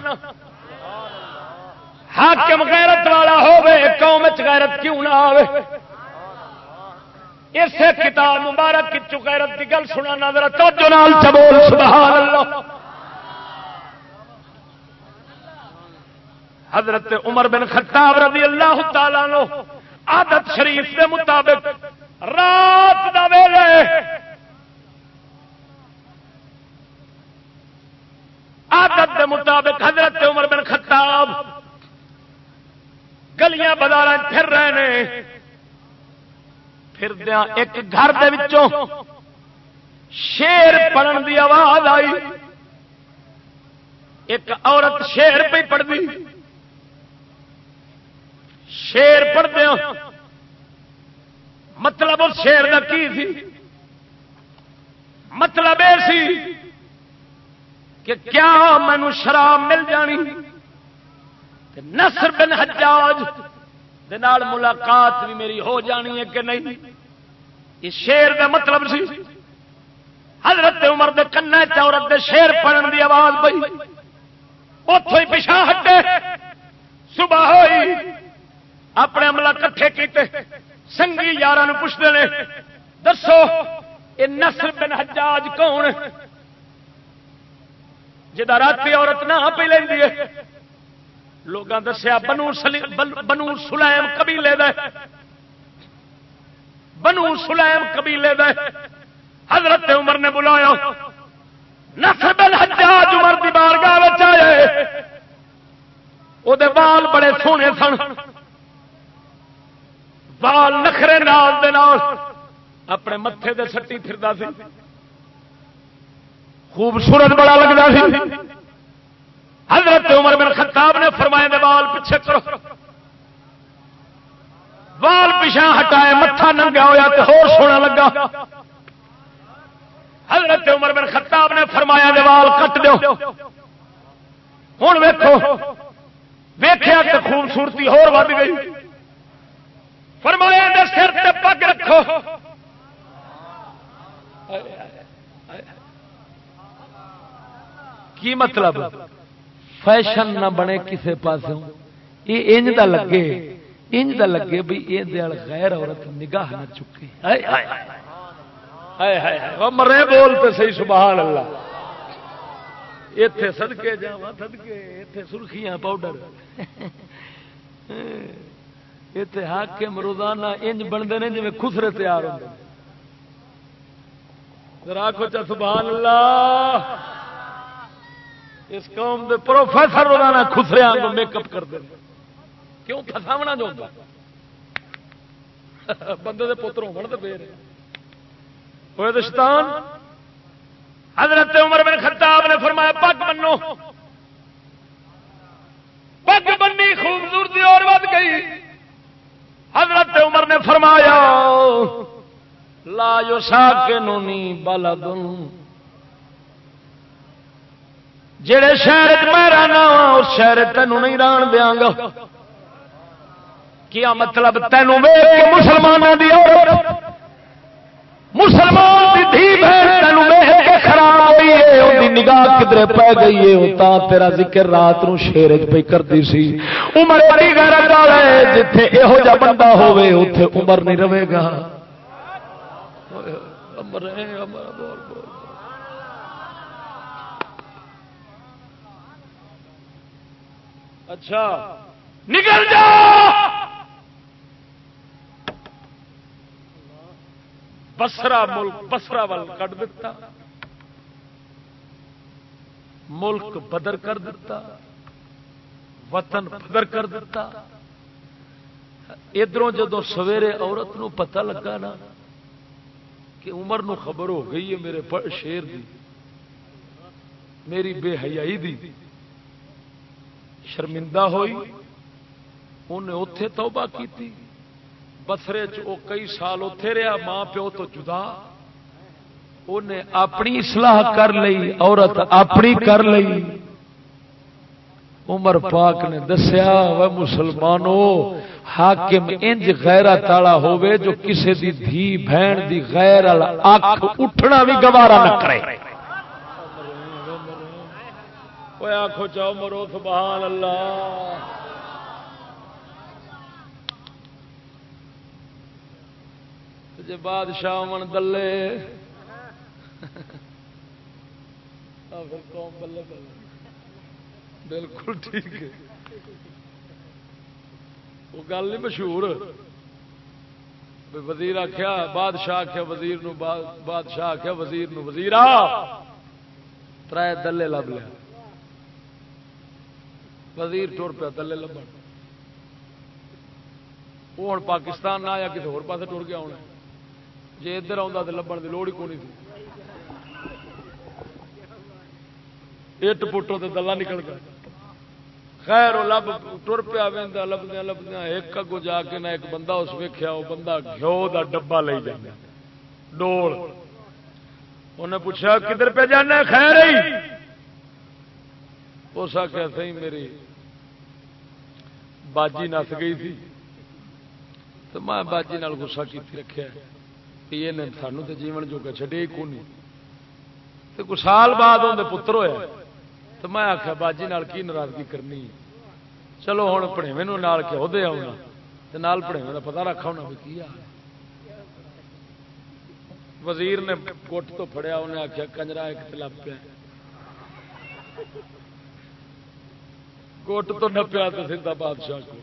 حاکم غیرت والا ہوے قوم غیرت کیوں نہ آئے اسے کتاب مبارک کی چکیرت کی گل سنا نظر چبول سبحان اللہ. حضرت عمر بن خطاب رضی اللہ تعالی عادت شریف کے مطابق رات دا ویلے عادت دے مطابق حضرت عمر بن خطاب گلیاں بازار پھر رہے ہیں پھردیا ایک گھر دوں شیر پڑھن دی آواز آئی۔ ایک عورت شیر پہ پڑھتی شیر پڑھدیا مطلب اس شیر کا کی سی؟ مطلب یہ سی کہ کیا مینو شراب مل جانی؟ نصر بن حجاج نال ملاقات بھی میری ہو جانی ہے کہ نہیں؟ اس شیر کا مطلب سی۔ حضرت عمر دے کن عورت دے شیر پڑھن دی آواز پی اتوں ہی پچھا ہٹے۔ صبح ہوئی۔ اپنے عملہ کٹھے کیتے۔ سنگھی یار پوچھتے ہیں دسو، یہ نسل بن حجاج کون جا رات عورت نہ پی لینی ہے لوگوں دسیا، بنو بنو سلیم قبیلے دے۔ بنو سلیم قبیلے دے۔ حضرت عمر نے بلایا نسبل عمر دی بارگاہ آئے۔ وہ بال بڑے سونے سن۔ بال نخرے نال دے نال۔ اپنے متے دے سٹی پھردا سی۔ خوبصورت بڑا لگتا سی۔ حضرت عمر بن خطاب نے فرمائے دے بال پیچھے کرو۔ بال پچھا ہٹائے، متھا ننگا ہوا تو ہو سونا لگا۔ حضرت عمر بن خطاب نے فرمایا دے وال کٹ دو ہوں ویکو ویخیا تو خوبصورتی ہور ود گئی۔ فرمایا دے سر تے پگ رکھو۔ کی مطلب؟ فیشن نہ بنے کسی پاس یہ انج دا لگے، انج دا لگے بھی یہ دیال غیر عورت نگاہ نہ چکے۔ مرے بولتے صحیح سبحان اللہ۔ اتے سدکے جا سدکے اتے سرخیاں پاؤڈر۔ اتے حاکم روزانہ انج بنتے ہیں جی خسرے تیار ہوتے راکو چا، سبحان اللہ۔ اس قوم دے پروفیسر روزانہ خسرے کو میک اپ کرتے ہیں کیوں؟ فساونا جو بندے دے پتر ہو پھر ہوئے دشتان حضرت عمر بن خطاب نے فرمایا، پگ بنو۔ پگ بنی خوبصورتی اور ود گئی۔ حضرت عمر نے فرمایا، لا جو سا کے نونی بالا جہے شہر میں رہنا اس شہر تینوں نہیں ران دیا گا۔ کیا مطلب تینوں مسلمانوں کی مسلمان کی دھی بہن تینوں خراب ہوئی ہے نگاہ کدھر پی گئی ہے تا تیرا ذکر رات نو شیر پہ کرتی سی۔ عمر غیرت والے جتھے یہو جا بندہ ہوے اتے عمر نہیں رہے گا۔ عمر عمر اچھا۔ نکل جا۔ بسرا ملک بسرا ول کٹ دیتا ملک بدر کر دیتا وطن بدر کر دیتا ادھر جدو سویرے عورت نو پتہ لگا نا کہ عمر نو خبر ہو گئی ہے میرے شیر دی، میری بے حیائی دی۔ شرمندہ ہوئی انہیں اتے توبہ کی بسرے کئی سال اتے رہا ماں پیو تو جدا انہیں اپنی اصلاح کر لی عورت اپنی کر لی عمر پاک نے دسیا وہ مسلمانوں حاکم انج غیرہ تالا ہوئے جو کسے دی دھی بہن دی غیر اکھ اٹھنا بھی گوارا نہ کرے آخو چاہو مرو سبحان اللہ جی بادشاہ من دلے۔ قوم بلے بلے بالکل ٹھیک ہے۔ وہ گل نہیں مشہور۔ وزیر آخیا بادشاہ آخیا وزیر بادشاہ آخیا وزیر وزیر تر دلے لب لیا۔ وزیر ٹر پیا دلے لبن۔ وہ ہوں پاکستان نہ آیا کسی ہوس ٹر گیا ہونا۔ جی ادھر آتا تو لبن کی لوڑ ہی کونی تھی اٹ پٹو تو دلہ نکل گیا۔ خیر وہ لب ٹر پیا وہدا لبدیا لبدیا ایک اگو جا کے نہ ایک بندہ اس ویخیا وہ بندہ گھو کا ڈبا لے جانا۔ ڈول۔ انہیں پوچھا کدھر پہ جانا خیر ہی۔ اس آخیا سی میری باجی نس گئی تھی تو میں باجی نال گسا کی رکھا یہ سانو تو جیون جو چڈے ہی کونی۔ تو کچھ سال بعد اندر پتر ہوا تو میں آخیا باجی نال کی ناراضگی کرنی چلو ہوں پڑھے نال کے عہدے آنا تو نال پڑھے کا پتا رکھا ہونا بھی کی وزیر نے گٹ تو فڑیا انہیں آخیا کنجرا ایک تلپ پیا گٹ تو نپیا تو سیدا بادشاہ کو۔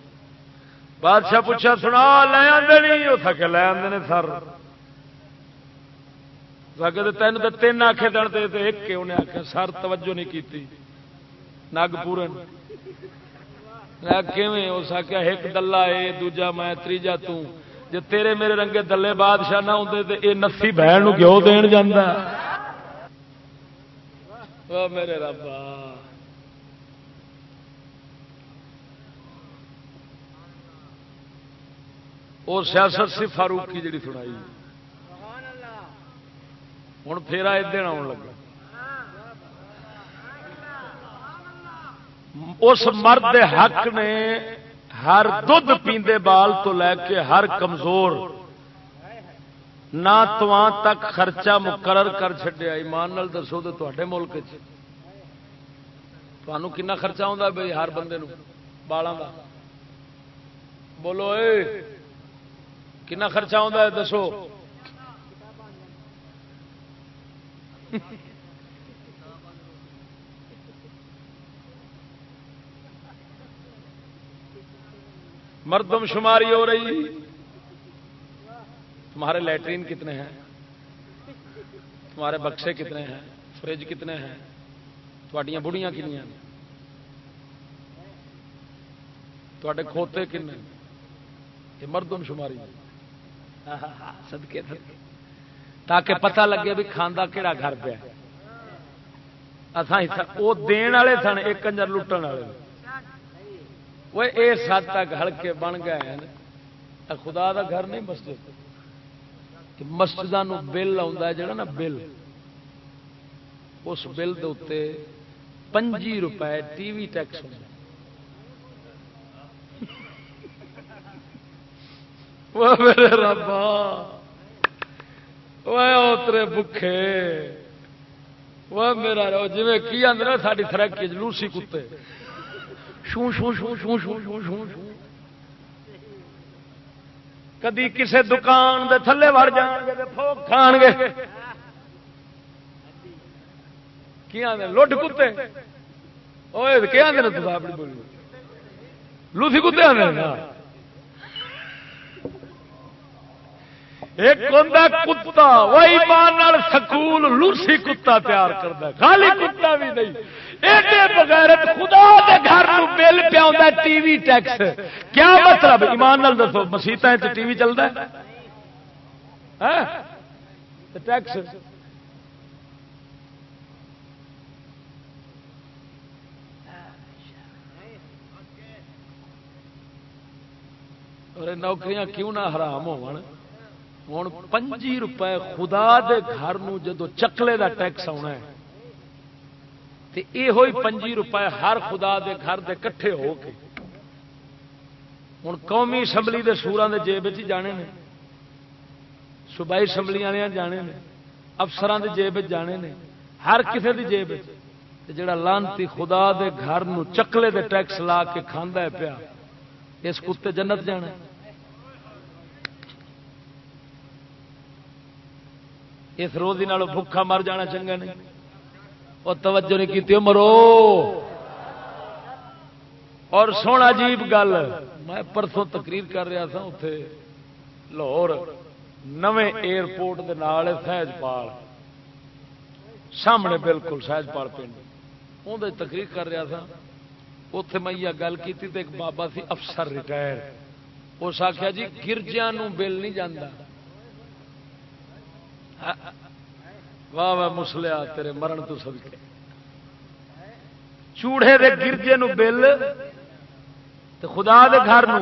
بادشاہ پوچھا، سنا، لے آدھے نہیں؟ وہ تھکے لے آدھے سر۔ تین تو تین آخے دن ایک کے انہیں آخیا سر توجہ نہیں کی نگ پورن۔ اس آخیا ایک دلہ، اے دوجا، میں تیجا جی تیرے میرے رنگے دلے بادشاہ نہ ہوتے تو یہ نسی بہن گیو دین جانا میرے ربا اور سیاست سی فاروق کی جڑی سنائی۔ ہوں پھیرا ادھر آن لگا۔ اس مرد حق نے ہر دھد پیندے بال تو لے کے ہر کمزور نہ تک خرچہ مقرر کر چڈیا ایمان نال دسو تو تے ملک کنا خرچہ آتا بھائی ہر بندے بالا کا بولو اے کنا خرچہ آتا ہے دسو۔ مردم شماری ہو رہی۔ تمہارے لیٹرین کتنے ہیں؟ تمہارے بکسے کتنے ہیں؟ فریج کتنے ہیں؟ تھوڑیاں بڑیاں کنیاں تے کھوتے کن یہ مردم شماری ہے سدکے تاکہ پتہ لگے بھی کھانا کہڑا گھر پہ وہ دن والے سن، ایک کنجر لٹن والے۔ وہ اس حد تک ہلکے بن گئے ہیں۔ خدا دا گھر نہیں مسجد۔ مسجد بل آ جڑا نا بل۔ اس بل دے پنجی روپے ٹی وی ٹیکس ہوتا میرے ربا اترے بکھے۔ وہ میرا جی کی آدھے ساری تھرکی لوسی کتے۔ شو شو شو شو شو شو شو شو کدی کسے دکان دے تھلے وڑ جان گے، پھوک کھان گے۔ کی آدھے لڈ کتے۔ کیا آدھے تو اپنی بولی؟ لوسی کتے آدھے ایک کتا وہی مان سکول لوسی کتا تیار کرتا خالی کتا بھی نہیں۔ ایڈے بغیر خدا دے گھر بل پیا ٹی وی ٹیکس۔ کیا مطلب؟ ایمان نال دسو مسیت ٹی وی چلتا ہاں؟ ٹیکس۔ نوکریاں کیوں نہ حرام ہو ہوں پنجی روپئے خدا دے گھر جدو چکلے دا ٹیکس آنا ہے، تے اے ہوئی پنجی روپئے ہر خدا دے گھر دے کٹھے ہو کے۔ ہوں قومی اسمبلی دے سورا دے جیب ہی جانے نے۔ صوبائی اسمبلی والے جانے نے۔ افسران دے جیب جانے نے۔ ہر کسے دی جیب جڑا لانتی خدا دے گھر چکلے دے ٹیکس لا کے کھانا ہے پیا، اس کتے جنت جانا ہے۔ اس روزی بھوکا مر جانا چنگا نہیں۔ وہ توجہ نہیں کی مرو۔ اور سونا عجیب گل، میں پرسوں تقریر کر رہا تھا اتے لاہور، نویں ایئرپورٹ کے نال سہجپال سامنے بالکل سہجپال پنڈ۔ اندر تقریر کر رہا تھا اتے میں یہ گل کی ایک بابا سی افسر ریٹائر۔ اس آخیا جی گرجیا بل نہیں جانا واہ واہ، مسلیا، تیرے مرن تو سب کے چوڑے دے گرجے نو بل تو خدا دے گھر نو۔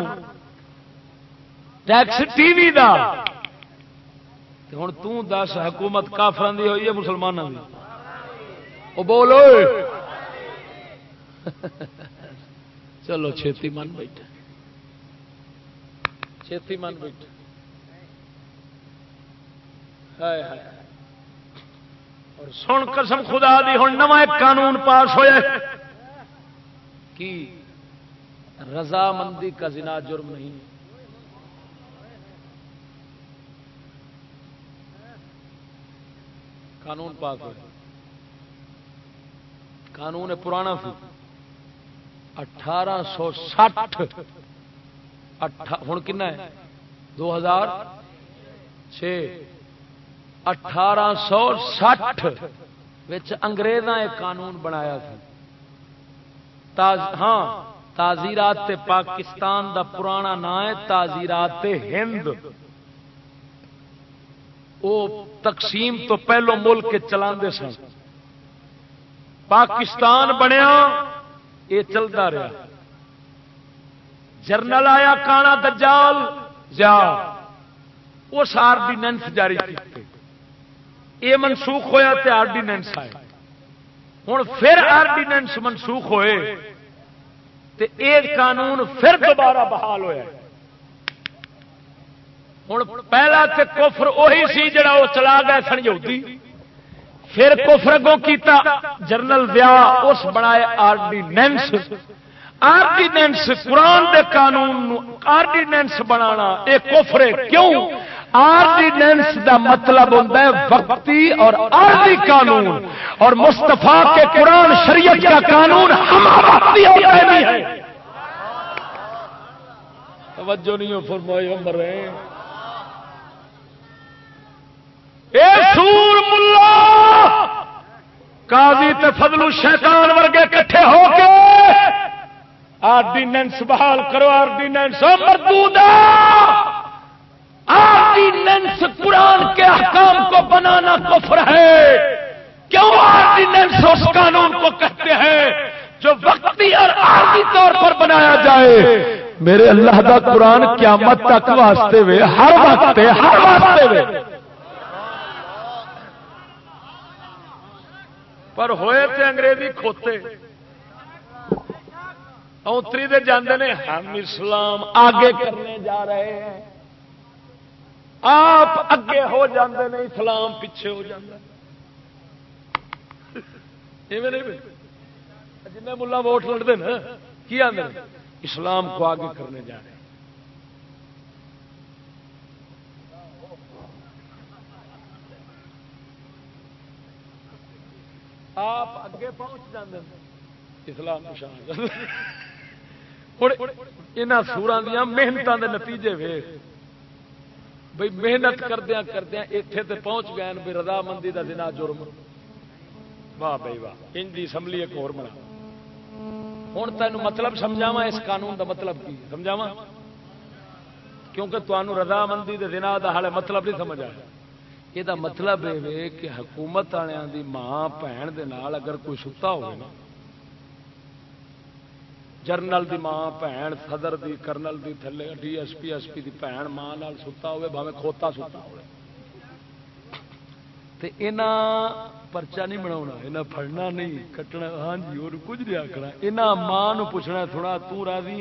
ٹیکس ٹی وی دا۔ ہوں تس حکومت کافران دی ہوئی ہے مسلمانوں کی وہ بولو چلو، چھتی من بیٹھے۔ چھتی من بیٹھے۔ اور سن قسم خدا دی ہوں نو قانون پاس ہوا کی؟ رضامندی کا زنا جرم نہیں۔ قانون پاس ہوا قانون پرانا سی اٹھارہ سو سٹھ۔ ہوں کن دو ہزار چھ۔ اٹھارہ سو سٹھ انگریزاں ایک قانون بنایا تاز ہاں تازیرات پاکستان دا پرانا نام ہے تازیرات ہند۔ وہ تقسیم تو پہلو ملک چلا سن۔ پاکستان بنیا، یہ چلتا رہا۔ جرنل آیا کانا دجال جا اس آرڈیننس جاری کی یہ منسوخ ہوا تو آرڈیننس آئے ہوں پھر آرڈیننس منسوخ ہوئے تو یہ قانون پھر دوبارہ بحال ہوا ہوں پہلا تو کفر اہی سی جڑا وہ چلا گیا سن یہودی۔ پھر کفر اگوں کیتا جرنل ویا اس بنائے آرڈیننس۔ آرڈیننس قرآن دے قانون آرڈیننس بنانا یہ کفر کیوں؟ آرڈیننس دا مطلب ہوتا ہے وقتی اور آرڈی قانون۔ اور مستفا کے قرآن شریعت کا قانون توجہ نہیں فرمائی عمر رہے اے سور ملا! قاضی تے فضل شیطان ورگے کٹھے ہو کے آرڈیننس بحال کرو آرڈیننس مردودہ آرڈیننس قرآن کے احکام کو بنانا کفر ہے۔ کیوں آرڈیننس اس قانون کو کہتے ہیں جو وقتی اور آرڈی طور پر بنایا جائے؟ میرے اللہ کا قرآن قیامت تک واسطے ہوئے ہر وقت، ہر واسطے ہوئے پر ہوئے تھے انگریزی کھوتے۔ اوتری دے جاندے نے، ہم اسلام آگے کرنے جا رہے ہیں۔ آپ اگے ہو جاندے نے اسلام پیچھے ہو جاندے جن ملا ووٹ لڑتے نا کی آدھے اسلام کو آگے کرنے جا رہے آپ اگے پہنچ جاتے اسلام ہوں یہاں سورا دیا محنتوں کے نتیجے وے بھائی محنت کردیا کردیا اتنے تے پہنچ گئے بھی رضامندی کا دن جرم۔ واہ بھائی واہ ان کی اسمبلی ایک اور بنا۔ ہوں تین مطلب سمجھاوا اس قانون دا مطلب کی؟ سمجھاوا کیونکہ تمہوں رضامندی کے دن کا ہال مطلب نہیں سمجھ آیا۔ یہ مطلب یہ کہ حکومت والوں کی ماں بھن اگر کوئی ستا ہو جرنل دی ماں بھن صدر دی کرنل دی تھلے D S P S P دی بھن ماں نال ستا ہوئے بھاوے کھوتا ستا ہوئے تے اینا پرچا نہیں بنا یہاں پڑنا نہیں کٹنا ہاں جی اور کچھ نہیں آخنا یہاں ماں پوچھنا تھوڑا تاضی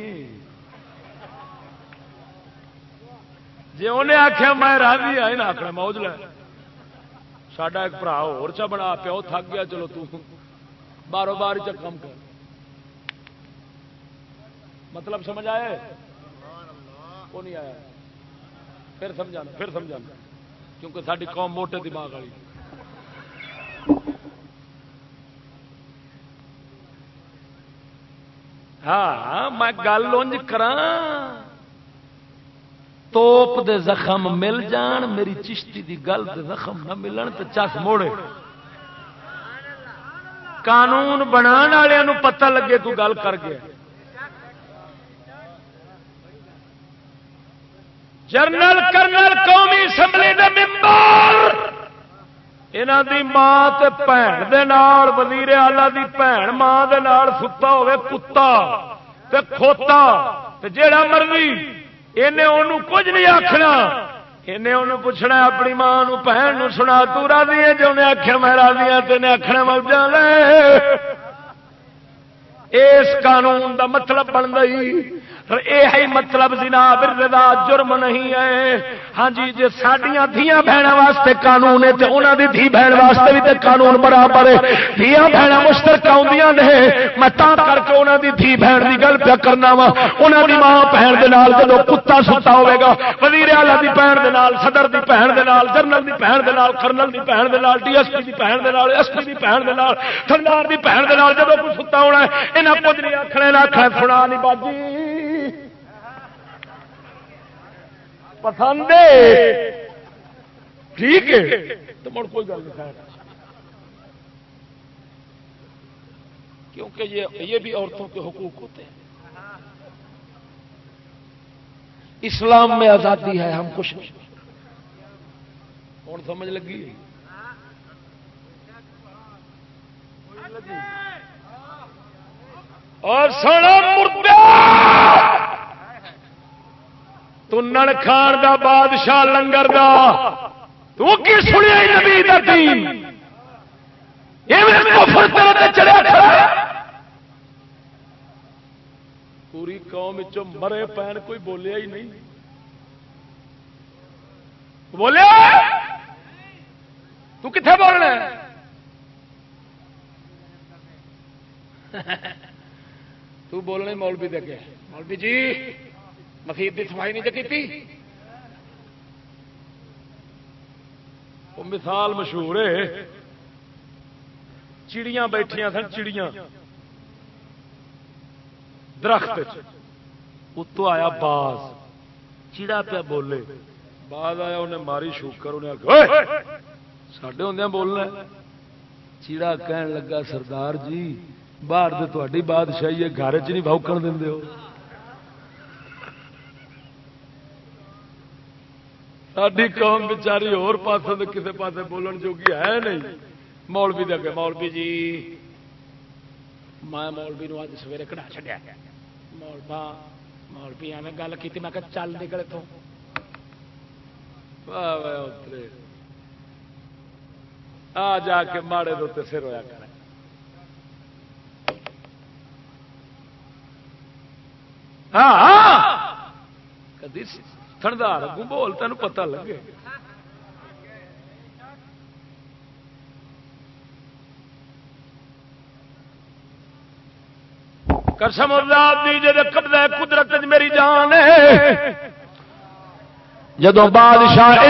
جی انہیں آخیا میں راضی ہاں یہاں آخنا موج لے ساڈا ایک برا ہوا بنا پیو تھک گیا چلو تارو بار کم کر مطلب سمجھ آئے؟ وہ نہیں آیا۔ پھر سمجھانا پھر سمجھانا، کیونکہ ساری قوم موٹے دماغ والی۔ ہاں میں گل انج کرا توپ دے زخم مل جان، میری چشتی دی گل دے زخم نہ ملن تو چس موڑے۔ قانون بنا والوں پتہ لگے تو گل کر گیا۔ جنرل کرنل قومی اسمبلی دے ممبر! یہاں دی ماں تے بھن دے نال، وزیر آلہ دی بھن ماں دے نال ستا ہوے کتا تے کھوتا تے جیڑا مرضی انہیں کچھ نہیں آخنا انہیں پوچھنا اپنی ماں بہن سنا، تو راضی ہے جو انہیں آخیا میں راضی ہوں تین آخنا مجھے لے۔ اس قانون دا مطلب بن گئی۔ یہ مطلب جناب رضا جرم نہیں ہے ہاں جی جی سڈیا دیا بہن واسطے قانون ہے تو انہوں دی دھی بہن واسطے بھی تے قانون برابر ہے دیا بہن مشترک آدی نے میں تا کر کے انہوں دی دھی بہن کی گل پیا کرنا وا انہوں دی ماں بہن دے نال جب کتا ستا ہوے گا وزیر اعلی دی بہن دے نال صدر دی بہن دے نال جنرل دی بہن دے نال کرنل دی بہن دے نال ڈی ایس پی دی بہن دے نال ایس پی دی بہن دے نال تھندار دی بہن دے نال جب کوئی ستا ہونا ہے انہاں کچھ نہیں آکھنے نہ سنا نہیں باجی پسند ٹھیک ہے۔ تو مڑ کوئی گل نہیں کیونکہ یہ یہ بھی عورتوں کے حقوق ہوتے ہیں۔ اسلام میں آزادی ہے، ہم کچھ نہیں کون سمجھ لگی؟ اور سونا مردہ! تنن کھان دا بادشاہ لنگر دا! تو کی سنیا نبی دا دین؟ چڑیا پوری قوم مرے پین کوئی بولیا ہی نہیں۔ بولیا؟ تو کتنے بولنا تو بولنے مولوی دے مولوی جی مسیح کی سفائی نہیں کی وہ مثال مشہور ہے۔ چڑیاں بیٹھیا سن، چڑیاں۔ درخت اتو آیا باز۔ چڑا پیا بولے۔ باز آیا، انہیں ماری شوکر، انہیں سڈے ہوں بولنا چیڑا کہن لگا، سردار جی باہر تو بادشاہی ہے گھر چ نہیں بوکن دے ساری قوم بچاری اور پاس کسی پاس بولن جوگی ہے نہیں۔ مولوی دے اگے مولوی جی۔ میں مولوی نو اج سویرے کڑا چڈیا مولبا مولوی ایویں گل کی میں چل نکلے تو آ جا کے ماڑے دے سر ہوا کر ہاں،, ہاں کدی تین پتہ لگے۔ قسم اللہ دی جے قبضہ قدرت میری جان ہے جدو بادشاہ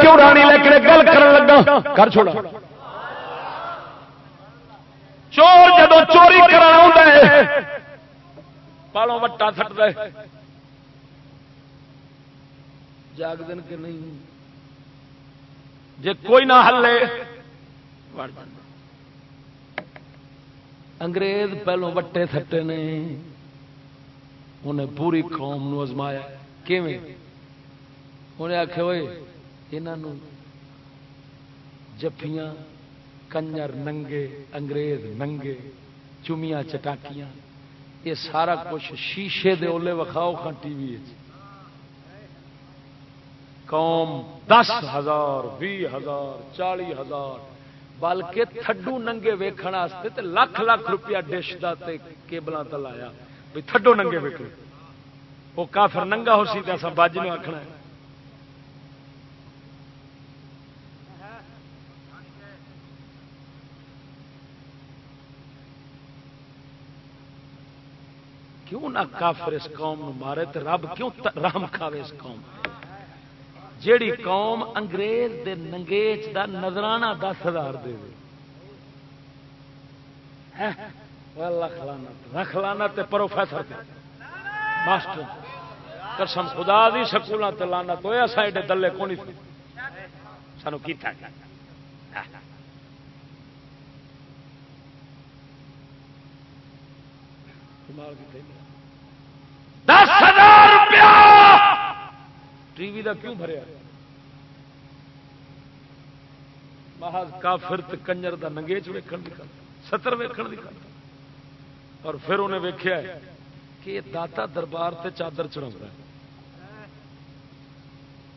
کیوں رانی لیکن گل کرن لگا؟ کر چھوڑا۔ چور جدو چوری کرنا ہے پالوں وٹا تھٹ دے جاگ دن کے نہیں؟ جے کوئی نہ ہلے انگریز پہلو وٹے تھٹے نے۔ انہیں پوری قوم نو ازمایا۔ کیویں؟ انہیں آخیا ہوئے یہاں جفیاں کنجر ننگے انگریز ننگے چومیاں چٹاکیاں۔ یہ سارا کچھ شیشے دے اولے وکھاؤ کھان ٹی وی قوم دس ہزار بھی ہزار چالی ہزار، بلکہ تھڈو ننگے ویکھنے تے لکھ لاکھ روپیہ ڈش دا تے کیبلاں تے لایا۔ بھی تھڈو ننگے ویکھنے وہ کافر ننگا ہو سی تو بج نے آخنا ہے۔ کیوں نہ کافر اس قوم نو مارے تو رب کیوں رحم کھاوے اس قوم؟ جیڑی قوم انگریز دے ننگیچ دا نظرانہ دس ہزار دے رکھ لانا تے پروفیسر تے۔ ماسٹر، قسم خدا دی سکولوں تے لانا تو سائڈ دلے کونی سانو کیتا دس ہزار روپیہ! ٹی وی کا کیوں بھریا؟ محض کافر کنجر کا ننگیچ ویکن کی ستر ویکن کی اور پھر انہیں ویکیا کہ داتا دربار تے چادر چڑھا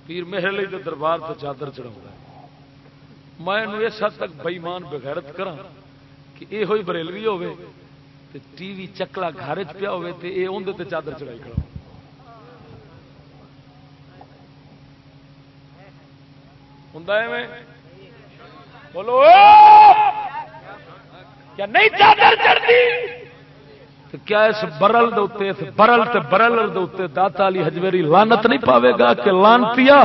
پیر مہر لی تو دربار تے چادر چڑھا میں اس حد تک بئیمان بغیرت کرا کہ یہ ہوئی بریلوی ہوئے ہوے ٹی وی چکلا گھر چ پیا ہوے تے اے اوندے تے چادر چڑھائی کھڑا ہوندا ہوں بولو کیا نہیں چادر چڑھتی؟ کیا اس برل دے برل تے برل دے داتا علی حجویری لانت نہیں پاوے گا کہ لانتیا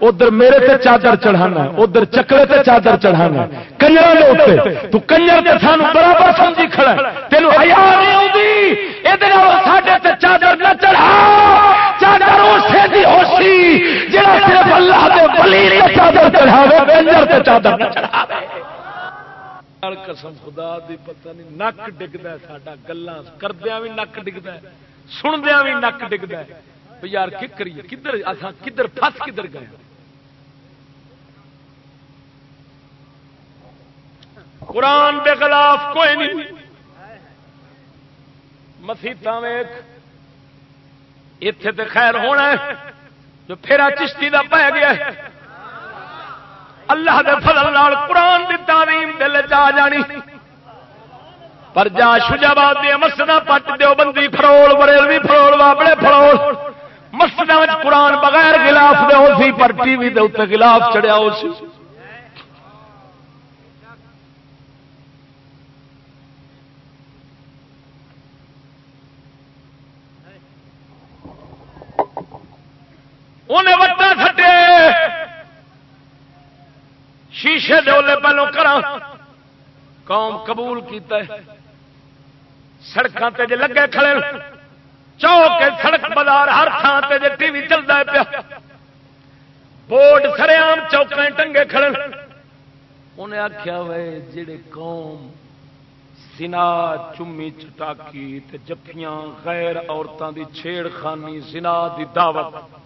ادھر میرے تے چادر چڑھانا ادھر چکلے تے چادر چڑھانا کنجر دے تو کنجر تے سانو برابر سمجھی کھڑا تینو حیا نہیں اوندی اے دے ساڈے تے چادر نہ چڑھا۔ چادر اسے دی ہوسی جڑا صرف اللہ دے ولی تے چادر چڑھاوے، کنجر تے چادر نہ چڑھاوے۔ قسم خدا دی پتہ نہیں، نک ڈگتا ساڈا گلا کردیا بھی نک ڈگتا سندیا بھی نک ڈگتا یار، کی کریے؟ کدھر؟ اصا کدھر پس کدھر گئے قرآن کے خلاف کوئی نہیں۔ مسیت اتے تو خیر ہونا جو پھر چشتی کا پی گیا اللہ دے فضل نال قرآن دی تعلیم دل جا جانی۔ پر جا شجاباد دیا مسجد پٹ دیو، بندی فروڑ بریلوی فروڑ واپڑے فروڑ مسجد قرآن بغیر گلاف دے ہو سی پر ٹی وی دے اتنے گلاف چڑیا ہو سی انہیں وٹا کھٹے شیشے دولے پہلو کرا۔ قوم قبول کیتا ہے۔ سڑکوں تے جے لگے کھڑے۔ چوک سڑک بازار ہر تھان تے جے ٹی وی چلتا ہے پیا۔ بورڈ سریام چوکیں ٹنگے کھڑے۔ انہیں آخیا وے جڑے قوم سنا چمی چٹاکی تے جفیاں غیر عورتوں دی چھیڑ خانی سنا دی دعوت۔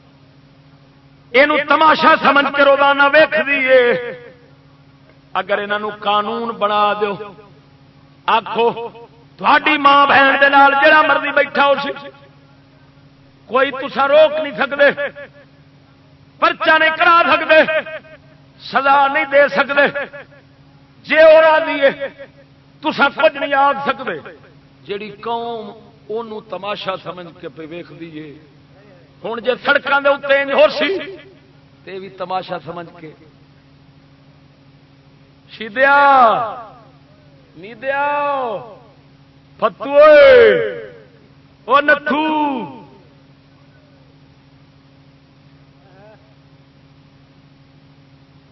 یہ تماشا سمجھ کے روزانہ ویخ دیے اگر انہوں قانون بنا دو آخو تھوڑی ماں بہن دے نال جڑا مرضی بیٹھا ہو سی، کوئی تسا روک نہیں سکتے پرچا نہیں کرا سکتے سزا نہیں دے سکتے جی وہ راضی تسا کچھ نہیں آ سکتے جیڑی قوم ان تماشا سمجھ کے پہ ویخ دیے ہوں جی سڑکوں کے اتنے ہو سی۔ تے بھی تماشا سمجھ کے۔ شیدیا۔ نیدیا۔ فتو او نتھو۔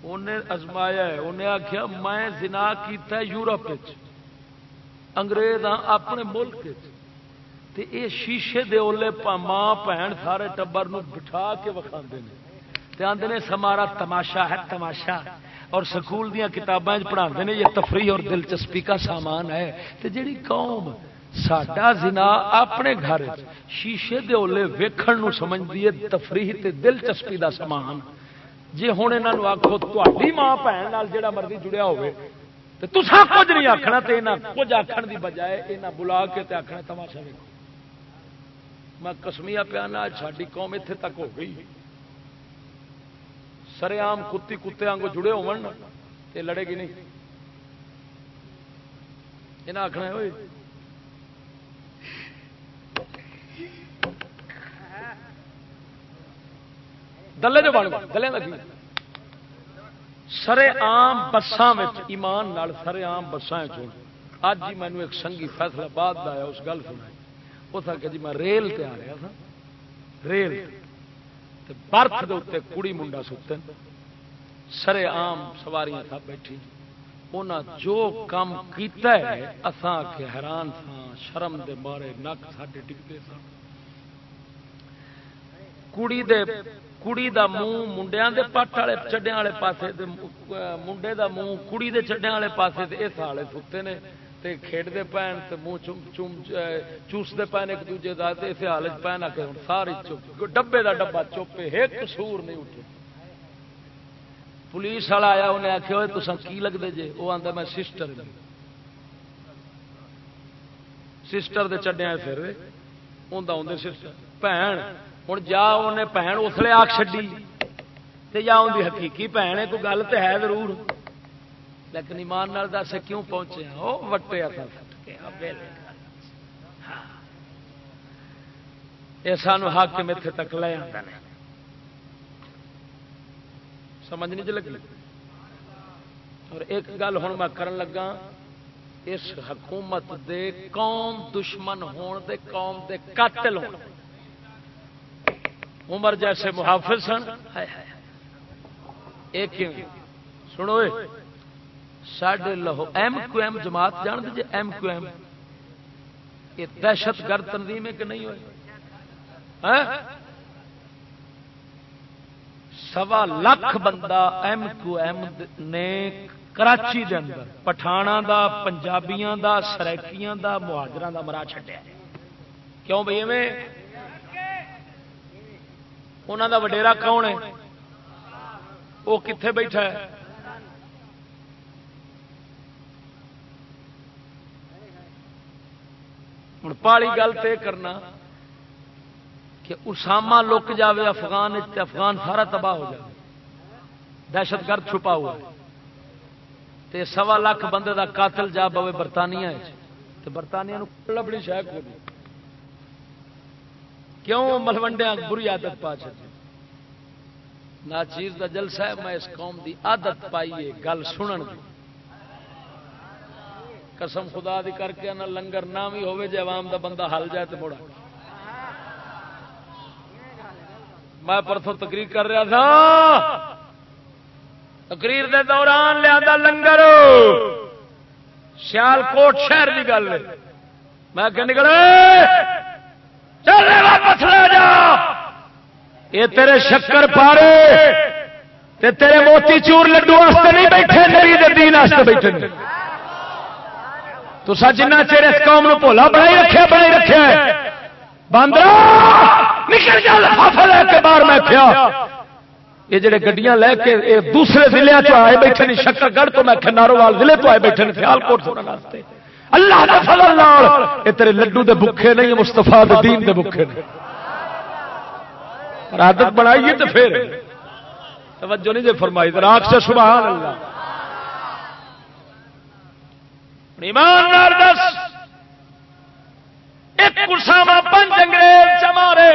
انہیں ازمایا ہے انہیں آخیا میں زنا کیتا یورپ انگریز ہاں اپنے ملک تے اے شیشے دے اولے پا ماں بہن سارے ٹبر نو بٹھا کے وکھا آدھے نے سمارا تماشا ہے، تماشا۔ اور سکول دیا کتابیں پڑھا نے، یہ تفریح اور دلچسپی کا سامان ہے۔ تے جڑی قوم ساڈا زنا اپنے گھر شیشے دے اولے ویکھن نو سمجھدی ہے، تفریح تے دلچسپی دا سامان۔ جی ہوں یہاں آخو تھی ماں بھن جا مرضی جڑیا ہوے تو تصا کچھ نہیں آخنا تو یہاں کچھ آخر کی بجائے یہاں بلا کے آخنا تماشا ویکو میں کسمیا پیا نہ ساری قوم اتنے تک ہو گئی۔ سر آم کتی کتے آنگو جڑے ہو لڑے گی نہیں۔ یہاں آخنا ہوئے دلے جو بن گلے لگی۔ سر آم بسان ایمان نال آم بسان اج ہی مینو ایک سنگھی فیصلہ بعد آیا، اس گل سنا وہ تھا کہ جی میں ریل تے آ رہا تھا۔ ریل۔ برف دے اتنے کڑی منڈا ستے سر آم سواریاں تھا بیٹھی۔ انہیں جو کام کیتا ہے، اساں کے حیران تھا۔ شرم دے مارے نک ساڈے ڈگتے سن۔ کڑی دے، کڑی دا منہ منڈیا دے پٹ والے چڈیا والے پاسے منڈے دا منہ کڑی دے چڈیا والے پاسے اس والے ستے نے۔ تے کھیڈتے پہن تے منہ چم چم چوستے پہن ایک دوجے کا اس حال پہن آ کے ساری چپ ڈبے دا ڈبا چپ ایک سور نہیں اٹھے۔ پولیس والا آیا، انہیں آخیا ہوئے تو کی لگتے جے؟ وہ آتا میں سسٹر سسٹر دے چڈیا پھر آدھے سسٹر بھن ہوں جا انہیں بھن اسلے آگ چی جا ان کی حقیقی بھن ہے، کوئی گل تو ہے ضرور۔ لیکن ایمان نال دس کیوں پہنچے ہیں؟ وہ وٹے ہاں۔ یہ سان حق میتھے تک لے آتا سمجھ نہیں جی لگی؟ اور ایک گل ہوں میں کرن لگا، اس حکومت دے قوم دشمن ہون دے، قوم دے قاتل ہون۔ عمر جیسے محافظ سن۔ ایک سنو سڈے لہو ایم کیو ایم جماعت جان دیجیے ایم کیو ایم؟ یہ دہشت گرد تنظیم ہے کہ نہیں ہوئے؟ ہاں؟ سوا لاکھ بندہ ایم کیو ایم نے کراچی دے اندر پٹھانا دا، پنجابیاں دا سرائکیاں دا مہاجران دا مرا چڈیا کیوں بھائی میں انہوں دا وڈیرا کون ہے؟ وہ کتنے بیٹھا ہے؟ ہوں پالی گل تے کرنا کہ اسامہ لک جاوے افغان افغان سارا تباہ ہو جائے دہشت گرد چھپا ہوا تے سوا لاکھ بندے دا قاتل جا بوے برطانیہ برطانیہ لبنی شاید کو کیوں ملوڈیا بری عادت پا چکی نہ چیز کا جلسہ ہے، میں اس قوم دی عادت پائی گل سنن دی۔ قسم خدا دی کر کے نہ لنگر نہ بھی ہوے جے عوام دا بندہ ہل جائے تو مڑا میں پرسوں تقریر کر رہا تھا۔ تقریر دے دوران لیا لنگر۔ سیال کوٹ شہر کی گل میں کہ نکلے۔ چلے واپس لے جا۔ یہ تیرے شکر پارے۔ تے تیرے موتی چور لڈو واسطے نہیں بیٹھے میری دین واسطے بیٹھے۔ تو سا جنہ چیر اس قوم نو بھولا بنائی رکھے بنائی رکھے باندر نکل جا، لفافہ لے کے باہر میں کیا یہ جڑے گڈیاں لے کے دوسرے ضلع چ آئے بیٹھے نہیں شکر گڑھ تو میں ناروال ضلع تو آئے بیٹھے سیال کوٹ سننے واسطے اللہ دے فضل نال، اے تیرے لڈو دے بکھے نہیں مستفا دے دین دے بکھے نے عادت بنائیے تو پھر۔ توجہ نہیں جی فرمائی راک سے سبحان اللہ۔ ایمان دس۔ ایک اسامہ پنج انگریز چمارے۔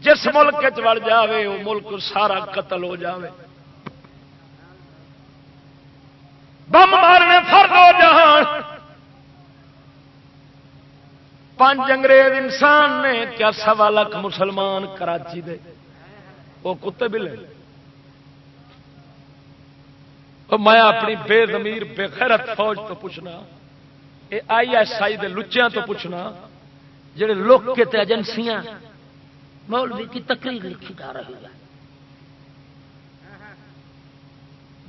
جس ملک چڑ جاوے وہ ملک سارا قتل ہو جاوے۔ بم مارنے فرد ہو جان پانچ انگریز انسان نے، کیا سوا لاکھ مسلمان کراچی دے؟ وہ کتے بلے میں اپنی بے زمیر بے غیرت فوج تو پوچھنا، اے آئی ایس آئی دے لچیاں تو پوچھنا، جڑے لوگ کے تے ایجنسیاں مولوی کی تقریر لکھی جا رہی ہے۔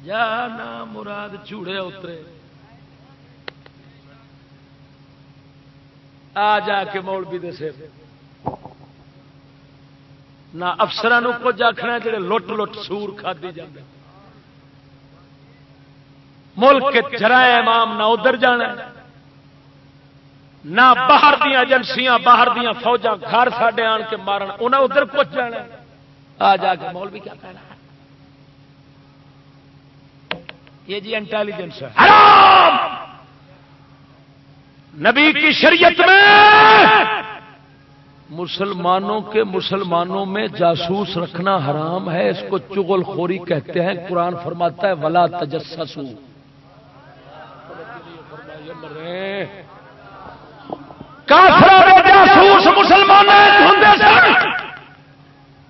جا نا مراد چوڑے اترے۔ آ جا کے مولوی دے سر۔ نہ افسران کچھ آخنا جڑے لٹ لٹ سور کھدی جاتے ملک کے جرائے امام نہ ادھر جانا نہ باہر دیا ایجنسیاں، باہر دیا فوجا گھر ساڈے آن کے مارن انہیں ادھر پہنچ جانا آ جا کے مول بھی کیا کہنا ہے؟ یہ جی انٹیلیجنس ہے۔ نبی کی شریعت میں مسلمانوں کے مسلمانوں میں جاسوس رکھنا حرام ہے، اس کو چغل خوری کہتے ہیں، قرآن فرماتا ہے، ولا تجسسو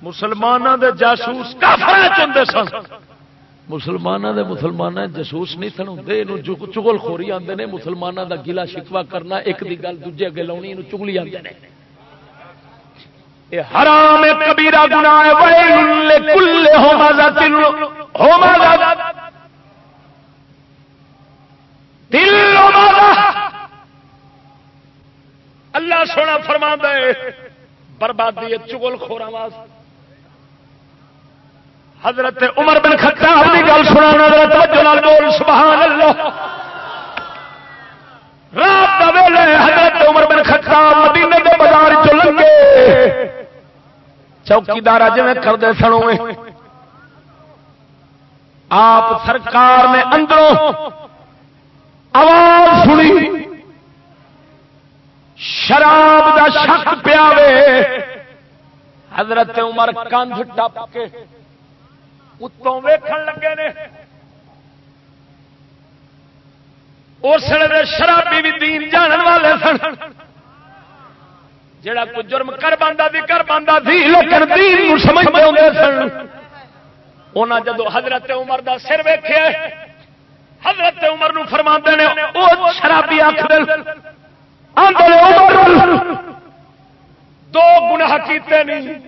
مسلمانوں دے جاسوس چندے سن۔ مسلمانوں دے مسلمان جاسوس نہیں سن ہوں چگل خوری آتے ہیں مسلمانوں دا گلا شکوا کرنا ایک دی گل دوجے اگے لاؤنی چگلی آتے ہیں حرام کبیرہ گناہ ہے ویل لکل کل ہومازہ ہومازہ دل اللہ سونا فرما دے بربادی چگل خورا واس حضرت عمر بن خطاب کی گل سنا حضرت جلال بول، سبحان اللہ۔ رات کا ویلے حضرت عمر بن خطاب مدینے کے بازار چلن گے چوکیدار جی کرتے سنو آپ سرکار نے اندروں آواز سنی۔ شراب دا شک پیا حضرت عمر کندھ ٹپ کے اتوں ویکھن لگے نے۔ اس شرابی بھی دین جان والے سن۔ جڑا کوئی جرم کر باندا دی کر باندا تھی لیکن دین سمجھتے ہوتے سن۔ انہاں جدو حضرت عمر دا سر ویکھے حضرت عمر نو فرما نے او شرابی آخ دو گناہ کیتے نہیں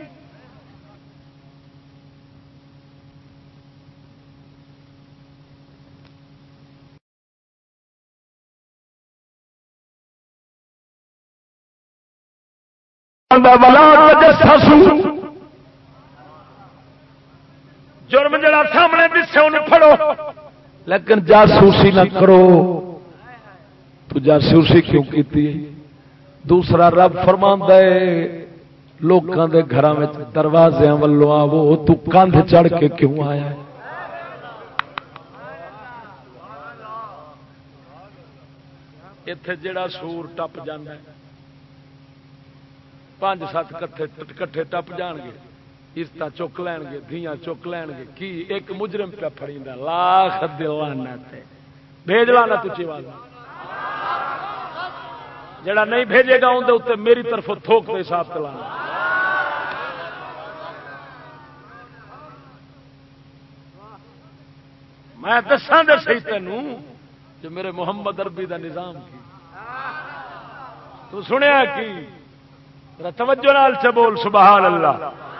جرم جڑا سامنے دسے انہیں پڑو لیکن جاسوسی نہ کرو۔ تو جاسوسی کیوں کی دوسرا رب فرما لوگوں کے گھر دروازے ولو آو تو کندھ چڑھ کے کیوں آیا؟ اتے جڑا سور ٹپ جانا پانچ سات کٹھے ٹپ جان گے۔ عزت چک لین گے دیا چک لین گے، کی ایک مجرم پہ فری لاکھ دلانا بھیج لانا تچی والا۔ جڑا نہیں بھیجے گا اندر اتنے میری طرف تھوک کے حساب چلانا میں دساں دے سی تینوں جو میرے محمد اربی دا نظام کی۔ تو سنیا کی؟ توجہ نال سے بول، سبحان اللہ۔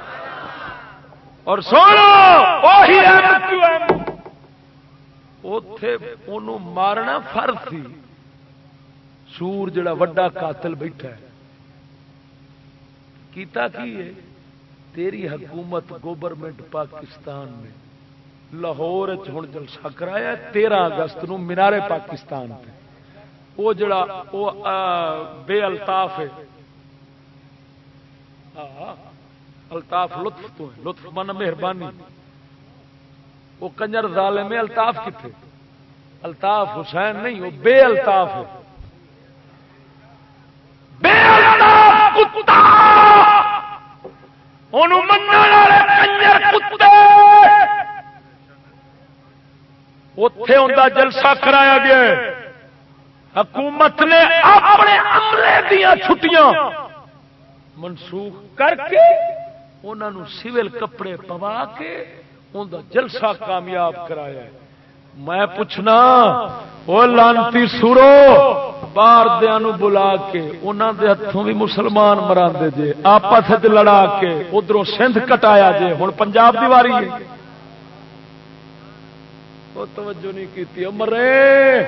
اور اتے مارنا فرض تھی۔ سور جڑا وڈا قاتل بیٹھا ہے۔ کیتا کی ہے؟ تیری حکومت گورنمنٹ پاکستان میں۔ لاہور ہوں جلسہ کرایا تیرہ اگست نو مینارے پاکستان پہ وہ جڑا وہ بے الطاف ہے۔ الطاف لطف تو ہے، لطف من مہربانی۔ وہ کنجر ظالم میں الطاف کتنے الطاف حسین نہیں، وہ بے الطاف ہے۔ بے کتا! اتے ان کا جلسہ کرایا گیا حکومت نے اپنے عملے دیا چھٹیاں۔ منسوخ کر کے انہوں سول کپڑے پوا کے ان جلسہ کامیاب کرایا میں پوچھنا وہ لانتی سورو باہر دیا بلا کے انہوں دے ہاتھوں بھی مسلمان مرا جے، آپس لڑا کے ادھر سندھ کٹایا جے۔ ہوں پنجاب کی واری ہے۔ وہ توجہ نہیں کی مرے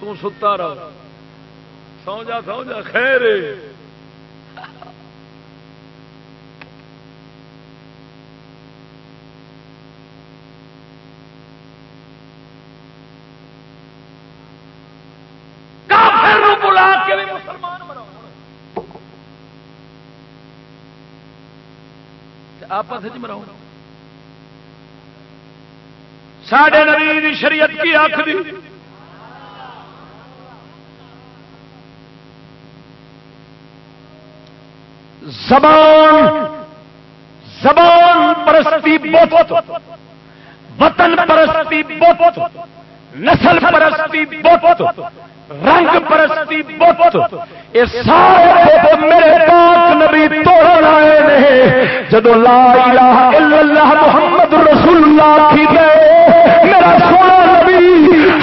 تو ستا رہو۔ سو جا سو جا، خیر آپس مراؤ ساڈے نبی شریعت کی آخری زبان زبان پرستی بہت وطن پرستی بہت نسل پرستی بہت رنگ پرستی بہت یہ سارے میرے پاک نبی توڑ آئے نے۔ جدو لا الہ الا اللہ محمد رسول اللہ کی گئے، میرا سونا نبی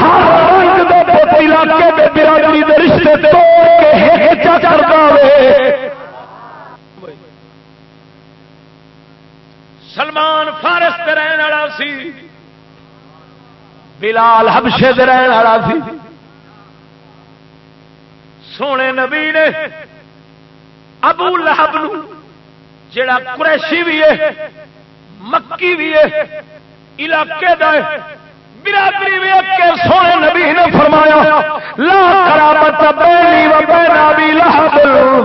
ہر رنگ دے بہت علاقے دے برادری دے رشتے توڑ کے ہیچا کرتا ہوئے سلمان فارس پہ رہن والا سی۔ بلال ہبشے دے رہن والا سی۔ سونے نبی نے ابو لہب نو جڑا قریشی بھی ہے، مکی بھی ہے، علاقے دا برادری ویک کے سونے نبی نے فرمایا، لا کرامت بینی و بین ابی لہب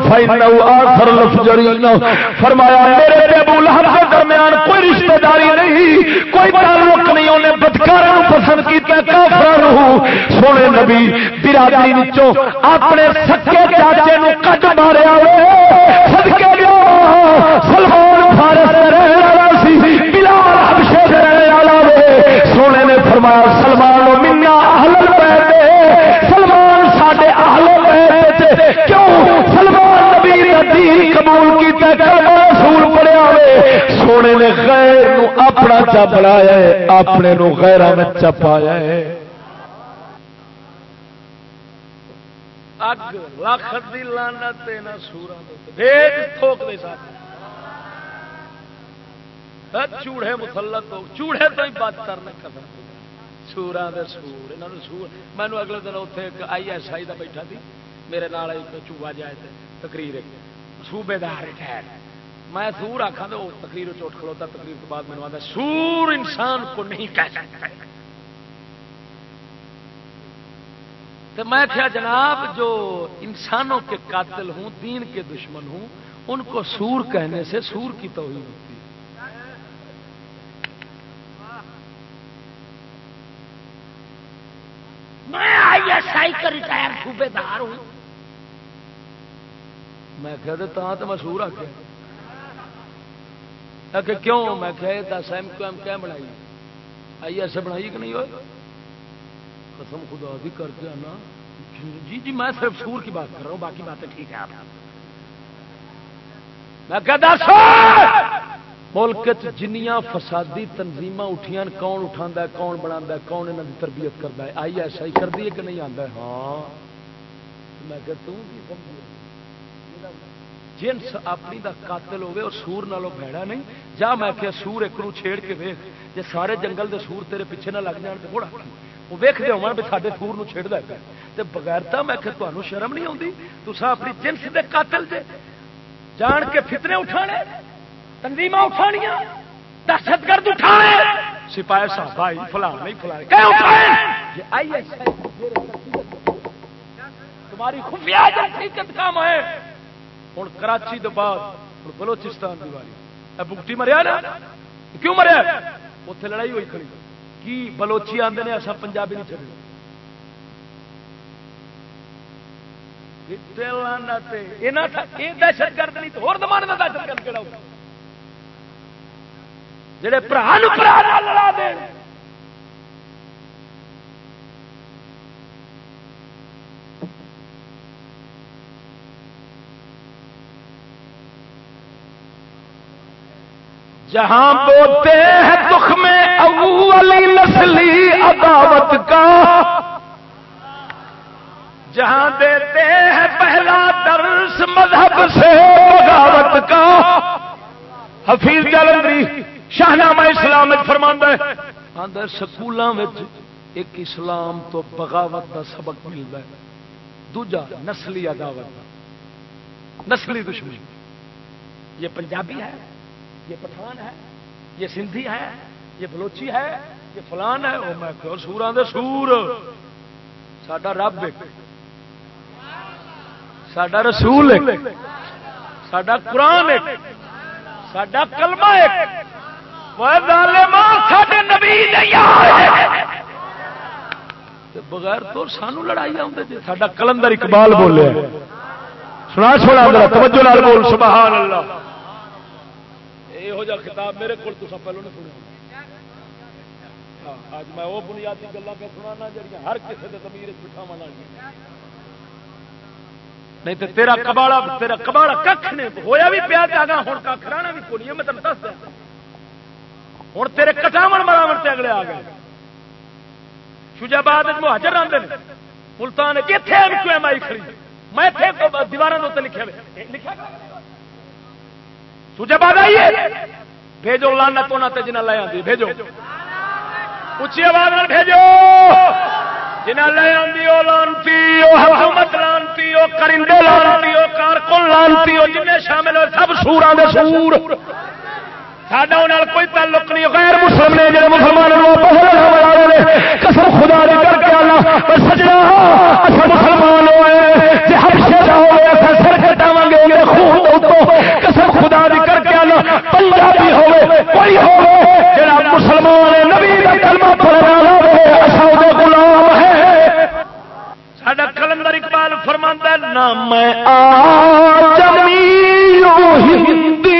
فینو آخر لفجرین فرمایا، میرے تے ابو لہب کے درمیان کوئی رشتہ داری نہیں، کوئی تعلق نہیں، انہیں بدکاروں پسند کیتا کافر سونے نبی، برادری وچوں اپنے سکے چاچے نو کٹ ماریا، صدقے سلمان فارس سونے نے فرمایا، سلمان منا اہل بیت سلمان ساڈے اہل بیت کیوں؟ سلمان نبی دین قبول کیتا کلمہ رسول پڑھیا ہوئے۔ سونے نے غیر نو اپنا چا بنایا ہے، اپنے نو غیرہ میں چپایا ہے۔ اگ، لکھ دی لعنت نہ سورا بھیج تھوک دے ساتھ۔ ہاں، چوڑے مسلط ہو، چوڑے تو ہی بات کرنے ختم سورا دے سور یہاں سور۔ مینو اگلے دن اتنے ایک آئی ایس آئی کا بیٹھا تھی میرے نال چوبا جائے تقریر صوبے دار ٹھہر میں سور آخا تو تقریر چوٹ کھلوتا، تقریر کے بعد مینو آتا سور انسان کو نہیں کہہ سکتا۔ تو میں کیا جناب، جو انسانوں کے قاتل ہوں، دین کے دشمن ہوں، ان کو سور کہنے سے سور کی توہین۔ ہوتی میں آئی ایس آئی کا ریٹائر صوبے دار ہوں میں کہ تو مشہور آ کہ کیوں؟ میں کہ دس ایم کیو ایم کیا بنائی؟ آئی ایس بنائی کہ نہیں ہوئے؟ قسم خدا بھی کر کے آنا۔ جی جی میں صرف سور کی بات کر رہا ہوں، باقی باتیں ٹھیک ہے آپ۔ میں کہ دس۔ ملک جنیاں فسادی تنظیم اٹھیاں کون اٹھا کون بنا کون یہاں کی تربیت کرتا ہے؟ آئی ایس آئی کر دی ہے کہ نہیں آتا ہاں۔ میں کہ جنس اپنی دا قاتل ہوگی اور سور نالوں بھڑا نہیں۔ جا میں کہ سور ایک چھیڑ کے ویخ جی سارے جنگل دے سور تیرے پیچھے نہ لگ جان تو بڑا وہ ویختے ہو بھی سارے سور نو چھیڑ دے تے بغیرتا میں کہ تمہیں شرم نہیں آتی تصا اپنی جنس دے قاتل جے۔ جان کے فتنے اٹھانے۔ تنظیم اٹھانیا دہشت گرد اٹھانے۔ سپاہی صاحب فلاں نہیں فلاں۔ تمہاری خفیہ حقیقت کام ہے؟ ہوں کراچی تو بعد ہوں بلوچستان کی بکٹی مریا نا؟ کیوں مریا؟ اتنے لڑائی ہوئی کھڑی۔ کی بلوچی آتے ہیں ایسا پنجابی نہیں دہشت گرد نہیں تو کا دہشت گرد کہڑا ہوگا؟ جڑے برا لڑا دین جہاں بوتے ہیں دکھ میں ابو اول نسلی عداوت کا۔ جہاں دیتے ہیں پہلا درس مذہب سے بغاوت کا۔ حفیظ جلندری شاہنامہ اسلام فرماندہ ہے۔ آدھا سکولوں ایک اسلام تو بغاوت کا سبق ملتا ہے۔ دوجا نسلی عداوت دا۔ نسلی دشمنی یہ پنجابی ہے، یہ پٹھان ہے، یہ سندھی ہے، یہ بلوچی ہے، یہ فلان ہے۔ وہ میں سورا دے سور۔ ساڈا رب ساڈا رسول ساڈا قرآن ساڈا کلمہ نبی بغیر تو سانو لڑائی آتے جی ساڈا کلندر اقبال بولے سنا چھوڑا توجہ لال بول سبحان اللہ یہو جا خطاب میرے کو پہلو نے سنیا اج میں وہ بنیادی گلا پہ سنا جڑی ہر کسی کے زمین بٹھاوا نہیں تو تیرا کباڑا تیرا کباڑا کھ نہیں ہویا بھی پیا جاگا ہوں کھ رہنا بھی کونی میں تمہیں دس دیا ہوں تیرے کٹاو مراو سے اگلے آ گئے۔ شجاباد مہاجر آتے ہیں ملتان کتنے کیوں ایم آئی کھڑی۔ میں دیواروں کے لکھے لکھا شجاباد آئیے۔ بھیجو لانا تو جنہیں لے آتی بھیجو۔ اچھی آواز بھیجو۔ جنہیں لے آتی وہ لانتی وہ حکومت لانتی وہ کرندے لانتی وہ کارکن لانتی وہ جن شامل ہوئے، سب سورا دے سور۔ ساڈا کوئی تعلق نہیں، غیر مسلم نے جڑے مسلمانوں قسم خدا دی کر کے اللہ سجنا اچھا مسلمان ہوئے جی ہبشے کا ہوئے سر کٹاواں گے انہیں خون تو قسم خدا دی کر کے اللہ، پنجابی ہوئے، کوئی ہوئے، جڑا مسلمان نبی کا کلمہ پڑھنے والا ہوئے اصل دے غلام ہے۔ ساڈا کلندر اقبال فرماندا ہے، نہ میں آ جمی ہندی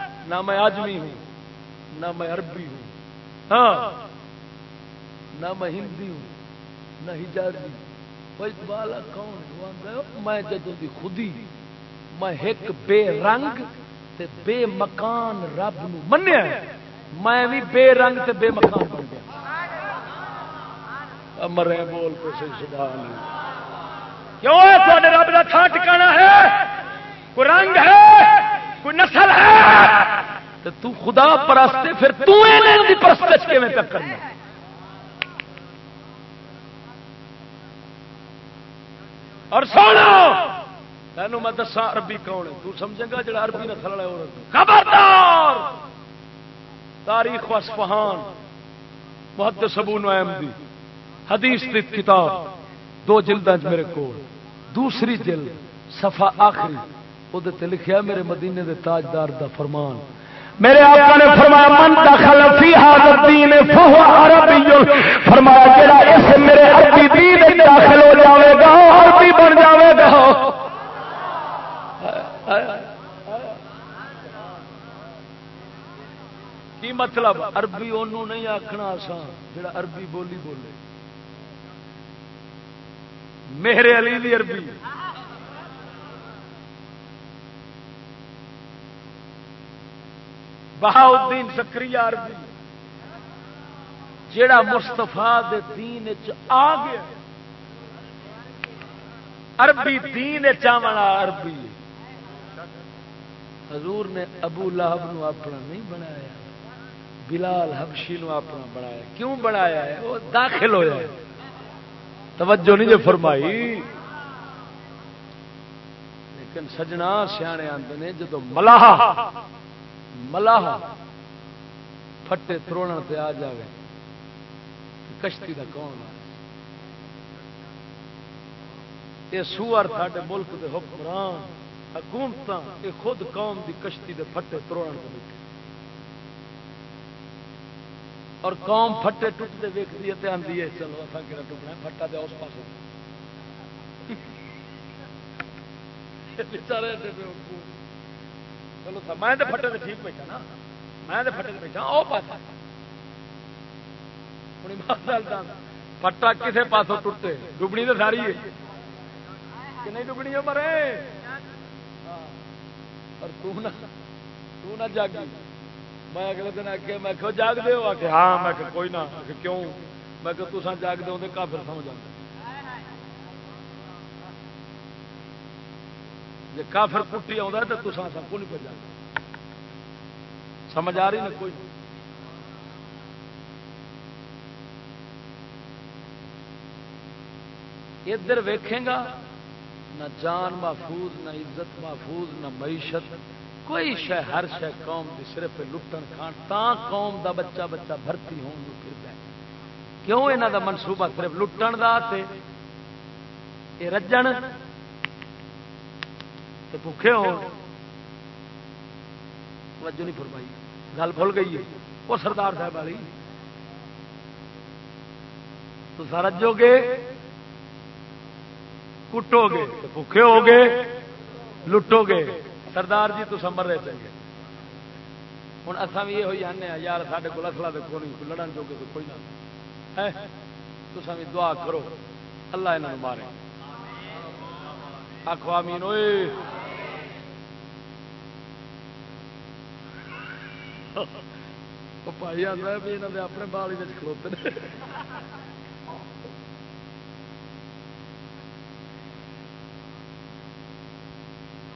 نہ میں آجمی ہوں، نہ میں عربی ہوں۔ ہاں نہ میں ہندی ہوں، نہ ہجازی اقبال کون میں جدو دی خودی، میں ایک بے رنگ تے بے مکان رب نو منیا میں بھی بے رنگ تے بے مکان بن گیا۔ مرے بول پہ سبحان کیوں ہے؟ رب کا تھان ٹکانا ہے۔ کوئی رنگ ہے؟ کوئی نسل ہے؟ تو تو خدا پرستے، پھر تو پرست کے میں کرنا؟ اور سونا تینوں میں دسا عربی کون ہے؟ تو سمجھے گا جڑا عربی نسل والا خبردار! تاریخ وسفہان بہت سبو نوائم دی حدیث دی کتاب، دو جلد میرے کو دوسری جلد، صفحہ آخری۔ وہ لکھیا میرے مدینے دے تاجدار دا فرمان۔ میرے آقا نے فرمایا من دخل فی هذا الدین فهو عربی. فرمایا جڑا اس میرے عربی دین وچ داخل ہو جاوے گا عربی بن جاوے گا. کی مطلب؟ عربی اونوں نہیں آکھنا آسان جڑا عربی بولی بولے۔ میرے علی دی عربی۔ بہاؤدین سکری عربی، جیڑا مستفا دین آ گیا۔ عربی دین چاونا عربی۔ حضور نے ابو لہب نو اپنا نہیں بنایا، بلال حبشی نو اپنا بنایا۔ کیوں بنایا ہے؟ وہ داخل ہوا ہے۔ توجہ نہیں جو فرمائی۔ لیکن سجنا سیانے آتے ہیں جدو ملاح ملاح پھٹے تروڑ سے آ جائے کشتی کا کون یہ سور ساڈے ملک کے حکمران حکومت یہ خود قوم دی کشتی دے پھٹے تروڑ بیٹھے۔ اور قوم پھٹے ٹوٹتے ویکتی ہے آدھی ہے، چلو اصل کہنا ٹوٹنا پھٹا دیا اس پاس چلو میں تو پھٹے ٹھیک بیٹھا نا میں تو پھٹے بیٹھا وہ پاس پٹا کسے پاسوں ٹوٹے ڈبنی تو ساری ہے کہ نہیں ڈبنی ہے مرے اور تو نہ جاگی میں اگلے دن آگے میں کہ جاگ دے ہو کہ ہاں میں کہ کوئی نہ کیوں میں کہ تسان جاگ دے کافر سمجھ آتا جی کافر کٹی آتا تو تسان سب کو نہیں پہ سمجھ آ رہی نا کوئی؟ ادھر ویکھے گا، نہ جان محفوظ، نہ عزت محفوظ، نہ معیشت۔ کوئی شہ ہر شہ قوم کی صرف لٹن کھان، تا قوم دا بچہ بچہ بھرتی ہون پھر کیوں یہاں دا منصوبہ صرف لٹن دا تے؟ اے رجن تے بھوکے ہو۔ توجہ نہیں فرمائی۔ گل بھول گئی ہے۔ وہ سردار صاحب والی۔ تو سرجو گے کٹو گے بھوکے ہو گے لٹو گے سردار جی تو سمر رہے چاہیے ہوں اصا بھی یہ ہوئی آنے یار سارے کو اصلا دیکھو نہیں لڑن جو گے کوئی نہ۔ تو بھی دعا کرو۔ اللہ یہاں مارے۔ آخو آمین۔ ہوئے بھائی آتا بھی یہاں اپنے بال ہی کھلوتے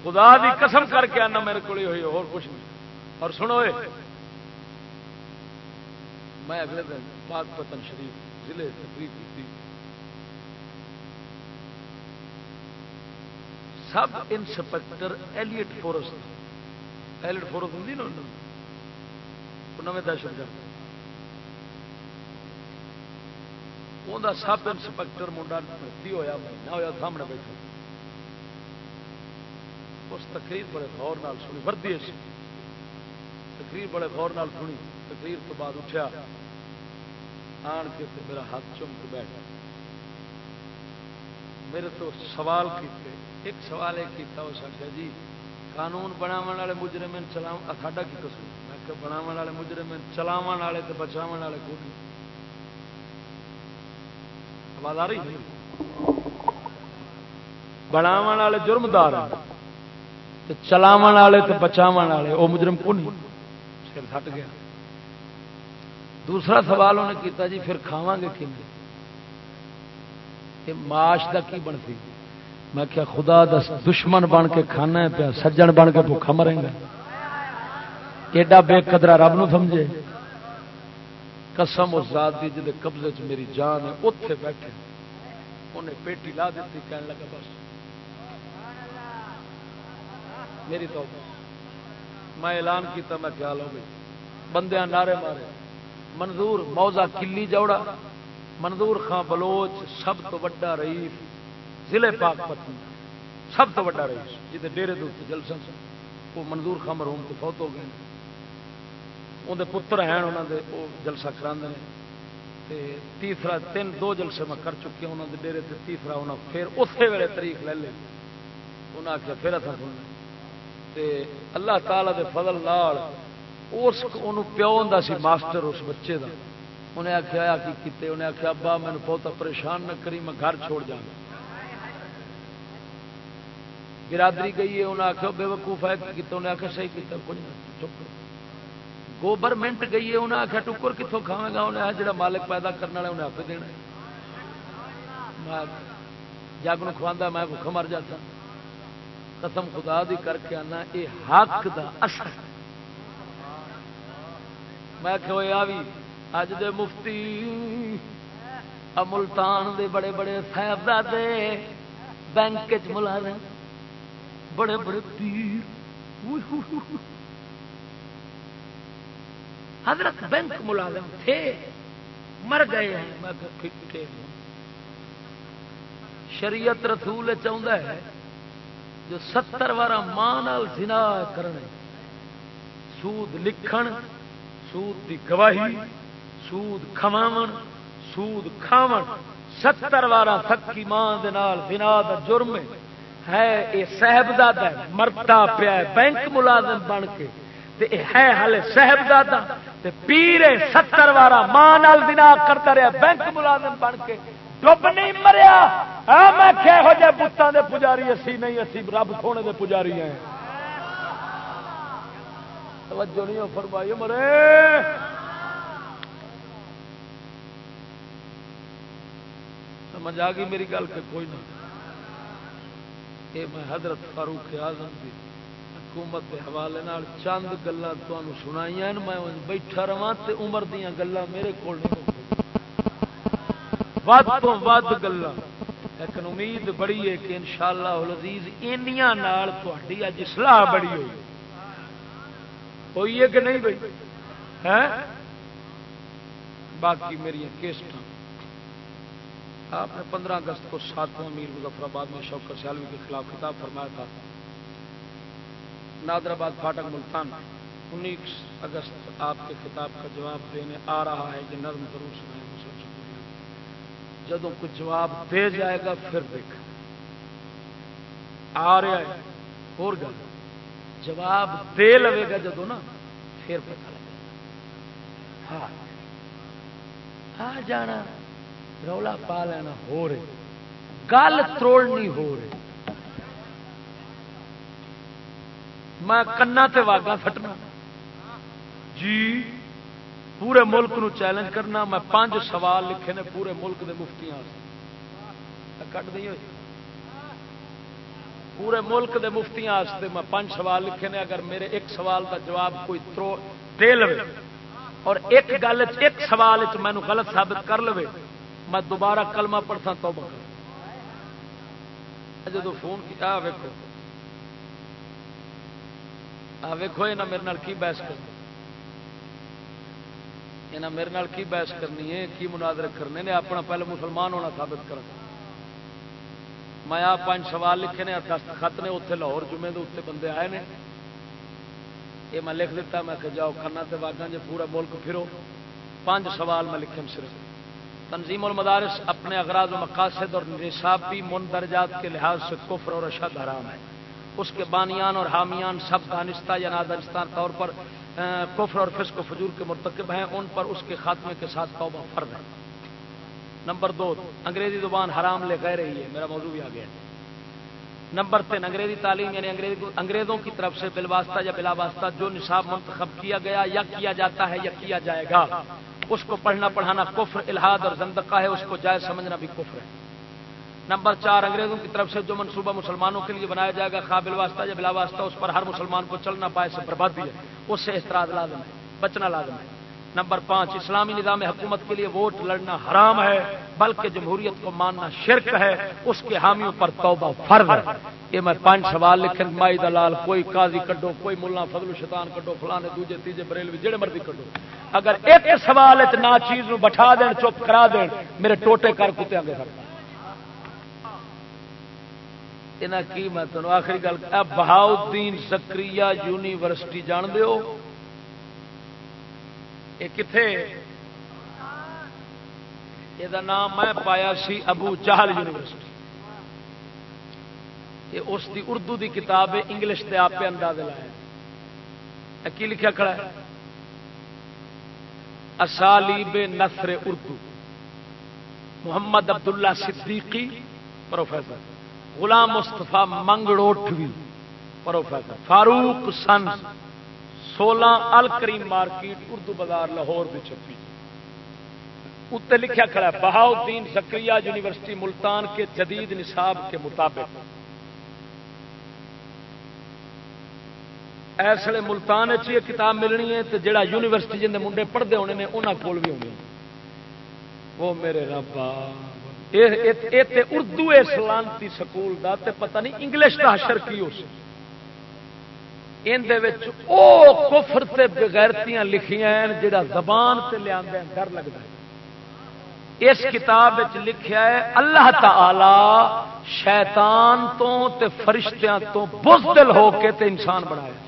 خدا دی قسم کر کے آنا میرے کو ہوئی اور کچھ نہیں اور سنو میں اگلے دن پاک پتن شریف ضلع تقریب کی سب inspector elite forest elite force ہوں نا نو دہشت گرد۔ انہوں سب انسپیکٹر منڈا بھرتی ہوا مہینہ ہوا سامنے بیٹھا۔ اس تقریر بڑے غور نال سنی وردی سی۔ تقریر بڑے غور نال سنی، تقریر تو بعد اٹھا آن کے میرا ہاتھ چم کے میرے تو سوال کیتے، ایک سوال یہ کیتا اس آخیا جی قانون بناو والے مجرم چلاو ساڈا کی قصور؟ بناو والے مجرم چلاو والے تو بچاو والے کو آواز آ رہی بناو والے جرمدار چلاو والے تو بچاو والے وہ مجرم کو نہیں سر سٹ گیا دوسرا سوال انہیں کیتا جی پھر کھاوا گے کہ ماش کا کی بنتی میں کیا خدا دس دشمن بن کے کھانا ہے پیا سجن بن کے بھوکھا مرے گا ایڈا بے قدرا رب نو سمجھے۔ قسم اس ذات دی جی قبضے چ میری جان ہے اتے بیٹھے۔ انہیں پیٹی لا دیتی کہنے لگا بس۔ میری تو میں اعلان کیتا، میں خیال ہو گئی۔ بندے نعرے مارے۔ منظور موزا کلی جوڑا، منظور خان بلوچ، سب تو وڈا رئیس ضلع پاک پتنی۔ سب تو وڈا رئیس جی ڈیرے دوست جلسن وہ منظور خان مرحوم تو فوت ہو گئے۔ اندر پتر ہیں انہوں نے وہ جلسہ کرا تے تیسرا تین، دو جلسے میں کر چکی انہوں نے ڈیرے سے تیسرا انہیں پھر اسی ویلے تاریخ لے لے۔ انہیں آخیا پھر اتنا سننا تے اللہ تعالی دے فضل لال اس پیو ہوں سی ماسٹر اس بچے دا۔ انہیں آخیا آ کی کیتے؟ انہیں آخیا ابا مینو بہت پریشان نہ کری، میں گھر چھوڑ جانا۔ برادری گئی ہے انہیں آخیا بے وقوف ہے کیتے انہیں آخیا صحیح کیتا، کچھ چپ۔ گورنمنٹ گئی ہے، انہیں آخیا ٹکر کتوں کھاوا گا؟ انہیں جڑا مالک پیدا کرنے والے انہیں آپ دینا جگ نو کھوا میں بھوکا مر جاتا۔ قسم خدا دی کر کے آنا یہ حق دا اثر۔ میں کہ بھی اج دے مفتی ملتان دے بڑے بڑے صاحبزادے بینک ملازم، بڑے بڑے پیر۔ حضرت بینک ملازم تھے، مر گئے ہیں۔ میں شریعت رسول چاہتا ہے جو ستر وارا ماں زنا کرنے، سود لکھن، سود دی گواہی، سود کھواو سود کھاو ستر وار تھکی ماں بنا جرم ہے۔ یہ صاحبزادہ مرتا پیا بینک ملازم بن کے۔ ہے ہلے صاحبزادہ پیرے ستر وارا ماں بنا کرتا رہا، بینک ملازم بن کے ڈب نہیں مریا۔ میں کہو جہ بتان دے پجاری، اسی نہیں، اسی رب سونے دے پجاری ہیں۔ توجہ نہیں ہو فرمائی مرے سمجھ آ گئی میری گل کہ کوئی نہ۔ یہ میں حضرت فاروق اعظم کی حکومت کے حوالے چند گلان سنائی میں بیٹھا رہا تو عمر دیا گلان میرے کو ود تو ود گلا لیکن امید بڑی ہے کہ ان شاء اللہ تھی اج سلاح بڑی ہوئی۔ ہوئی ہے کہ نہیں بھائی ہے باقی میری کیسٹ آپ نے پندرہ اگست کو ساتواں میر مظفر آباد میں شوکت سیالوی کے خلاف خطاب فرمایا تھا۔ نادر آباد فاٹک ملتان، انیس اگست آپ کے خطاب کا جواب دینے آ رہا ہے کہ نرم ضرور سنائے جب کچھ جواب دے جائے گا پھر دیکھ آ رہا ہے، اور گل، جواب دے لے گا جدو نا، پھر پتا لگے ہاں آ جانا، رولا پا لینا، ہو رہے۔ گل تروڑنی ہو رہی میں کنا تے واگا فٹنا جی پورے ملک نو چیلنج کرنا، میں پانچ سوال لکھے نے پورے ملک دے مفتی کٹ دی ہوئی۔ پورے ملک دے مفتی میں پانچ سوال لکھے نے، اگر میرے ایک سوال کا جواب کوئی ترو دے لو اور ایک گل ایک سوال مینو غلط ثابت کر لو میں دوبارہ کلمہ پڑھتا تو بکر جب فون کیا ویکو ویکو یہ میرے کی بحث کر یہاں میرے نال کی بحث کرنی ہے؟ کی مناظر کرنے نے؟ اپنا پہلے مسلمان ہونا ثابت کر میں آپ پانچ سوال لکھے نے، دست خط نے اتنے لاہور جمعے کے اتنے بندے آئے نے۔ یہ میں لکھ دیتا میں کہ جاؤ کھانا تے واگا جی پورا ملک پھرو۔ پانچ سوال میں لکھے صرف۔ تنظیم المدارس اپنے اغراض و مقاصد اور نصابی مندرجات کے لحاظ سے کفر اور اشد حرام ہے۔ اس کے بانیان اور حامیان سب دانستہ یا نادرستان طور پر کفر اور فسق و فجور کے مرتکب ہیں، ان پر اس کے خاتمے کے ساتھ توبہ فرض ہے۔ نمبر دو، انگریزی زبان حرام لے گئے رہی ہے، میرا موضوع بھی آ گیا نمبر تین، انگریزی تعلیم یعنی انگریزوں کی طرف سے بلواسطہ یا بلا واسطہ جو نصاب منتخب کیا گیا یا کیا جاتا ہے یا کیا جائے گا، اس کو پڑھنا پڑھانا کفر الحاد اور زندقہ ہے، اس کو جائز سمجھنا بھی کفر ہے۔ نمبر چار، انگریزوں کی طرف سے جو منصوبہ مسلمانوں کے لیے بنایا جائے گا، قابل واسطہ یا بلا واسطہ، اس پر ہر مسلمان کو چلنا پائے سے بربادی ہے۔ اس سے احتراج لازم ہے، بچنا لازم ہے۔ نمبر پانچ، اسلامی نظام حکومت کے لیے ووٹ لڑنا حرام ہے، بلکہ جمہوریت کو ماننا شرک ہے، اس کے حامیوں پر توبہ فرض ہے۔ یہ میں پانچ سوال لکھن، مائی دلال، کوئی قاضی کڈو، کوئی ملا فضل شیطان کڈو، فلانے، دوجے، تیجے، بریلوی جڑے مرضی کڈو۔ اگر ایک سوال نہ چیز بٹھا دین، چپ کرا دین، میرے ٹوٹے کر کتے آگے سکتا یہاں کی میں تمہیں آخری گل بہاؤدین سکری یونیورسٹی جان دو یہ کتنے یہ نام میں پایا سی ابو چہل یونیورسٹی۔ یہ اس دی اردو دی کتاب ہے، انگلش کے آپ انداز لایا کی لکھا کھڑا ہے؟ اسالیب نثر اردو۔ محمد عبداللہ صدیقی، پروفیسر۔ غلام مستفا منگڑوٹوی پروفیسر فاروق سن سولہ ال کریم مارکیٹ اردو بازار لاہور بھی چھپی۔ اتنے لکھا کھڑا ہے بہاؤدین زکریہ یونیورسٹی ملتان کے جدید نصاب کے مطابق۔ اس ایسے ملتان یہ کتاب ملنی ہے تو جڑا یونیورسٹی جن منڈے پڑھتے ہونے نے انہوں کول بھی ہونے وہ میرے ربا اردو سلامتی سکول دا تے پتہ نہیں انگلش کا حشر کی اس کفر تے بغیرتیاں لکھیاں جڑا زبان تے لیا ڈر لگتا ہے۔ اس کتاب لکھیا ہے، اللہ تعالی شیطان تو تے فرشتیاں تو بزدل ہو کے تے انسان بنایا۔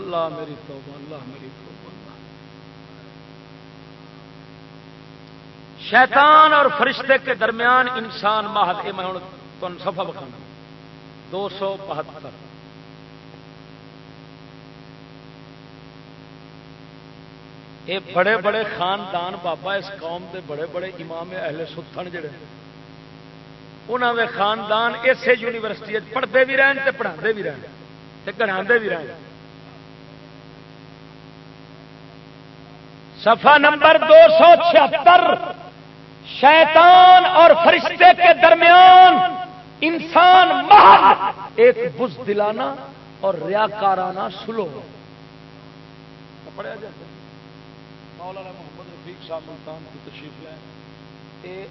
اللہ میری توبہ، اللہ میری توبہ شیطان اور فرشتے کے درمیان انسان ماہد یہ میں ہوں سفا بکھانا۔ دو سو بہتر۔ یہ بڑے بڑے خاندان بابا، اس قوم کے بڑے بڑے امام اہل ستھن جڑے۔ انہوں نے خاندان اسے یونیورسٹی پڑھتے بھی رہن تے پڑھا بھی رہن بھی رہن۔ صفحہ نمبر دو سو چھہتر۔ شیطان اور فرشتے کے درمیان انسان محض ایک بز دلانا اور ریاکارانہ سلو۔ پڑھا جاتا مولانا محمد رفیق صاحب ملتان کی تشریف لائیں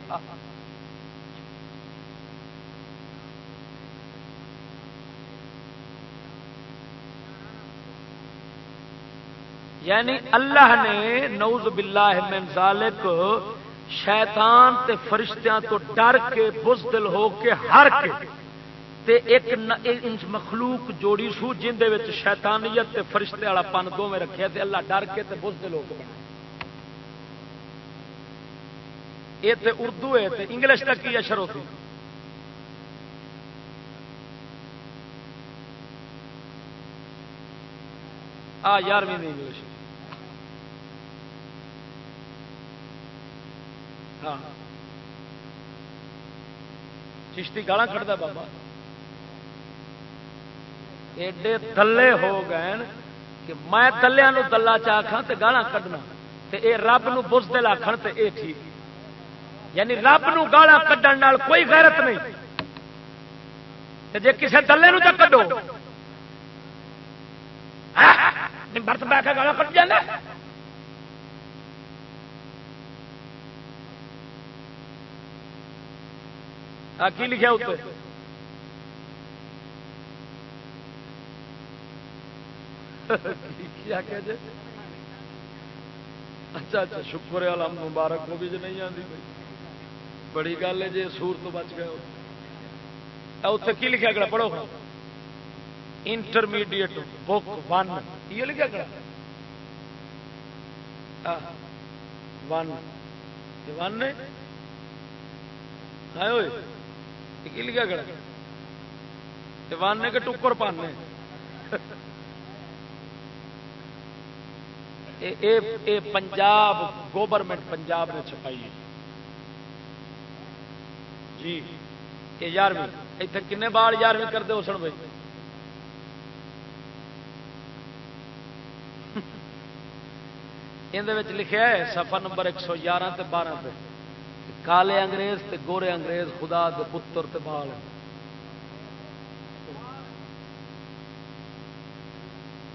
یعنی اللہ نے نوز باللہ من ذالک شیطان تے فرشتیاں تو ڈر کے، بزدل ہو کے، ہر کے تے ایک مخلوق جوڑی سو، جن دے وچ شیطانیت تے فرشتے والا پن دو میں رکھے تے اللہ ڈر کے تے بزدل ہو کے بنا۔ یہ تے اردو ہے تے انگلش تک کی اشر ہوتی۔ آ یارویں انگلش ہاں۔ چشتی گالا کھڑتا بابا۔ ایڈے تلے ہو گئے کہ میں تلیا دلہ چاہا تو گالا کھڈنا اے رب نو بزدل آخر تو اے ٹھیک۔ یعنی رب نو گالا کھڈن کوئی غیرت نہیں۔ جی کسی دلے نو تو کڈو۔ برت بہ کے گالا کٹ جانا کی لکھا اتنے اچھا اچھا شکر الحمد مبارک وہ بھی نہیں آتی بڑی گل ہے جی سور تو بچ گئے۔ اتنے کی لکھا گیا پڑھو۔ انٹرمیڈیٹ بک ون یہ لکھا گیا ون ون ہوئے کی لکھا گڑا وانے کے ٹکر پانے؟ پنجاب گورنمنٹ پنجاب نے چھپائی ہے۔ جی یہ یارویں اتنے کن بال یارویں کرتے ہو سن بھائی؟ یہ لکھا ہے سفر نمبر ایک سو گیارہ بارہ پہ کالے انگریز تے گورے انگریز، خدا دے پتر تے بال۔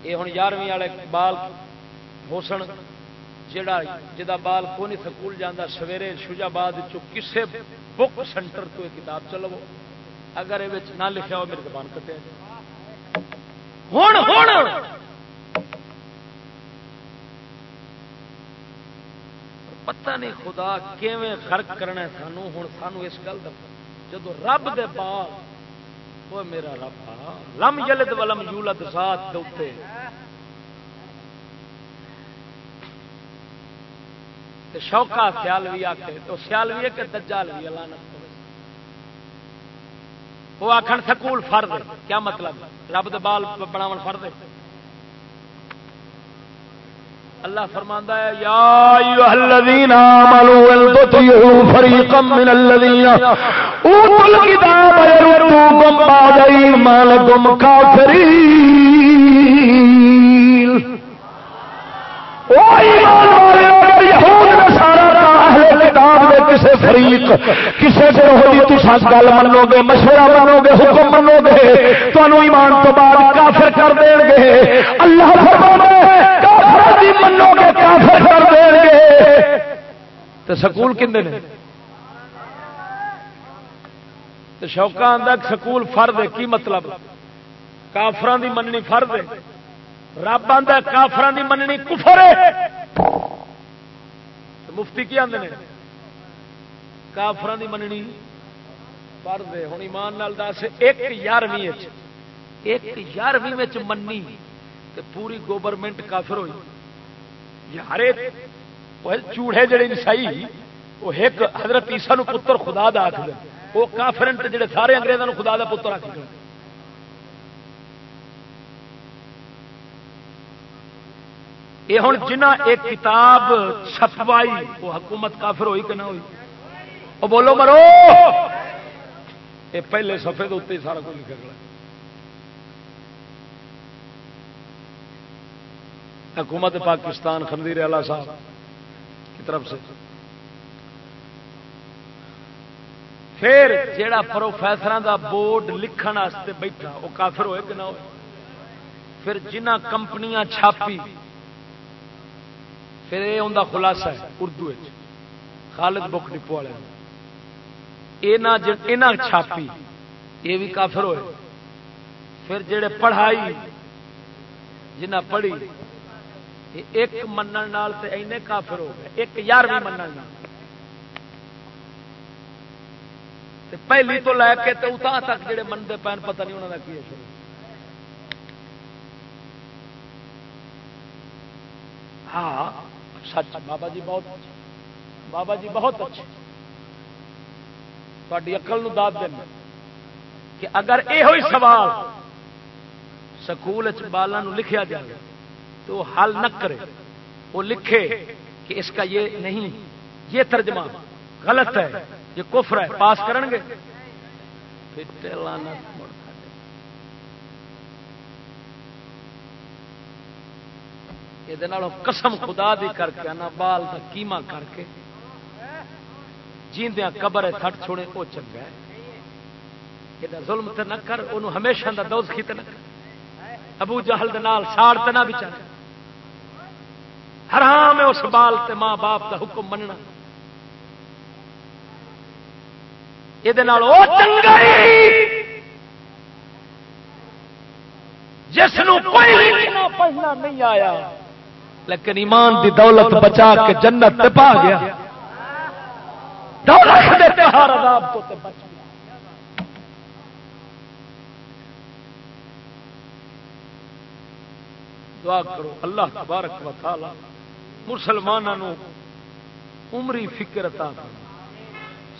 یہ ہوں یارویں والے بال ہوسن جڑا جا بال کو نہیں سکول جانا سویرے شوجاباد کسے بک سینٹر تو کتاب چلو اگر یہ نہ لکھا ہو میرے دکان کٹے۔ ہوں پتہ نہیں خدا کیویں خرق کرنا سانو ہوں سانو اس گل جدو رب دے پال وہ میرا رب لم جلد ولم یولد ذات دے شوقا سیال بھی آخے تو سیال بھی ہے دجال وہ آخر سکول فرد کیا مطلب؟ رب دے بال بناو فرد اللہ فرماندا ہے، یا ایھا الذین آمنوا تطیعوا فریقا من الذین اوتوا الکتاب یردوکم بعد ایمانکم کافرین۔ او ایمان والے یہود کا کتاب دے کسے فریق، کسے گروہ دی جی تساں گل منو گے مشورہ منو گے حکم منو گے تانوں ایمان تو بعد کافر کر دین گے۔ اللہ فرماتا ہے منو گے کافر کر دیں گے۔ تو سکول کھے تو شوقا آتا سکول فرد ہے، کی مطلب؟ کافران دی مننی فرد ہے۔ رب آتا کافران دی مننی کفر ہے۔ مفتی کی آدھے کافران دی مننی۔ فرد ہے ہوں ایمان نال دس، ایک یارویں ایک یارویں منی تے پوری گورنمنٹ کافر ہوئی۔ یہ ہر ایک چوڑے جڑے نسائی وہ ایک حضرت عیسیٰ نو پتر خدا دا آخر وہ کافرن جڑے سارے انگریزوں خدا دا پتر آخر یہ ہوں جنہ ایک کتاب چھپوائی، وہ حکومت کافر ہوئی کہ نہ ہوئی؟ وہ بولو مرو! یہ پہلے سفے اتنے سارا کچھ لکھا گیا۔ حکومت پاکستان خندیر اعلی صاحب، کی طرف سے۔ پھر جیڑا پروفیسر دا بورڈ لکھن واسطے بیٹھا، وہ کافر ہوئے کہ نہ ہوئے؟ پھر جنہ کمپنیاں چھاپی پھر یہ ان کا خلاصہ ہے، اردو خالد بک ڈپو والے چھاپی، یہ بھی کافر ہوئے۔ پھر جڑے پڑھائی، جنہ پڑھی ایک من اینے کافر ہو گئے۔ ایک یار بھی من پہلی تو لے کے تو اتنا تک جڑے منتے پہن پتہ نہیں انہوں کا کی شروع۔ ہاں سچ بابا جی بہت بابا جی بہت اچھے تاری اقل داد دینا کہ اگر یہ سوال سکول بالا لکھیا جائے تو حل نہ کرے وہ لکھے کہ اس کا یہ نہیں یہ ترجمہ غلط ہے یہ کفر ہے پاس کرن گے یہ قسم خدا دی کر کے نا بال کا کیما کر کے جیندیا قبر تھٹ چھوڑے وہ چنگا ہے یہ ظلم تے نہ کر انہوں ہمیشہ دا دوز کی نہ کر ابو جہل دے نال ساڑ تے نہ بچا حرام ہے اس بال تے ماں باپ دا حکم مننا یہ چنگا جس کوئی پڑھنا نہیں آیا لیکن ایمان دی دولت بچا کے جنت تے پا گیا۔ دولت دے عذاب تو تے بچ گیا۔ دعا کرو اللہ تبارک و تعالی مسلمانوں عمری فکر عطا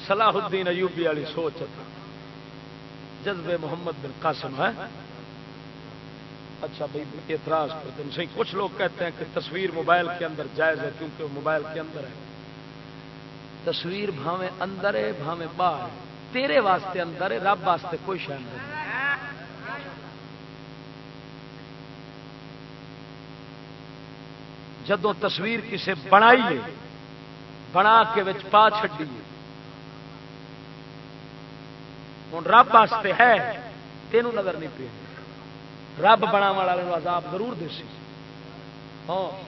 صلاح الدین ایوبی والی سوچ عطا۔ جذبے محمد بن قاسم ہے۔ اچھا بھائی اعتراض کرتے ہیں صحیح کچھ لوگ کہتے ہیں کہ تصویر موبائل کے اندر جائز ہے کیونکہ موبائل کے اندر ہے۔ تصویر بھاویں اندر ہے، بھاویں باہر تیرے واسطے اندر ہے، رب واسطے کوئی شہ نہیں۔ جدو تصویر کسی بنائی بنا کے پا چڈی ہوں رب واسطے ہے، تینوں نظر نہیں پی۔ رب بنا والا عذاب ضرور دے سی ہاں۔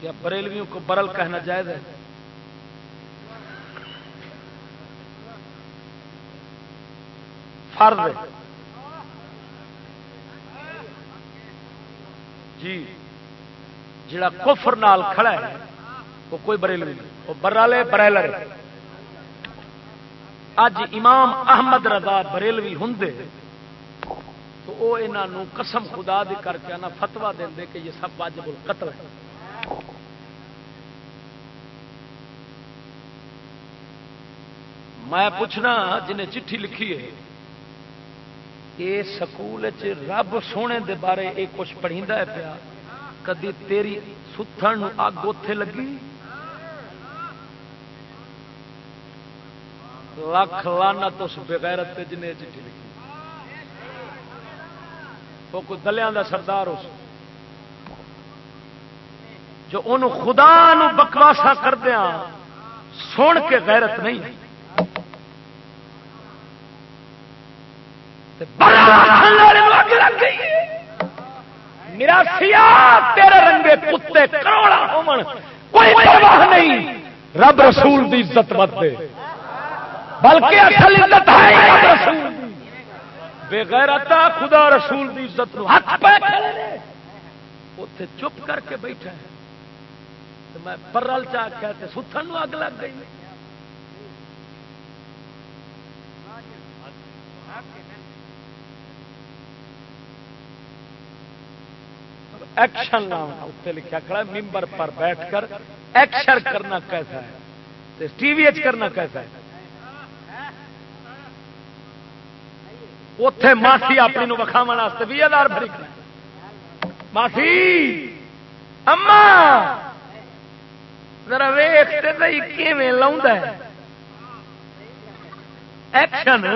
کیا بریلویوں کو برل کہنا جائز ہے؟ فرض جی۔ جڑا کفر نال کھڑا ہے، وہ کوئی بریلوی نہیں۔ وہ برالے برائلر اج امام احمد رضا بریلوی ہوں تو وہ انہوں قسم خدا دی کر کے فتوا دے کہ یہ سب واجب القتل ہے۔ میں پوچھنا جنہیں چٹھی لکھی ہے یہ سکول رب سونے دے بارے یہ کچھ پڑھی ہے پیا؟ کدی تیری ستھن اگ اتے لگی؟ لکھ لانا تو اس بغیرت جنہیں چٹھی لکھی۔ وہ کوئی دلیا کا سردار اس۔ جو ان خدا نو بکواسا کردیا سن کے غیرت نہیں۔ میرا سیا تیرے رنگے کتے کروڑا کوئی پرواہ نہیں۔ رب رسول دی عزت مت دے۔ بلکہ اصل عزت ہے بغیر خدا رسول دی عزت اتے چپ کر کے بیٹھا میں پرل چاہ ستھن اگ لگ گئی۔ ایکشن لاؤنا اتنے لکھا کھڑا ممبر پر بیٹھ کر ایکشن کرنا کیسا ہے؟ ٹی وی ایچ کرنا کیسا ہے؟ اتے معافی اپنی وکھاو واسطے بھی ہزار بھری معافی اما! ذرا ویختے بھائی کیون ایکشن!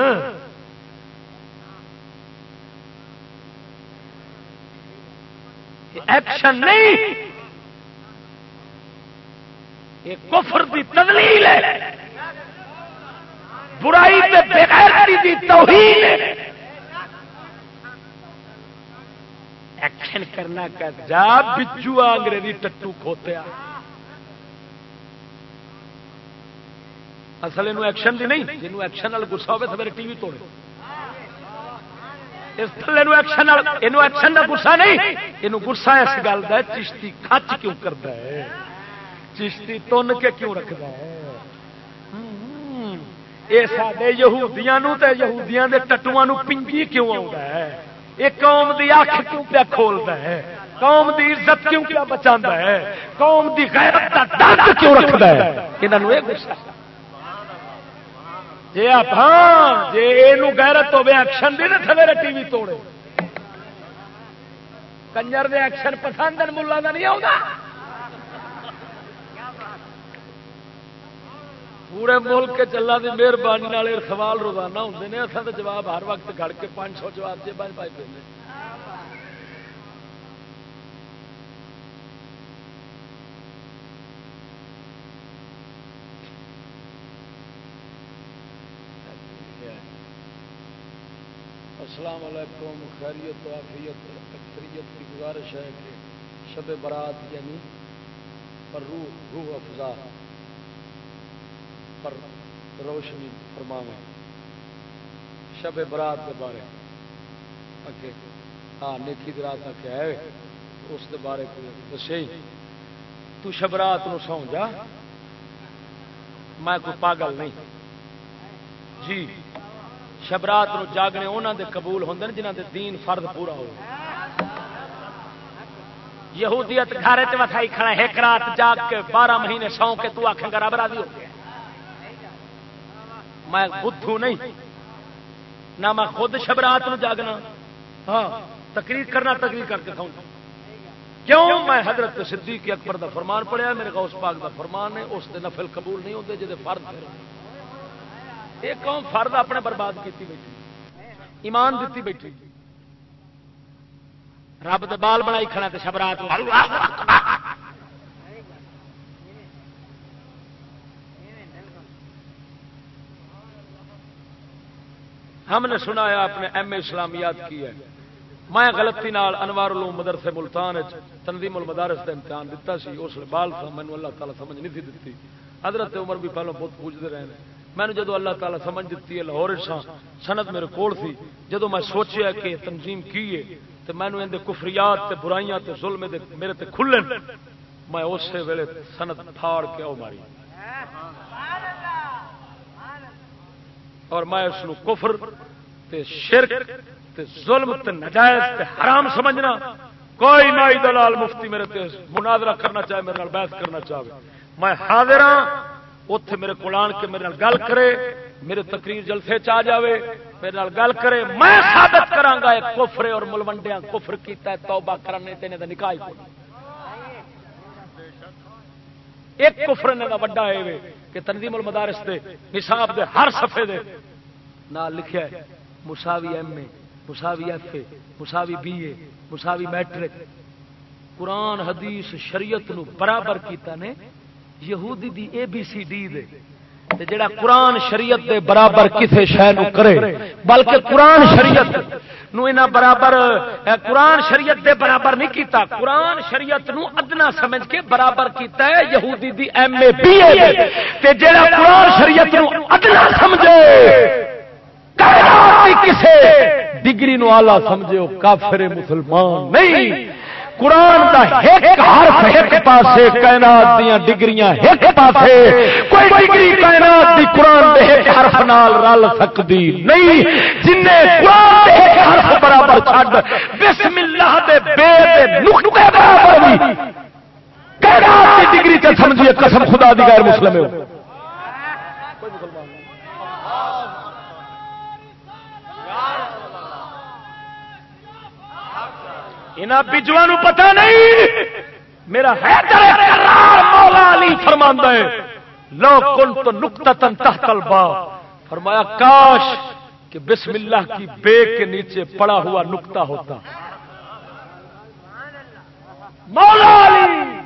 ایکشن نہیں! یہ کفر کی تدلیل ہے۔ برائی دی توہین ایکشن کرنا کا جا بجو انگریزی ٹٹو کھوتیا اصل یہ ایکشن دی نہیں جنوب ایکشن وال گسا ہوے سویرے ٹی وی توڑے۔ اس تھلے ایکشن یہ ایکشن کا گسا نہیں یہ گسا اس گل کا چشتی کچ کیوں کرتا ہے؟ چشتی تن کے کیوں رکھتا ہے؟ یہ سارے یہودیاں یہودیاں دے ٹٹواں پنجی کیوں آتا ہے؟ یہ قوم دی اکھ کیوں پیا کھولتا ہے؟ قوم دی عزت کیوں پیا بچا ہے؟ قوم دی غیرت کا درد کیوں رکھتا ہے؟ یہاں یہ گسا۔ جی آپ ہاں جی یہ گیرت ہوے ایکشن دی نا سویرے ٹی وی توڑے۔ کنجر دے ایکشن پسند ملا کا نہیں آؤں پورے ملک چلا کی مہربانی والے سوال روزانہ ہوں نے اصل تو جواب ہر وقت گڑ کے پانچ سو جواب سے بن پائے پہ السلام علیکم، خیریت و عافیت، اکثریت کی گزارش ہے کہ شب برات یعنی پر روح روح افزا۔ پر روشنی فرماویں شب برات کے بارے۔ ہاں نیکی رات کا کیا ہے اس کے بارے کو دسے۔ تو شب رات نو سو جا۔ میں کوئی پاگل نہیں۔ جی شبرات نو جاگنے انہوں دے قبول ہوں جنہ دے دین فرد پورا ہو۔ یہودیت گھر وسائی کھڑا ایک رات جاگ کے بارہ مہینے سو کے تو آخ گا برادری ہو۔ گیا میں بدھو نہیں، نہ میں خود شبرات نو جاگنا۔ ہاں تقریر کرنا، تقریر کر کے کھاؤں۔ کیوں؟ میں حضرت صدیق اکبر دا فرمان پڑھیا، میرے غوث پاک دا فرمان ہے، اس دے نفل قبول نہیں ہوتے جی فرد پھر یہ قوم فرد اپنے برباد کی بیٹھی۔ ایمان دیتی بیٹھی۔ رب بال بنائی کھڑا تو شبرات ہم نے سنایا اپنے ایم اے اسلامیات کی ہے۔ میں غلطی نال انوار العلوم مدرسے ملتان تنظیم المدارس کا امتحان دیتا سی، اس بال تھا مینو اللہ تعالیٰ سمجھ نہیں تھی دیتی حضرت عمر بھی پہلو بہت پوچھتے رہے ہیں۔ میں جدو اللہ تعالیٰ سمجھ دیتی ہے، لاہور سا سنت میرے کول سی۔ جدو میں سوچیا کہ تنظیم کی ہے تو میں نے کفریات تے برائیاں تے ظلم دے میرے تے کھلن۔ میں اسی ویلے سنت پھاڑ کے آؤ ماری۔ اور میں اس کفر تے شرک تے ظلم تے نجائز تے حرام سمجھنا۔ کوئی نائی دلال مفتی میرے تے مناظرہ کرنا چاہے، میرے بحث کرنا چاہے۔ میں حاضر ہاں اتے میرے کو آن کے میرے گل کرے، میرے تقریر جلسے چ جائے میرے گل کرے۔ میں ثابت کرا ایک کفرے اور ملوڈیا کفر کیا توبہ کرنے تین نکاح ایک کفر نے کا وڈا ہے۔ کہ تنظیم المدارس دے، نصاب دے، ہر صفحے دے۔ نال لکھیا ہے، مساوی ایم اے، مساوی ایف اے، مساوی بی اے، مساوی میٹرک۔ قرآن، حدیث، شریعت نو برابر کیتا نے، یہودی دی اے بی سی ڈی دے۔ جڑا قرآن، شریعت دے برابر کسے شہ کرے، بلکہ قرآن، شریعت نو اینا برابر قرآن شریعت دے برابر نہیں کیتا۔ قرآن شریعت نو ادنا سمجھ کے برابر کیتا ہے یہودی دی ایم اے بی اے تے جڑا قرآن شریعت نو ادنا سمجھے کسے ڈگری نو آلہ سمجھے کافر مسلمان نہیں۔ قرآن دا ایک حرف ایک پاسے کائنات دیا ڈگریاں ایک پاسے۔ کوئی ڈگری کائنات دی قرآن دے ایک حرف نال رل سکتی نہیں۔ جن قرآن دے ایک حرف برابر چھڈ بسم اللہ دے بے دے نقطے برابر بھی کائنات دی ڈگری تے سمجھیے قسم خدا دی غیر مسلم ہو یہاں بجوا پتا نہیں۔ میرا مولا علی فرما ہے۔ لو کل تو نکتا تن تحتل با فرمایا، کاش کہ بسم اللہ کی بے کے نیچے پڑا ہوا نکتا ہوتا۔ مولا علی،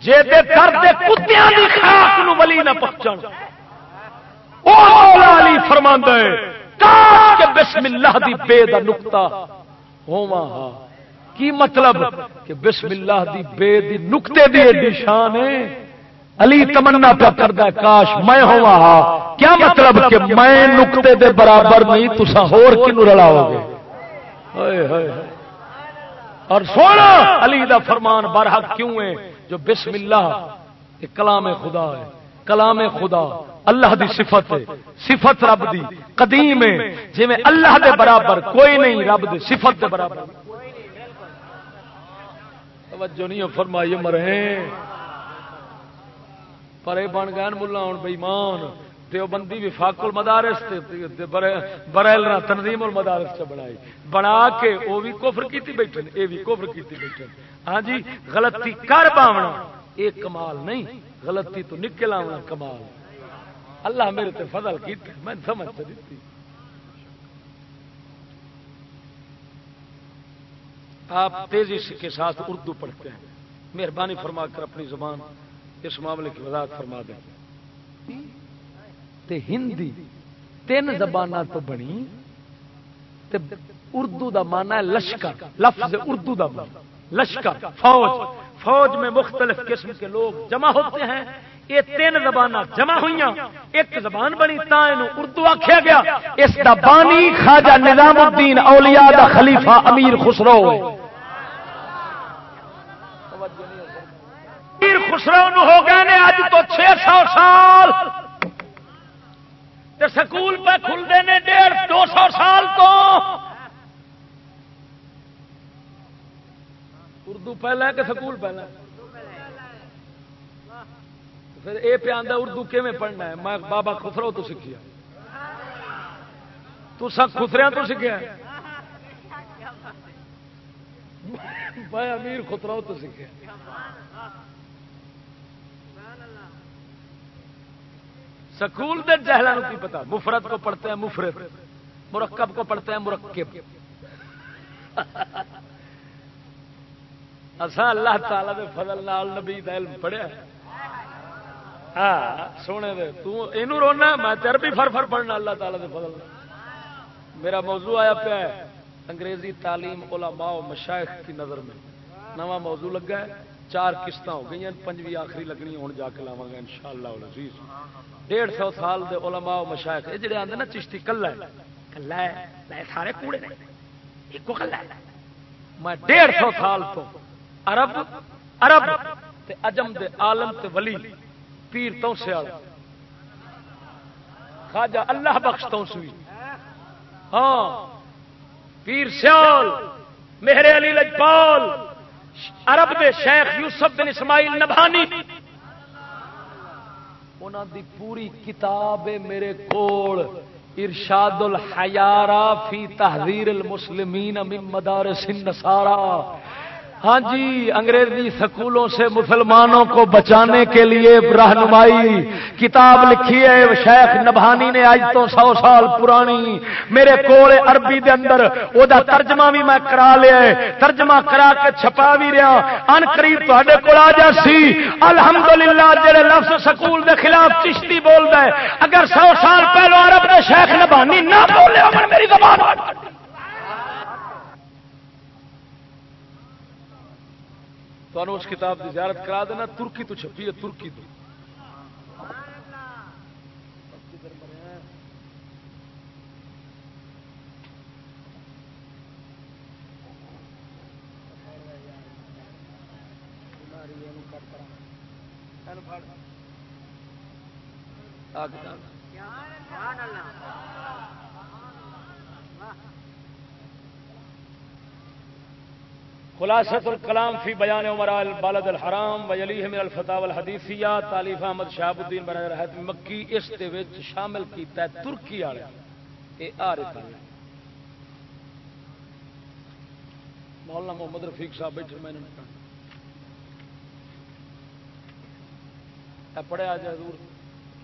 جے دے درد کتیاں دی خاک نو ولی نہ پہنچن۔ او مولا علی فرماندا ہے، کاش کہ بسم اللہ دی بے دا نکتا ہوواں ہاں۔ کی مطلب کہ بسم اللہ دی بے دی نکتے دی ایڈی شان ہے۔ علی تمنا پہ کرتا کاش میں ہوا کیا مطلب کہ میں نکتے دے برابر نہیں تسا ہور کنو رلاؤ گے اور سونا، علی دا فرمان برحق کیوں ہے؟ جو بسم اللہ کلام خدا ہے۔ کلام خدا اللہ دی صفت ہے۔ صفت رب دی قدیم ہے۔ جی میں اللہ دے برابر کوئی نہیں، رب دی صفت دے برابر۔ توجہ نہیں فرمائی مرے۔ پر بن گئے ملا ہوں بےمان۔ دیوبندی بھی فاق المدارس برائل تنظیم المدارس سے بنائی۔ بنا کے وہ بھی کفر کیتی بیٹھے یہ بھی کفر کیتی بیٹھے ہاں جی غلطی کر پاونا یہ کمال نہیں۔ غلطی تو نکل آنا کمال۔ اللہ میرے تے فضل کی میں سمجھ دیتی۔ آپ تیزی کے ساتھ اردو پڑھتے ہیں۔ مہربانی فرما کر اپنی زبان اس معاملے کی وضاحت فرما دیں۔ تے ہندی تین زبان تو بنی، تے اردو دا مانا ہے لشکر، لفظ اردو دا مانا لشکر، فوج۔ فوج میں مختلف قسم کے لوگ جمع ہوتے ہیں۔ یہ تین زبان جمع ہوئی ایک زبان بنی تا اردو آخیا گیا۔ اس دا بانی خواجہ نظام الدین اولیاء دا خلیفہ امیر خسرو۔ امیر خسرو ہو گئے نے اج تو چھ سو سال۔ سکول پہ کھلتے ہیں ڈیڑھ دو سو سال تو۔ اردو پہلا کہ سکول پہلا پھر یہ پہ آدھا اردو کیون پڑھنا ہے؟ میں بابا خسرو تو سیکھیا۔ تو سب خسریا تو سیکھا میں امیر خسرو تو سیکھا سکول دے جہلوں کی پتا مفرت کو پڑھتے ہیں مفرت مرکب کو پڑھتے ہیں مرکب۔ اصا اللہ تعالی دے فضل نال نبی دا علم پڑھیا ہاں سونے دے، تو رونا، میں تیر بھی فر فر پڑھنا، اللہ تعالی دے فضل میرا موضوع آیا پیا ہے، انگریزی تعلیم، علماء و مشائخ کی نظر میں۔ نواں موضوع لگا ہے، چار قسط ہو گئی ہیں پنجویں آخری لگنی ہوں جا کے لاوا گا ان شاء اللہ ڈیڑھ سو سال دے علماء و مشائخ یہ جڑے آتے نا، چشتی کلا ہے۔ کلا ہے سارے کوڑے ایک کلا ہے۔ میں ڈیڑھ سو سال تو عرب عرب تے اجم دے عالم تے ولی۔ پیر تو سیال خواجہ اللہ بخش تو سوئی ہاں۔ پیر سیال، مہر علی لجپال، عرب دے شیخ یوسف بن اسماعیل نبھانی۔ انہوں دی پوری کتاب میرے کول ارشاد الحیارا فی تحریر المسلمین من مدارس النصارى ہاں جی انگریزی سکولوں سے مسلمانوں کو بچانے کے لیے رہنمائی کتاب لکھی ہے۔ شیخ نبھانی نے آج تو سو سال پرانی۔ میرے کول عربی دے اندر او دا ترجمہ بھی میں کرا لیا ہے۔ ترجمہ کرا کے چھپا بھی رہا۔ ان قریب تے کو آ جا سی۔ الحمدللہ، جڑے لفظ سکول دے خلاف چشتی بول ہے۔ اگر سو سال پہلو عرب نے شیخ نبھانی نہ بولے میری زبان تو اس کتاب کی زیارت کرا دینا، ترکی تو چھپی ہے، ترکی تو۔ آ کتاب خلاصت الکلام فی بیان عمر بالد الحرام و یلی من الفتاو الحدیثیہ، تالیف احمد شہاب الدین بنا رحت مکی، اس دے وچ شامل کیتا ہے ترکی والے۔ یہ آ رہے مولانا محمد رفیق صاحب بیٹھے میں نے پڑھیا جائے دور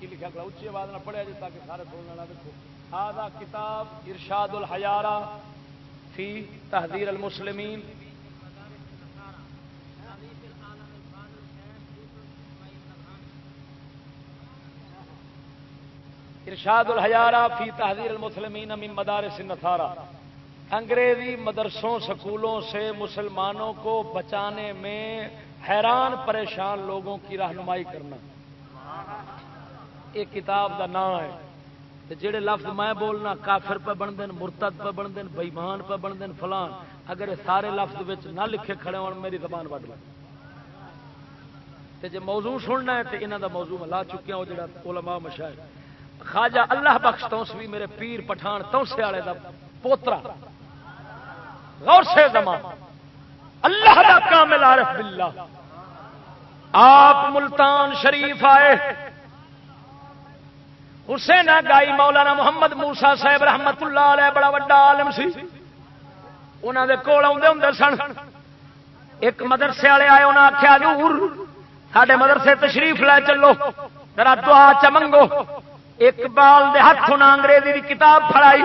کی لکھا کرا اچھی آواز نہ پڑھیا جائے تاکہ سارے سننے والا دیکھو۔ آدھا کتاب ارشاد الحیارہ فی تحذیر المسلمین۔ ارشاد الحیارہ فی تحذیر المسلمین من مدارس النصارى انگریزی مدرسوں، سکولوں سے مسلمانوں کو بچانے میں حیران پریشان لوگوں کی رہنمائی کرنا۔ ایک کتاب کا نام ہے جڑے لفظ میں بولنا کافر پہ بن دین، مرتد پہ بن دین بئیمان پہ بن دین، فلان۔ اگر سارے لفظ نہ لکھے کھڑے ہو میری زبان وڈ لگ۔ جی موضوع سننا ہے تو یہاں کا موضوع میں لا چکیا وہ جڑا علماء مشاہد۔ خواجہ اللہ بخش تو میرے پیر پٹھان توسے والے کا پوترا۔ غور سے زمان۔ اللہ کا کامل عارف باللہ۔ آپ ملتان شریف آئے۔ حسین گائی مولانا محمد موسا صاحب رحمت اللہ علیہ بڑا وڈا عالم سی۔ انہوں دے کول آدھے ہوں سن۔ ایک مدرسے والے آئے انہیں آخیا نور ساڈے مدرسے تشریف لے چلو۔ ذرا دعا چمنگو ایک بال دے ہاتھ انگریزی کی کتاب فرائی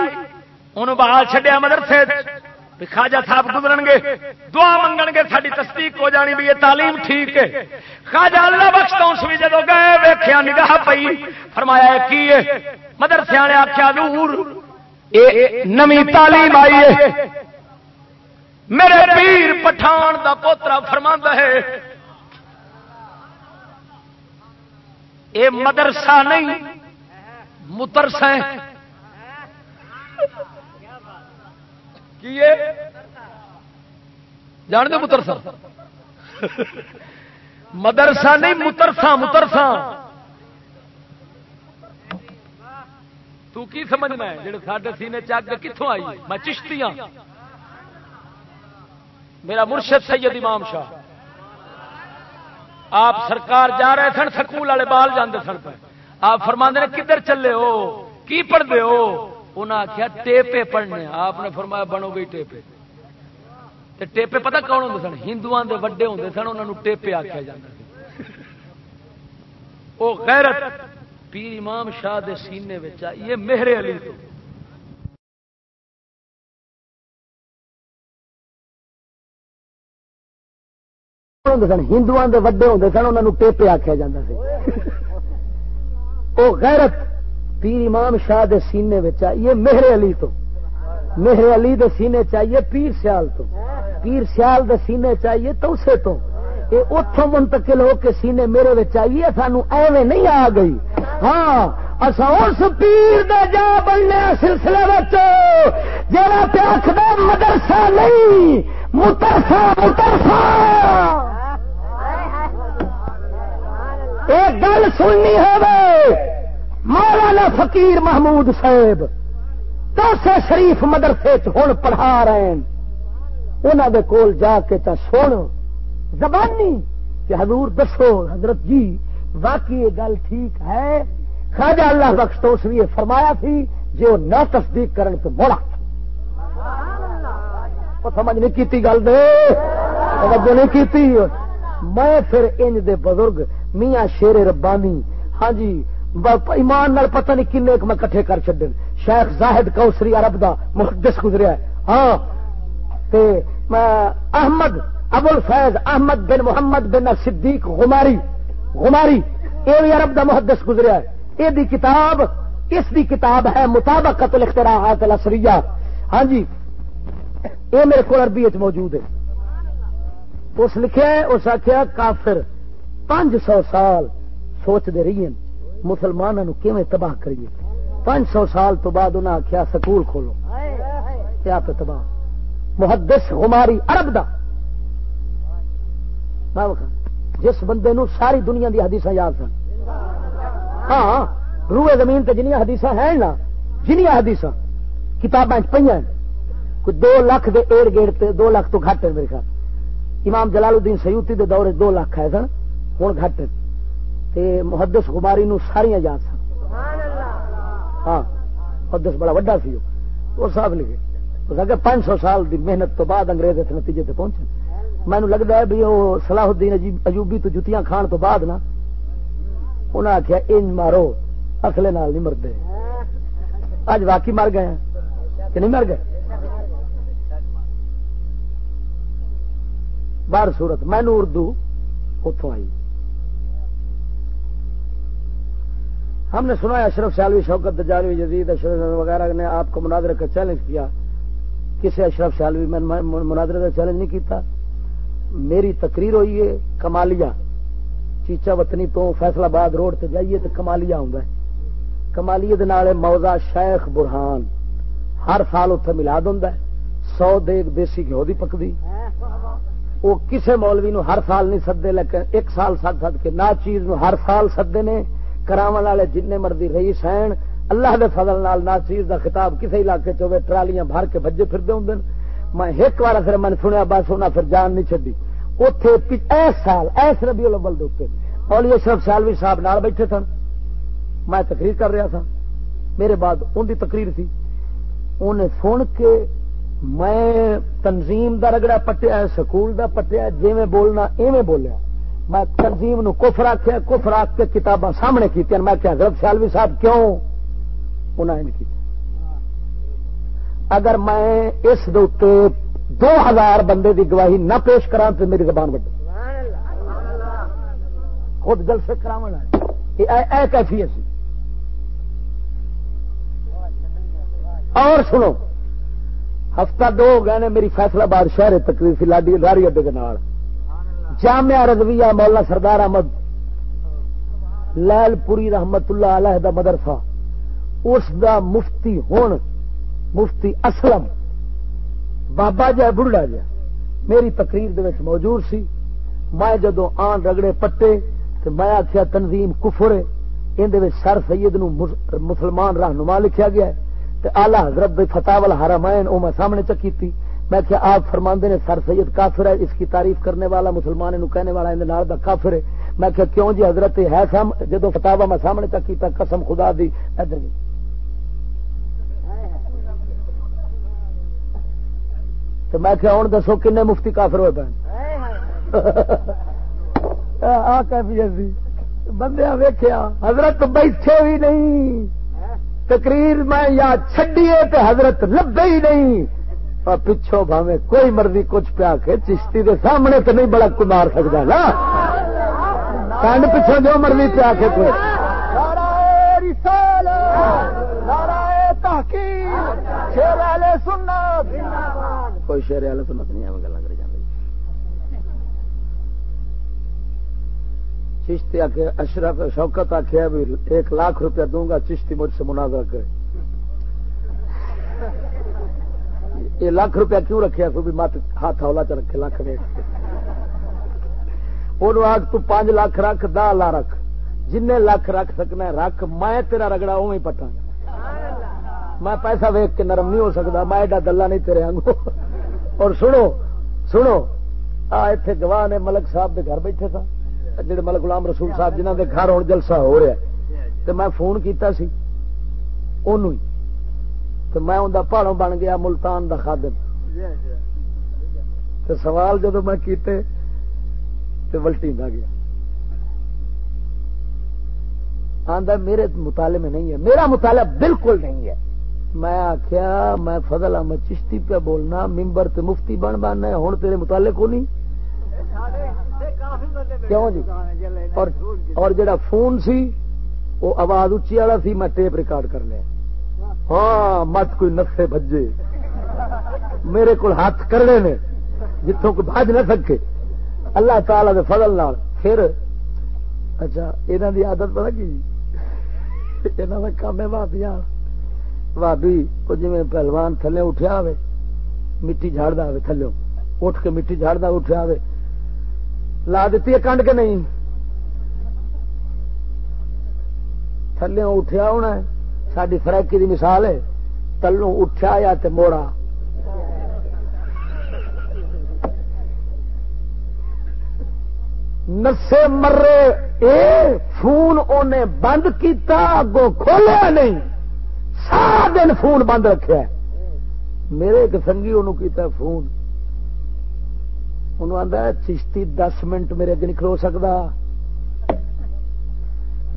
انہوں بال چڈیا مدرسے خاجا صاحب گزرن گے، دعا منگن گے ساری تصدیق ہو جانی بھی یہ تعلیم ٹھیک ہے۔ خاجا اللہ بخش تو بھی جدو گئے ویخیا نگاہ پئی، فرمایا کی مدرسے نے آخیا دور نمی تعلیم آئی ہے۔ میرے پیر پٹھان دا پوترا فرما ہے اے مدرسہ نہیں مترسا جان دو مترسا مدرسہ نہیں مترسا مترسا تو کی سمجھنا ہے؟ جڑے ساڈے سینے چگ کتوں آئی میں چشتی ہوں میرا مرشد سید امام شاہ۔ آپ سرکار جا رہے سن، سکول والے بال جانے سن۔ پہ آپ فرما نے، کدھر چلے ہو؟ کی پڑھتے ہو? انہیں آخیا ٹیپے پڑھنے آپ نے فرمایا، بنو گئی ٹیپے. ٹیپے پتہ کون ہوں سن؟ ہندو کے وڈے ہوں سن انہوں ٹیپے آخیا جا وہ غیرت، پیر امام شاہ دے سینے یہ میرے علی تو۔ ہندو کے وڈے ہوں سن انہوں ٹیپے آخیا جا غیرت پیر امام شاہ دے سینے چاہیے مہر علی تو۔ مہر علی دے سینے چاہیے پیر سیال تو۔ پیر سیال دے سینے چاہیے تو اسے تو۔ یہ اتوں منتقل ہو کے سینے میرے چاہیے سانو ایویں نہیں آ گئی۔ ہاں اصا اس پیر دے جا بننے سلسلے جا پیاکھ مدرسہ نہیں مترسا مترسا ایک گل سننی ہے مولانا فقیر محمود صاحب تو شریف مدرسے ہوں پڑھا رہے ہیں۔ انہوں دے کول جا کے تا سن، زبانی، کہ حضور دسو، حضرت جی باقی یہ گل ٹھیک ہے۔ خواجہ اللہ بخش تو اس لیے فرمایا تھی جو نہ تصدیق کرن تو مڑا سمجھ نہیں کی گل دے۔ نہیں کی میں پھر انج دے بزرگ میاں شیر ربانی ہاں جی ایمان نال پتہ نہیں کن ایک میں کٹھے کر چڈن شیخ زاہد کوسری عرب دا محدث گزریا ہاں تے احمد ابو الفیض احمد بن محمد بن صدیق غماری غماری یہ بھی عرب دا محدث گزریا یہ دی کتاب، اس دی کتاب ہے مطابقت الاختراعات الاسریہ ہاں جی یہ میرے کو عربی موجود ہے۔ اس لکھا اس آخیا کافر پانچ سو سال سوچتے رہی ہیں مسلمانوں کیون تباہ کریے؟ پانچ سو سال تو بعد انہیں آخیا سکول کھولو۔ کیا پہ تباہ۔ محدث ہماری ارب دا۔ جس بندے نو ساری دنیا دی حدیث یاد سن۔ ہاں روئے زمین تے جنیا حدیث ہیں نا جنیا حدیث کتابیں پہ کوئی دو لاکھ دے ایڑ گیڑ تے دو لاکھ تو گھٹ ہے میرے خیال۔ امام جلال الدین سیوتی دے دورے دو لاکھ ہے سن ہوں گھٹ۔ تے محدث غباری نو ساریاں یاد سن۔ ہاں محدث بڑا وڈا سی وہ۔ صاحب لکھے پانچ سو سال دی محنت تو بعد انگریز اس نتیجے تے پہنچے۔ مینو لگتا ہے بھی وہ صلاح الدین اجوبی تو جتیاں کھان تو بعد نا انہیں آخیا ان مارو اخلے نال نہیں مرد اج واقعی مر گئے کہ نہیں مر گئے؟ بار صورت مینو اردو اتوں آئی۔ ہم نے سنا اشرف سیالوی، شوکت دجالوی جدید اشرف وغیرہ نے آپ کو مناظرے کا چیلنج کیا۔ کسی اشرف سیالوی میں مناظرے کا چیلنج نہیں کیتا۔ میری تقریر ہوئی ہے، کمالیا۔ چیچا وطنی تو فیصلہ آباد روڈ سے جائیے تو کمالیا آ کمالیے موزا شیخ برہان۔ ہر سال اتنے ملاد ہوں سو دیگ دیسی گھو کی پکتی وہ کسے مولوی نو ہر سال نہیں سدے، لیکن ایک سال سد سد کے نہ چیز نو ہر سال سدے نے۔ کرا والے جن مرضی رہی سین اللہ دے فضل نال نہ چیز دا خطاب کسی علاقے چوے ٹرالیاں بھر کے بجے پھرتے ہوں میں ایک بار پھر میں سنیا، بس انہیں پھر جان نہیں چڈی اتے ایس سال ایس ربی الاول دے مولی اشرف سالوی صاحب نال بیٹھے سن۔ میں تقریر کر رہا تھا میرے بعد ان کی تقریر تھی۔ انہیں سن کے میں تنظیم دا رگڑا پٹیا سکول دا پٹیا جی بولنا ایویں بولیا میں تنظیم نو کفر آخیا کفر آخ کے کتاباں سامنے کی میں کیا حضرت سالوی صاحب کیوں؟ انہیں کی اگر میں اس دو ہزار بندے دی گواہی نہ پیش کرا تو میری زبان بڑی خود جل سے کرا کیفیت سی۔ اور سنو۔ ہفتہ دو ہو گئے نے میری فیصلہ باد شہر تقریر سی لاڈی لاری اڈے کے نال۔ جامعہ رضویہ مولا سردار احمد لال پوری رحمت اللہ علیہ دا مدرسہ، اس دا مفتی ہون، مفتی اسلم، بابا جا، بڑھڑا جا، میری تقریر دے موجود سی۔ میں جدو آن رگڑے پٹے تو میں آخیا تنظیم کفر اندر سر سید نو مسلمان رہنما لکھیا گیا ہے۔ آلہ حضرت فتح والا حرمین او میں سامنے چکی تھی۔ میں کیا آپ فرماندے نے سر سید کافر ہے، اس کی تعریف کرنے والا، مسلمان نو کہنے والا، اندر دا کافر ہے۔ میں کیا کیوں جی حضرت ہے سام، جدو فتح میں سامنے چکی تا قسم خدا دی، ادھر گئی تو میں کیا ہوں دسو کن مفتی کافر ہوئے پہن۔ بندے ویخیا حضرت بیٹھے بھی نہیں۔ تقریر میں یا چڈیے تو حضرت لبے ہی نہیں۔ پچھو بھاوے کوئی مرضی کچھ پیا کے چشتی دے سامنے تو نہیں بڑا کوئی مار سکتا نا۔ کنڈ پچھو جو مرضی پیا کے کوئی۔ کوئی شیر والے سنت نہیں ایویں گلا چشتی آ کے اشرف شوکت آخیا بھی ایک لاکھ روپیہ دوں گا، چشتی مجھ سے مناظر کرے۔ یہ لاکھ روپیہ کیوں رکھے؟ کوئی مت ہاتھ ہولا چ رکھے، لاکھ ویٹ وہ آگ تو پانچ لاکھ رکھ، دہ لا رکھ۔ جن لاکھ رکھ سکنا رکھ۔ میں تیرا رگڑا اوی پٹا میں پیسہ ویک کے نرم نہیں ہو سکتا، میں ایڈا دلہ نہیں تیرے آنگو اور سنو سنو اتے گواہ نے ملک صاحب دے گھر بیٹھے تھا۔ جڑے ملک غلام رسول صاحب جنہ دے گھر ہوں جلسہ ہو رہا ہے تو میں فون کیتا سی انہوں تو میں ان پہاڑوں بن گیا ملتان دا خادم تو سوال جدو میں کیتے تو ولٹی گیا آدھا میرے مطالعے میں نہیں ہے میرا مطالعہ بالکل نہیں ہے میں آخیا میں فضل احمد چشتی پہ بولنا ممبر تے مفتی بن بننا ہوں تیرے مطالعے کو نہیں کیوں جی؟ اور اور جڑا فون سی، وہ آواز اچھی والا سی، میں ٹیپ ریکارڈ کر لیا۔ ہاں مت کوئی نسے بجے میرے کو ہاتھ کرنے نے جتوں کوئی بج نہ سکے۔ اللہ تعالی دے فضل نال۔ پھر اچھا یہاں دی عادت پتا کی جی؟ یہاں کا کام ہے بھابیا بھابی وہ جی پہلوان تھلے اٹھیا ہوے مٹی جھاڑتا ہوے تھلو اٹھ کے مٹی جھاڑتا اٹھیا ہوے لا دیتی ہے کنڈ کے نہیں؟ تھلے اٹھیا ہونا ساری فریکی کی مثال ہے۔ تلو اٹھا یا تے موڑا؟ نسے مرے اے فون اونے بند کیتا، اگوں کھولیا نہیں۔ سارا دن فون بند رکھا میرے ایک سنگھی کیتا فون۔ انہوں آتا چشتی دس منٹ میرے اگے نہیں کھلو سکتا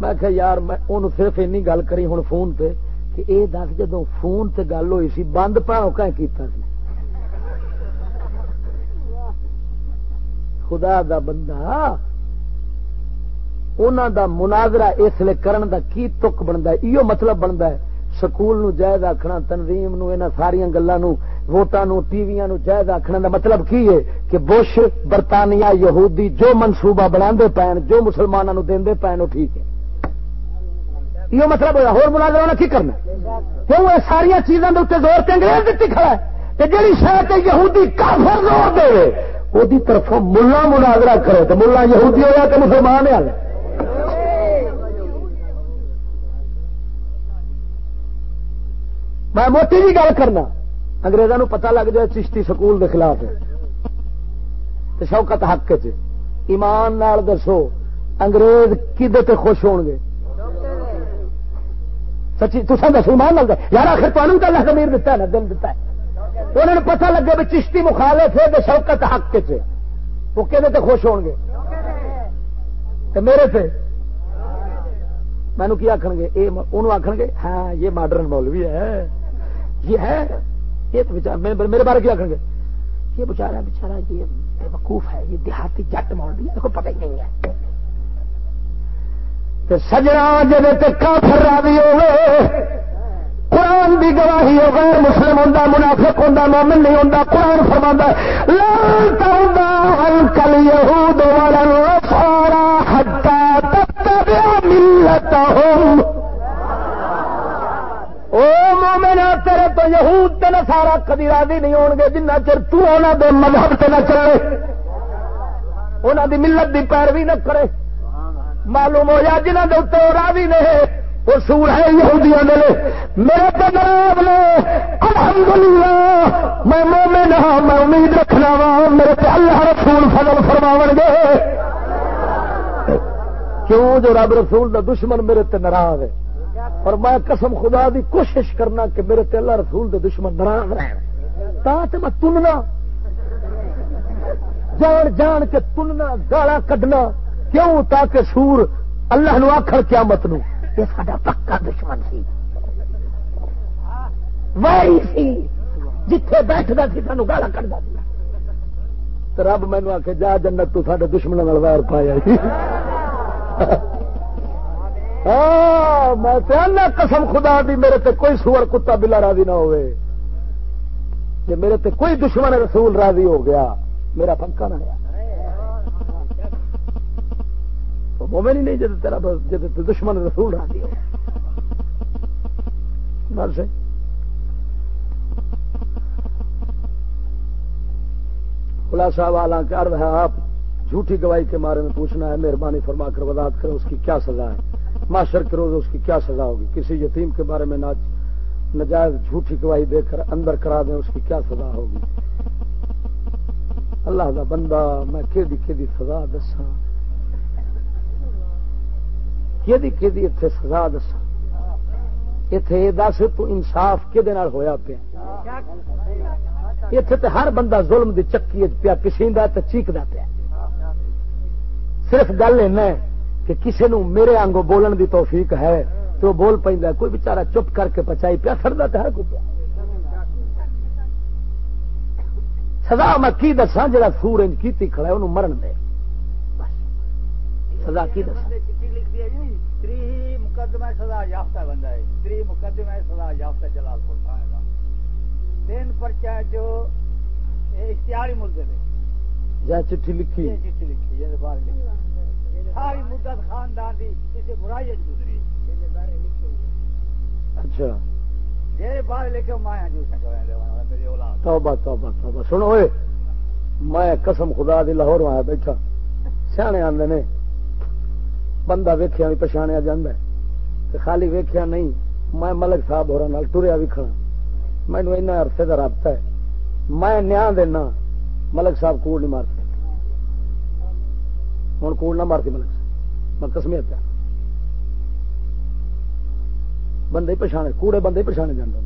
میں کہ یار، میں انہوں صرف این گل کری ہوں فون پہ کہ اے دس جدو فون تے گل ہوئی سی، بند پاؤ کیتا سی۔ خدا دا بندہ انہوں دا مناظرہ اس لیے کرن دا کی تک بنتا ہے؟ یہ مطلب بنتا ہے، سکول نو جائز آخنا تنظیم نو ان ساری گلوں ووٹان ٹی وی نو جائز آخنا دا مطلب کی ہے کہ بش، برطانیہ، یہودی جو منصوبہ بنا پین جو مسلمانوں دے پین وہ ٹھیک ہے۔ یہ مطلب ہوا ہو مناظرہ کی کرنا؟ کیوں؟ یہ ساری چیزوں کے اتنے زور کے انگریز دیتی کھڑا ہے۔ کہ جی شاید یہودی کافر زور دے وہ طرف ملا مناظرہ کرے تو ملا یہودی ہوا کہ مسلمان ہے میں موٹی جی گل کرنا۔ اگریزوں پتا لگ جائے چشتی سکول کے خلاف تو شوکت حق چ جی۔ ایمان نال دسو، انگریز کدے تے خوش ہو گے؟ سچی تو دسو ایمان لگتا یار آخر تمہیں تو اللہ زمیر دتا ہے نا، دل دتا ہے۔ انہوں نے پتا لگے بھی چشتی مخالف ہے تو شوکت حق چ جی۔ وہ کہ خوش ہو گے؟ میرے سے مینو کی آخر گے؟ یہ آخر گے ہاں یہ ماڈرن مولوی ہے۔ یہ ہے یہ تو بچار میرے بارے کیا کریں گے؟ یہ بچارا بچارا یہ بے وقوف ہے، یہ دیہاتی جٹ مولوی ہے کو پتہ ہی نہیں ہے۔ سجنا جب کافر راضی ہوئے قرآن کی گواہی ہو غیر مسلم ہوں منافق ہوں مومن نہیں ہوں قرآن فرما لال کل یہود والا سارا ہٹا تب ملت ہوں او مومنا تیرے تو یہود تے سارا کدی راضی نہیں ہون گے، جنہ چر تو انہاں دے مذہب تے نہ چلے۔ انہاں دی ملت دی پیروی نہ کرے۔ معلوم ہو جا جنہ دے اوتے راضی نہیں وہ سور ہے، یہودیاں دے میرے تے جناب نے، الحمدللہ، میں مومن ہاں میں امید رکھنا وا، میرے تے اللہ رسول فضل فرماون گے۔ کیوں جو رب رسول دا دشمن میرے تے ناراض ہے؟ اور میں قسم خدا دی کوشش کرنا کہ میرے تے اللہ رسول دے دشمن ناراض رہے میں تننا۔ جان جان کے تننا، گالا کڈنا۔ کیوں؟ تاکہ سور اللہ نو آخر کیا مت نو۔ یہ سا پکا دشمن سی۔ وہی سی۔ جتھے بیٹھتا سی سانو گالا کٹتا رب مینو آ کے جا جنت تو سارے دشمنوں ویر پایا۔ ہاں، میں قسم خدا دی، میرے تے کوئی سور کتا بلا راضی نہ ہوئے۔ کہ میرے تے کوئی دشمن رسول راضی ہو گیا، میرا پنکھا نہ گیا مومن ہی نہیں جب تیرا جب دشمن رسول راضی ہو۔ بس۔ خلاصہ والا کر رہا آپ جھوٹی گواہی کے بارے میں پوچھنا ہے، مہربانی فرما کر وضاحت کریں، اس کی کیا سزا ہے؟ معاشر کے روز اس کی کیا سزا ہوگی؟ کسی یتیم کے بارے میں نجائز جھوٹی گواہی دے کر اندر کرا دیں، اس کی کیا سزا ہوگی؟ اللہ کا بندہ، میں کہ سزا دسا کہ سزا دسا اتے یہ دس تو انصاف کہ ہوا پیا۔ اتے تو ہر بندہ ظلم دی چکی پیا کسی چیک پیا۔ صرف گل ہے۔ کہ کسی نو میرے آنگو بولن دی توفیق ہے تو بول پہ کوئی بچارا چپ کر کے پچائی پیا سردا تو ہر کوئی سزا میں کی دسا جا سور انج کی کھڑا ہے انہوں مرن دے۔ سزا کی دسا مقدمہ سزا یافتہ بندہ ہے۔ تری مقدمہ سزا یافتہ جلال پور تھانے کا تین پرچہ جو اشتہاری ملزم ہے۔ جا چٹھی لکھی۔ چٹھی لکھی باہر لکھی۔ ساری مدت خاندان دی کسی برائی گزری۔ اچھا۔ توبہ توبہ توبہ۔ سنو میں قسم خدا دی لاہور آیا بیٹھا۔ سیانے آدھے نے۔ بندہ ویخیا بھی پچھاڑیا جا خالی ویخیا نہیں میں ملک صاحب ہو ٹریا بھی کھڑا۔ مینو عرصے کا رابطہ ہے۔ میں نیا دینا ملک صاحب کوڑ نہیں مارتے۔ ہوں کوڑ نہ مارتی ملک میں کسمیا پیا بندے پچھانے کوڑے بندے پچھانے جانے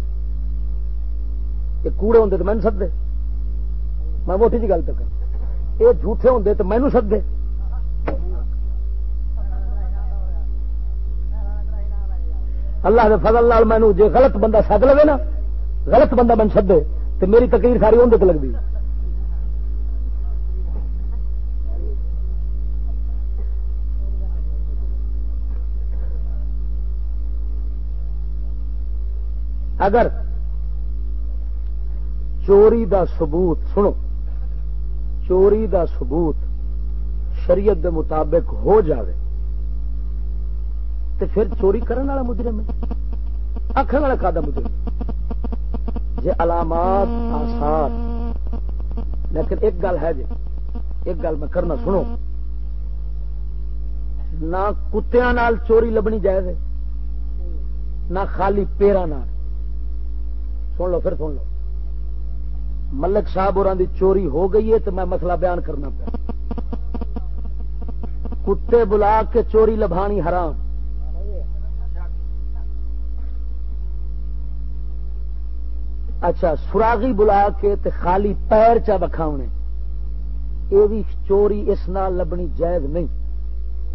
یہ کوڑے ہوں تو مینو سدے میں ووٹی جی کی گل تک یہ جھوٹے ہوں تو مینو سدے اللہ کے فضل لال مینو جی غلط بندہ سد لے نا، غلط بندہ من سدے تو میری تقریر ساری اندر لگتی ہے اگر چوری دا ثبوت، سنو، چوری دا ثبوت شریعت دے مطابق ہو جاوے تو پھر چوری کرنے والا مجرم ہے۔ آخر والا کا مجرم جی علامات آسار لیکن ایک گل ہے جی ایک گل میں کرنا سنو۔ نہ کتیا چوری لبنی جائے نہ خالی پیرا سن لو، پھر سن لو۔ ملک صاحب اور چوری ہو گئی ہے تو میں مسئلہ بیان کرنا پیا۔ کتے بلا کے چوری لبھانی حرام۔ اچھا سراغی بلا کے تے خالی پیر چا بکھاونے۔ یہ بھی چوری اس نال لبنی جائز نہیں۔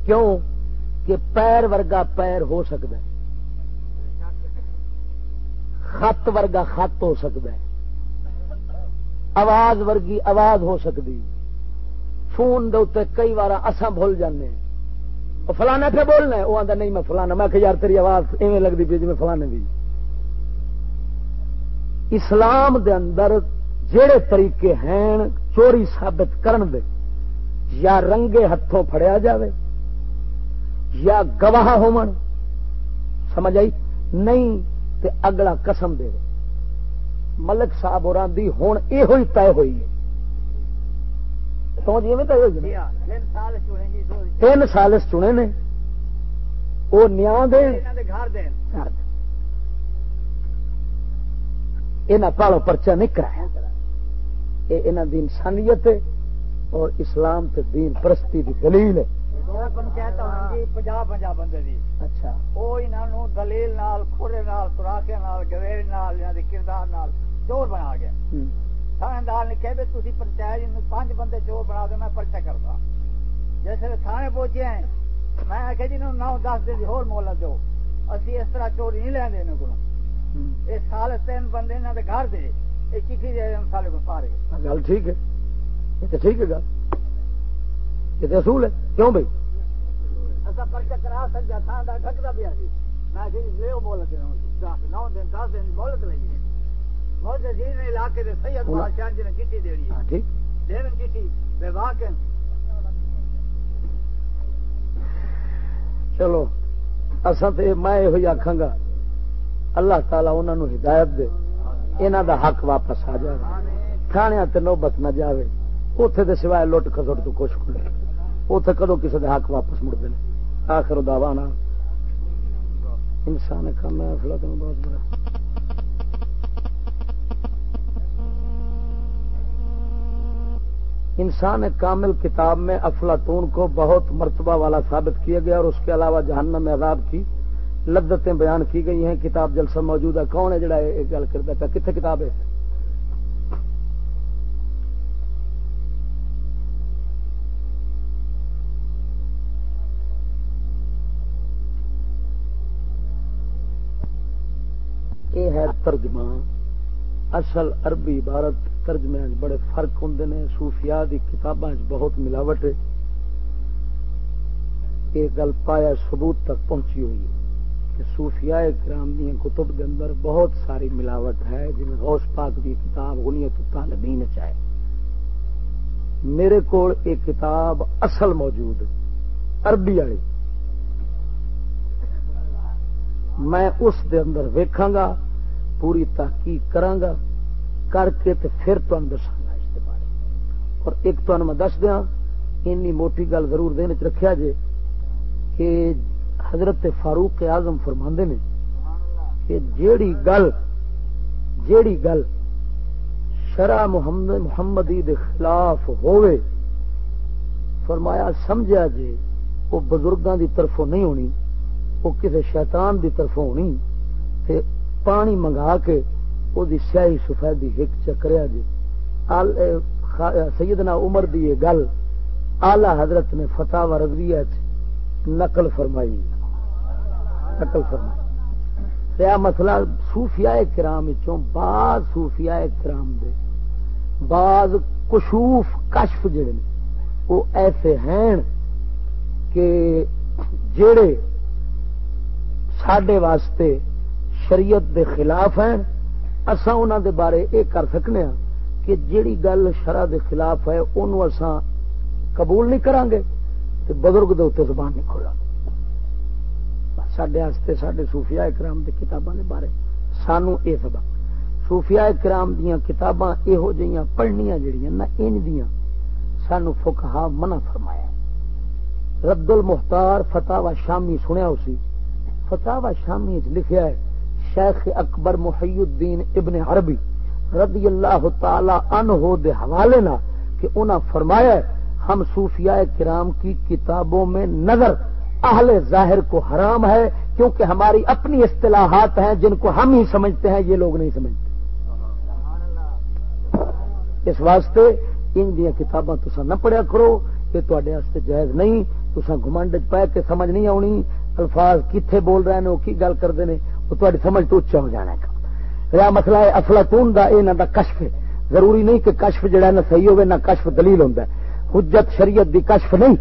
کیوں؟ کہ پیر ورگا پیر ہو سکتا ہے۔ خط ورگا خط ہو سکتا ہے۔ آواز ورگی آواز ہو سکتی۔ فون دے کئی بار اصا بھول جانے فلانا پہ بولنا وہ آتا نہیں، میں فلانا، میں کہ یار تیری آواز ایویں لگتی پی جی فلانے دی۔ اسلام دے اندر جڑے طریقے ہیں، چوری ثابت کرن دے، یا رنگے ہاتھوں پھڑیا جاوے، یا گواہ ہون سمجھ آئی؟ نہیں تے اگلا قسم دے ملک صاحب اور ہوں یہ طے ہوئی ہے۔ جی میں طے ہوئی تین سال چنے نے۔ وہ نیا دن پالو پرچا نہیں کرایا۔ یہ انسانیت اور اسلام تے دین پرستی دی دلیل ہے۔ اچھا۔ دلیل سوراخے کردار چور بنا گیا۔ تھاندار نے کہ تھی پنچایت پانچ بندے چور بنا دو میں پرچا کرتا۔ جیسے تھانے پہنچے ہیں میں آخیا جی نو دس دن ہو مہلت دو۔ اسی اس طرح چوری نہیں لین دے کو یہ سال تین بندے انہوں نے گھر دے یہ چیٹھی دے سال کو پارے گل ٹھیک ہے۔ ٹھیک ہے گل۔ یہ اصول ہے؟ کیوں بھائی؟ کرا سکتا میں نو دن دس دن علاقے سید بادشاہ جی نے دین بے واقع۔ چلو اصل تو میں یہ آخا گا اللہ تعالی انہوں ہدایت دے۔ انہوں دا حق واپس آ جائے تھانے تے نوبت نہ جاوے۔ اتے تو سوائے لٹ کسٹ تو کچھ کھلے اتے کدو کسی دے حق واپس مڑتے ہیں آخر دعوانا انسان کام ہے بہت بڑا انسان کامل کتاب میں افلاطون کو بہت مرتبہ والا ثابت کیا گیا اور اس کے علاوہ جہنم میں عذاب کی لذتیں بیان کی گئی ہیں۔ کتاب جلسہ موجود ہے۔ کون ہے جڑا ایک گل کرتا پیا کتنے کتاب ہے؟ ہے ترجمہ۔ اصل عربی عبارت ترجمے بڑے فرق ہوں نے۔ سوفیا کی کتاباں بہت ملاوٹ ہے۔ یہ گل پایا ثبوت تک پہنچی ہوئی ہے کہ صوفیاء کرام دیا کتب دے اندر بہت ساری ملاوٹ ہے۔ جن غوث پاک کی کتاب غنیت طالبین چاہے میرے کو ایک کتاب اصل موجود عربی والی۔ میں اس دے اندر ویکھاں گا۔ پوری تحقیق کرانگا، کر کے تے پھر تمہیں دساگا اس کے بارے۔ اور ایک تمہیں میں دس دیا اینی موٹی گل ضرور دین چ رکھیا جے کہ حضرت فاروق اعظم فرماندے نے کہ جیڑی گل جیڑی گل شرع محمد، محمدی دے خلاف ہوئے فرمایا سمجھا جے، وہ بزرگاں دی طرفوں نہیں ہونی، وہ کسی شیطان دی طرفوں ہونی، تے پانی منگا کے وہ سیاہی سفیدی ہک چکریا جی سیدنا عمر دی یہ گل آلہ حضرت نے فتح و رضویہ نقل فرمائی۔ نقل فرمائی۔ ریا مسئلہ صوفیاء کرام چوں بعض صوفیاء کرام دے۔ بعض کشوف کشف جڑے وہ ایسے ہیں کہ جڑے سڈے واسطے شریعت دے خلاف ہیں۔ اسا انہوں دے بارے یہ کر سکنے ہاں کہ جیڑی گل شرع دے خلاف ہے انہوں اسا قبول نہیں کران گے تو بزرگ دے اتنے زبان نہیں کھولا سڈے سڈے صوفیاء کرام دے کتاباں دے بارے سانو اے سبق۔ صوفیاء کرام دیاں کتاباں یہو جہاں پڑھنیاں جڑیاں نہ ان دیاں، سانو فقہا منع فرمایا رد المختار فتح و شامی سنیا اسی فتح و شامی لکھیا ہے شیخ اکبر محی الدین ابن عربی رضی اللہ تعالی عنہ دے حوالے نا کہ انہاں فرمایا ہے، ہم صوفیاء کرام کی کتابوں میں نظر اہل ظاہر کو حرام ہے، کیونکہ ہماری اپنی اصطلاحات ہیں جن کو ہم ہی سمجھتے ہیں، یہ لوگ نہیں سمجھتے۔ اس واسطے ان دیا کتاباں تسا نہ پڑھیا کرو، یہ تے جائز نہیں۔ تسا گمنڈ پہ کے سمجھ نہیں آنی الفاظ کتنے بول رہے ہیں، وہ کی گل کرتے ہیں وہ تاری سمجھ تو اچا ہو جانا ہے رہا مسئلہ ہے افلاطون دا یہ دا کشف ہے۔ ضروری نہیں کہ کشف جڑا نہ صحیح ہوئے، نہ کشف دلیل ہوتا ہے۔ حجت شریعت دی کشف نہیں۔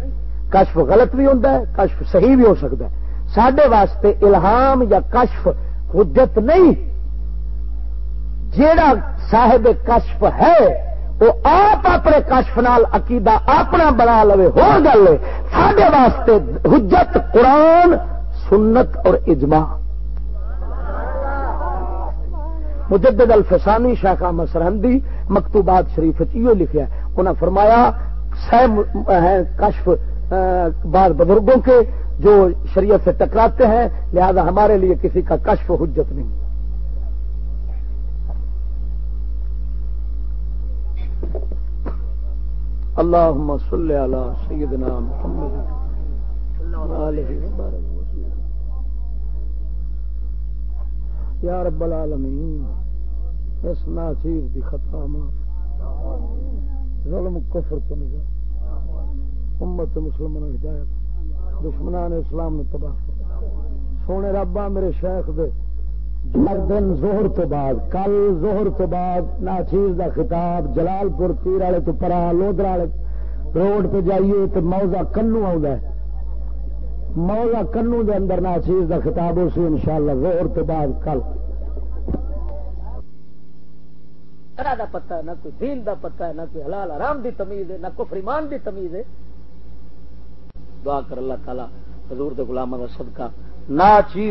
کشف غلط بھی ہوتا ہے، کشف صحیح بھی ہو سکتا ہے۔ سڈے واسطے الہام یا کشف حجت نہیں۔ جیڑا صاحب کشف ہے وہ آپ اپنے کشف نال عقیدہ اپنا بنا لو ہو گل سڈے واسطے حجت قرآن، سنت اور اجماع۔ مجدد الفسانی شاخ احمد سرحدی مکتوبات شریف یہ لکھا انہوں نے فرمایا کشف بعض بزرگوں کے جو شریعت سے ٹکراتے ہیں، لہذا ہمارے لیے کسی کا کشف حجت نہیں۔ اللہ صلی علی سیدنا محمد یا رب العالمین اس ناچیر دی خطا معاف۔ ظلم کفر تو نظر امت مسلمان ہدایت۔ دشمنان اسلام نے تباہ سونے ربا میرے شیخ دے۔ دن زہر تو بعد، کل زہر تو بعد ناچیز دا خطاب جلال پور پیر والے تو پرا لودرا والے روڈ پہ جائیے تو موزا کنو آ موزا کنو دے اندر ناچیز دا خطاب ہو سی ان شاء اللہ زہر تو بعد کل۔ دا پتہ ہے، نہ کوئی دین دا پتہ ہے، نہ کوئی حلال آرام دی تمیز ہے، نہ کوئی فریمان دی تمیز ہے۔ دعا کر اللہ تعالی، حضور دے غلامہ دا صدقہ نہ چیز